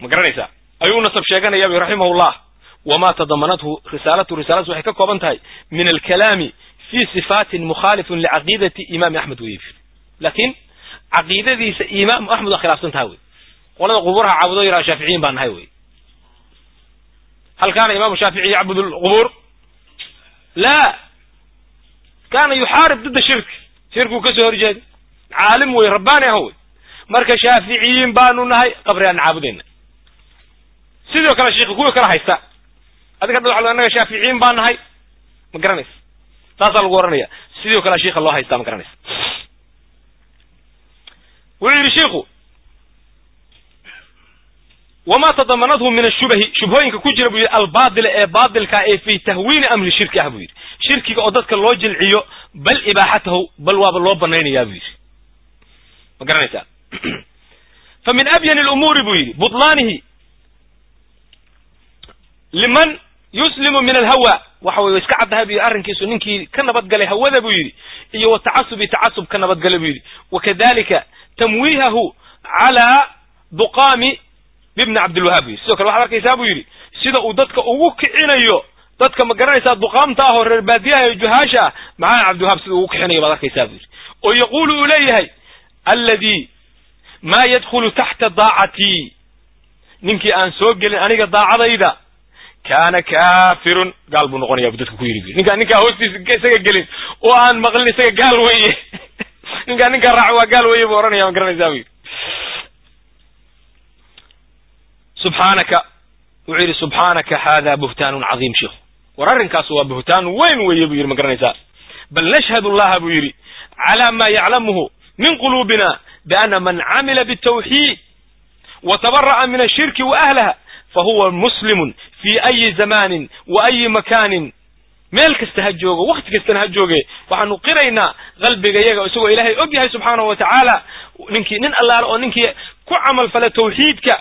Ma garanaysaa? Ayuu u nasab sheeganayaa bu raximahullah wama tadamanathu risaalatu risaaladaas waxay ka kooban tahay min alkalaami fi sifaatin mukhaalifun licaqiidati imaami axmed wey laakiin caqiidadiisa imaamu axmed waa khilaafsan tahay wey. Qolada qubuuraha caabudo yaraha shaaficiyiin baa nahay wey hal kaana imaamu shaafici yacbud lqubuur la kaana yuxaarib dida shirk. Shirkuu ka soo horjeeda caalim wey rabbaani ah wey marka shaaficiyiin baanu nahay qabrigaan caabudayna sidoo kale sheikhi kuwii kala haysta. Adiga dha waa annaga shaaficiyiin baa nahay ma garanaysa. Saasaa lagu oranaya. Sidoo kale shiika loo haystaa ma garanaysa. Wuxuu yidhi shiiku wama tadamanathu min ashubahi shubhooyinka ku jira buu yidhi albaatila ee baatilka ee fi tahwiini amri shirki ah buu yidhi. Shirkiga oo dadka loo jilciyo bal ibaaxatahu bal waaba loo banaynayaa buu yidhi. Ma garanaysaa? [CLEARS THROAT] Fa min abyani lumuuri buu yidhi butlaanihi liman yuslimu min alhawa. Waxa wey iska caddahay bu yidhi arrinkiisu ninkii ka nabadgalay hawada buu yidhi iyo wa tacasubi tacasub ka nabadgalay buu yidhi. Wakadalika tamwiihahu calaa duqaami bibni cabdilwahaab buu yidhi sidoo kale waxad arkaysaa buu yidhi sida uu dadka ugu kicinayo dadka ma garanaysaa duqaamta ah oo reer baadiyaha iyo juhaasha ah. Maxaa cabdiwahaab sida ugu kixinayo baad arkaysaa buu yidhi. Oo yaquulu uu leeyahay alladii ma yadkhulu taxta daacatii ninkii aan soo gelin aniga daacadayda kaana kaafirun. Gaal buu noqonaya bu dadka ku yidhi. Ninkaan ninkaa hoostiisa isaga gelin oo aan maqlin isaga gaal weye [LAUGHS] ninkaan ninkaa raaco waa gaal weye buu ohanaya ma garanaysaa bu yidhi subxaanaka wuxuu yidhi subxaanaka hada buhtaanun cadiim sheikhu war arrinkaas waa buhtaan weyn weeye buu yidhi ma garanaysaa. Bal nashhad allaha buu yidhi cala ma yaclamuhu min quluubina biana man camila bitawxiid watabara'a min ashirki waahlaha fahuwa muslimun fi ayi zamanin wa ayi makaanin. Meel kasta ha joogo wakti kastana ha jooge waxaanu qiraynaa qalbiga yaga isagoo ilaahay og yahay subxaanahu wa tacaala ninkii nin allaale oo ninkii ku camal fala tawxiidka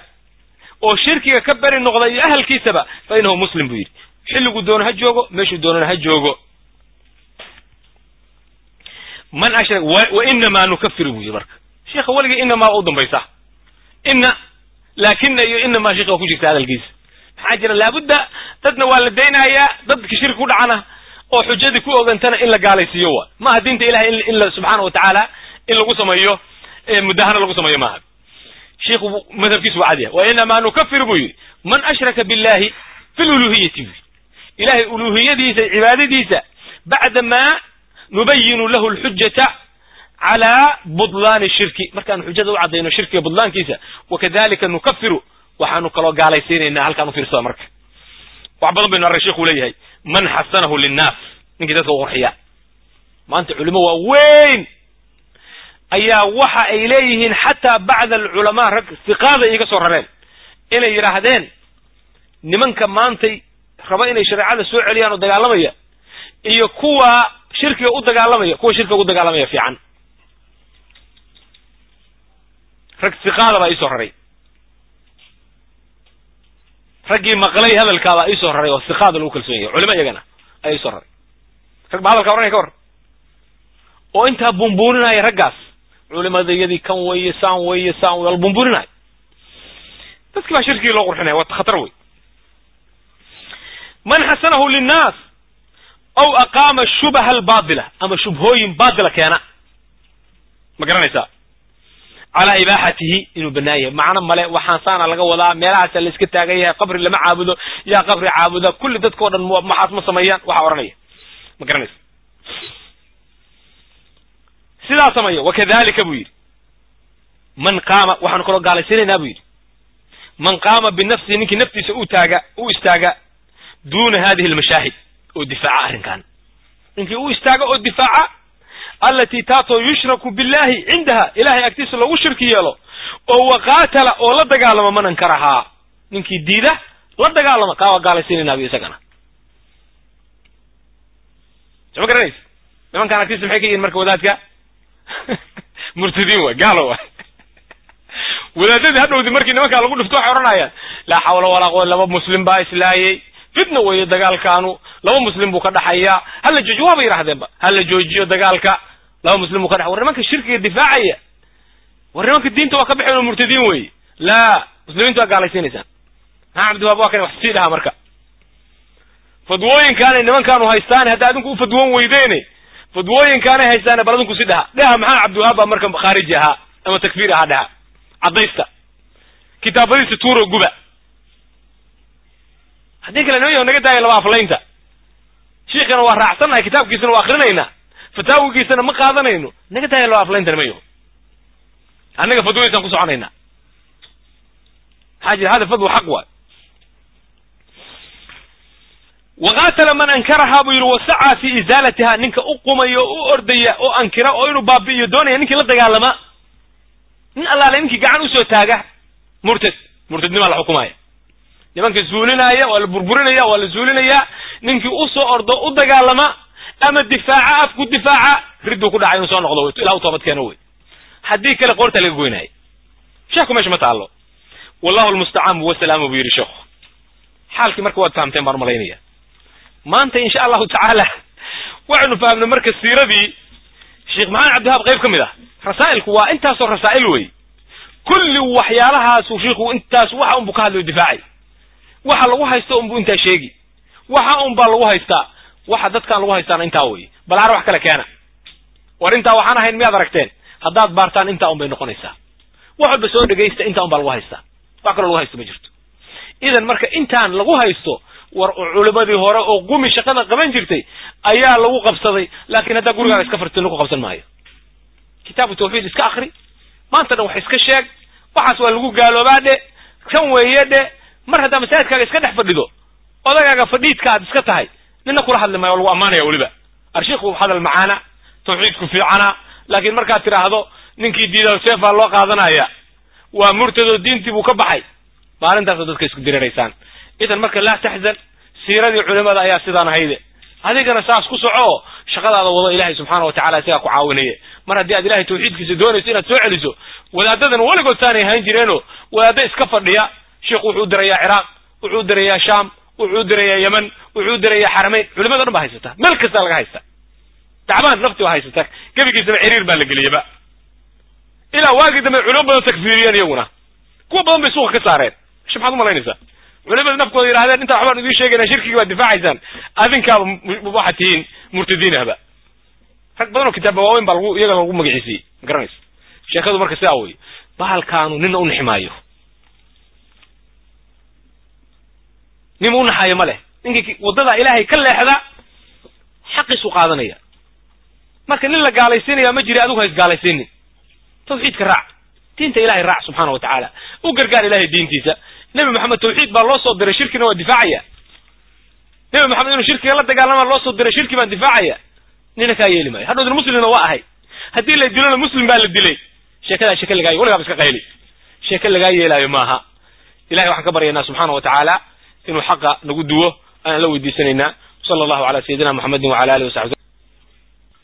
oo shirkiga ka beri noqda iyo ahalkiisaba fa inahu muslim buu yidhi. Xilliguu doono ha joogo meeshuu doonana ha joogo. Man ashrak wa inamaa nukafiru buu yidhi marka. Sheikha weligii inamaa waa u dambaysa. Ina laakina iyo inamaa sheikha waa ku jirta hadalkiisa. Maxaa jira laabudda dadna waa la daynayaa dadka shirki ku dhacana oo xujadii ku ogantana in la gaalaysiiyo wa maaha diinta ilahay in subxaana wa tacaala in lagu sameeyo mudahano lagu sameeyo maaha sheikhu madhabkiisu waa cadyahay wa inamaa nukafiru buu yidhi man ashraka billahi fi luluhiyati buu yidhi ilahay uluhiyadiisa cibaadadiisa bacda ma nubayinu lahu lxujata cala budlaani shirki. Markaanu xujada u caddayno shirkiga budlaankiisa wakadalika nukafiru waxaanu kaloo gaalaysiinaynaa halkaan ufiirsada marka. Wax badan baynu array sheikhu leeyahay. Man xasanahu linnaas. Ninkii dadka u qurxiya maanta culimo waa weyn ayaa waxa ay leeyihiin xataa bacda alculamaa rag siqaada iga soo rareen inay yidhaahdeen nimanka maantay raba inay shareecada soo celiyaan oo dagaalamaya iyo kuwa shirkiga u dagaalamaya kuwa shirkiga u dagaalamaya fiican. Rag siqaada baa iisoo raray. Raggii maqlay hadalkaabaa iisoo raray oo siqaada lagu kalsoon yahay. Culimo iyagana ayaa iisoo raray. Rag baa hadalka oranaya ka war oo intaa bumbuuninaya raggaas culimadayadii kan weeye saan weeye saan wey la bumbuuninaya dadki baa shirkigii loo qurxinaya waa khatar wey man xasanahu linnaas aw aqaama shubaha albaatila ama shubhooyin baatila keena. Ma garanaysaa? Calaa ibaaxatihi inuu banaan yahay. Macno male waxaan saana laga wadaa meelahaasa la iska taagan yahay qabri lama caabudo yaa qabri caabuda kulli dadkao dhan maxaas ma sameeyaan waxaa odhanaya. Ma garanaysa sidaa sameeya wakadalika buu yidhi. Man qaama waxaanu kaloo gaalaysiinaynaa buu yidhi. Man qaama binafsihi ninkii naftiisa u taaga u istaaga duuna hadihi almashaahid oo difaaca arrinkan. Ninkii u istaaga oo difaaca alatii taatoo yushraku billahi cindaha ilahay agtiisa loogu shirki yeelo oo waqaatala oo la dagaalama man ankarahaa ninkii diida la dagaalama kaa waa gaalaysiinaynaa bu isagana. Soma garanaysa nimankaan agtiisa maxay ka yihiin marka wadaadka [LAUGHS] murtadiin waay gaalo waay [LAUGHS] wadaadadii hadhowdi markii nimankaa lagu dhifto waxay odhanayaan laa xawla walaa quwa laba muslim baa islaayey fitna weeye dagaalkaanu laba muslim buu ka dhaxayaa hala joojiyo waaba yidhahdeenba hala joojiyo dagaalka laba muslim buu ka dhex war nimanka shirkiga difaacaya. War nimanka diinta waa ka baxeen oo murtadiin weeye. Laa muslimiintu waa gaalaysiinaysaan maxaa cabdiwaab waa kan wax sii dhahaa marka. Fadwooyinkaanay nimankaanu haystaane hadda adinku u fadwoon weydeene fadwooyinkaanay haystaane bal adinku si dhaha. Dhaha maxaa cabdiwahaab baa marka khaariji ahaa ama takfiir ahaa dhaha. Caddaysta kitaabadiisa tuuro guba. Haddii kale niman naga daaya laba aflaynta. Shiikana waa raacsannahay kitaabkiisana waa akrinaynaa fataawigiisana ma qaadanayno. Naga daaya laba aflaynta niman yaho annaga fadwadiisaan ku soconaynaa maxaa jira hada fadwa xaq waay waqaatala man ankarahaa buu yidhi wasacaa fi isaalatiha ninka u qumaya o u ordaya oo ankira oo inuu baabi'iyo doonaya ninkii la dagaalama nin allaale ninkii gacan u soo taaga murtad murtadnimaa la xukumaya nimanka zuulinaya waa la burburinaya waa la zuulinaya ninkii u soo ordo u dagaalama ama difaaca afku difaaca ridduu ku dhacay inuu soo noqdo ilah u toobad keeno wey haddii kale qoorta laga goynaayo sheekhu meesha ma taallo wallahu almustacaan wasalaamu buu yidhi sheekhu xaalkii marka waad fahamteen baan u malaynaya maanta insha allahu tacaala waxaynu fahamnay marka siiradii sheekh maxamed cabdiwahaab qayb ka mid ah. Rasaa'ilku waa intaasoo rasaa'il wey kulli waxyaalahaasu shiiku intaas waxa unbu ka hadlayo difaacay. Waxa lagu haysto unbu intaa sheegi. Waxa un baa lagu haystaa waxa dadkaan lagu haystaana intaa wey bal ar wax kale keena. War intaa waxaan ahayn miyaad aragteen haddaad baartaan intaa un bay noqonaysaa. Wax walba soo dhegaysta intaa un baa lagu haystaa. Wax kaloo lagu haysto ma jirto. Idan marka intaan lagu haysto war culimadii hore oo qumi shaqada qaban jirtay ayaa lagu qabsaday. Laakiin haddaa gurigaaga iska fartin lagu qabsan maayo. Kitaabu tawxiid iska akri maanta dhan wax iska sheeg. Waxaas waa lagu gaaloobaa dhe. Kan weeye dhe. Mar haddaa masaajidkaaga iska dhex fadhido odagaaga fadhiidka aad iska tahay nina kula hadli maayo oo lagu ammaanaya weliba. Arshiku hadal macaana tawxiidku fiicana laakiin markaad tidhaahdo ninkii diida seefaa loo qaadanaya. Waa murtadoo diintii buu ka baxay. Maalintaasoo dadka isku diriraysaan idan marka laa taxzan siiradii culimada ayaa sidaan ahayde adigana saas ku soco shaqadaada wado ilaahay subxaana wa tacala isagaa ku caawinaye mar haddii aad ilahay tawxiidkiisa doonayso inaad soo celiso wadaadadan weligood saanay ahaan jireenoo wadaaddo iska fadhiya sheikhu wuxuu dirayaa ciraaq wuxuu dirayaa shaam wuxuu dirayaa yeman wuxuu dirayaa xaramayn culimado dhan baa haysata. Meel kastaa laga haysta. Dacbaan nafti baa haysata. Gebigiisaba ciriir baa la geliyaba. Ilaa waagii dambe culimo badan takfiiriyeen iyaguna. Kuwa badan bay suuqa ka saareen. Shi maxaad umalaynaysaa culimada nafkooda yidhahdeen intaa waxbaan idiin sheegayna shirkigii baad difaacaysaan adinkaaba waxaad tihiin murtadiinahba rag badan oo kitaaba waaweyn baa lagu iyagana lagu magaciisiyey. Ma garanaysa sheekadu marka sidaa wey bahalkaanu nina u nixi maayo nima u naxaayo ma leh. Ninkii waddadaa ilaahay ka leexda xaqiisu qaadanaya. Marka nin la gaalaysiinaya ma jira adigu ha isgaalaysiinin. Tawxiidka raac. Diinta ilahay raac subxaana wa tacaala. U gargaar ilahay diintiisa nebi moxamed tawxiid baa loo soo diray shirkina waa difaacaya. Nebi moxamed inuu shirkiga la dagaalama loo soo diray shirki baan difaacaya nina kaa yeeli maayo. Hadhoodna muslimna waa ahay. Haddii la dilona muslim baa la dilay. Sheekadaa sheeke lagaa weligaaba iska qayli. Sheeke lagaa yeelaayo maaha. Ilahay waxaan ka baryaynaa subxaana wa tacaala inuu xaqa nagu duwo. Ayaan la weydiisanaynaa. Sala allahu cala sayidina moxamedin wacala alihi wasaxbi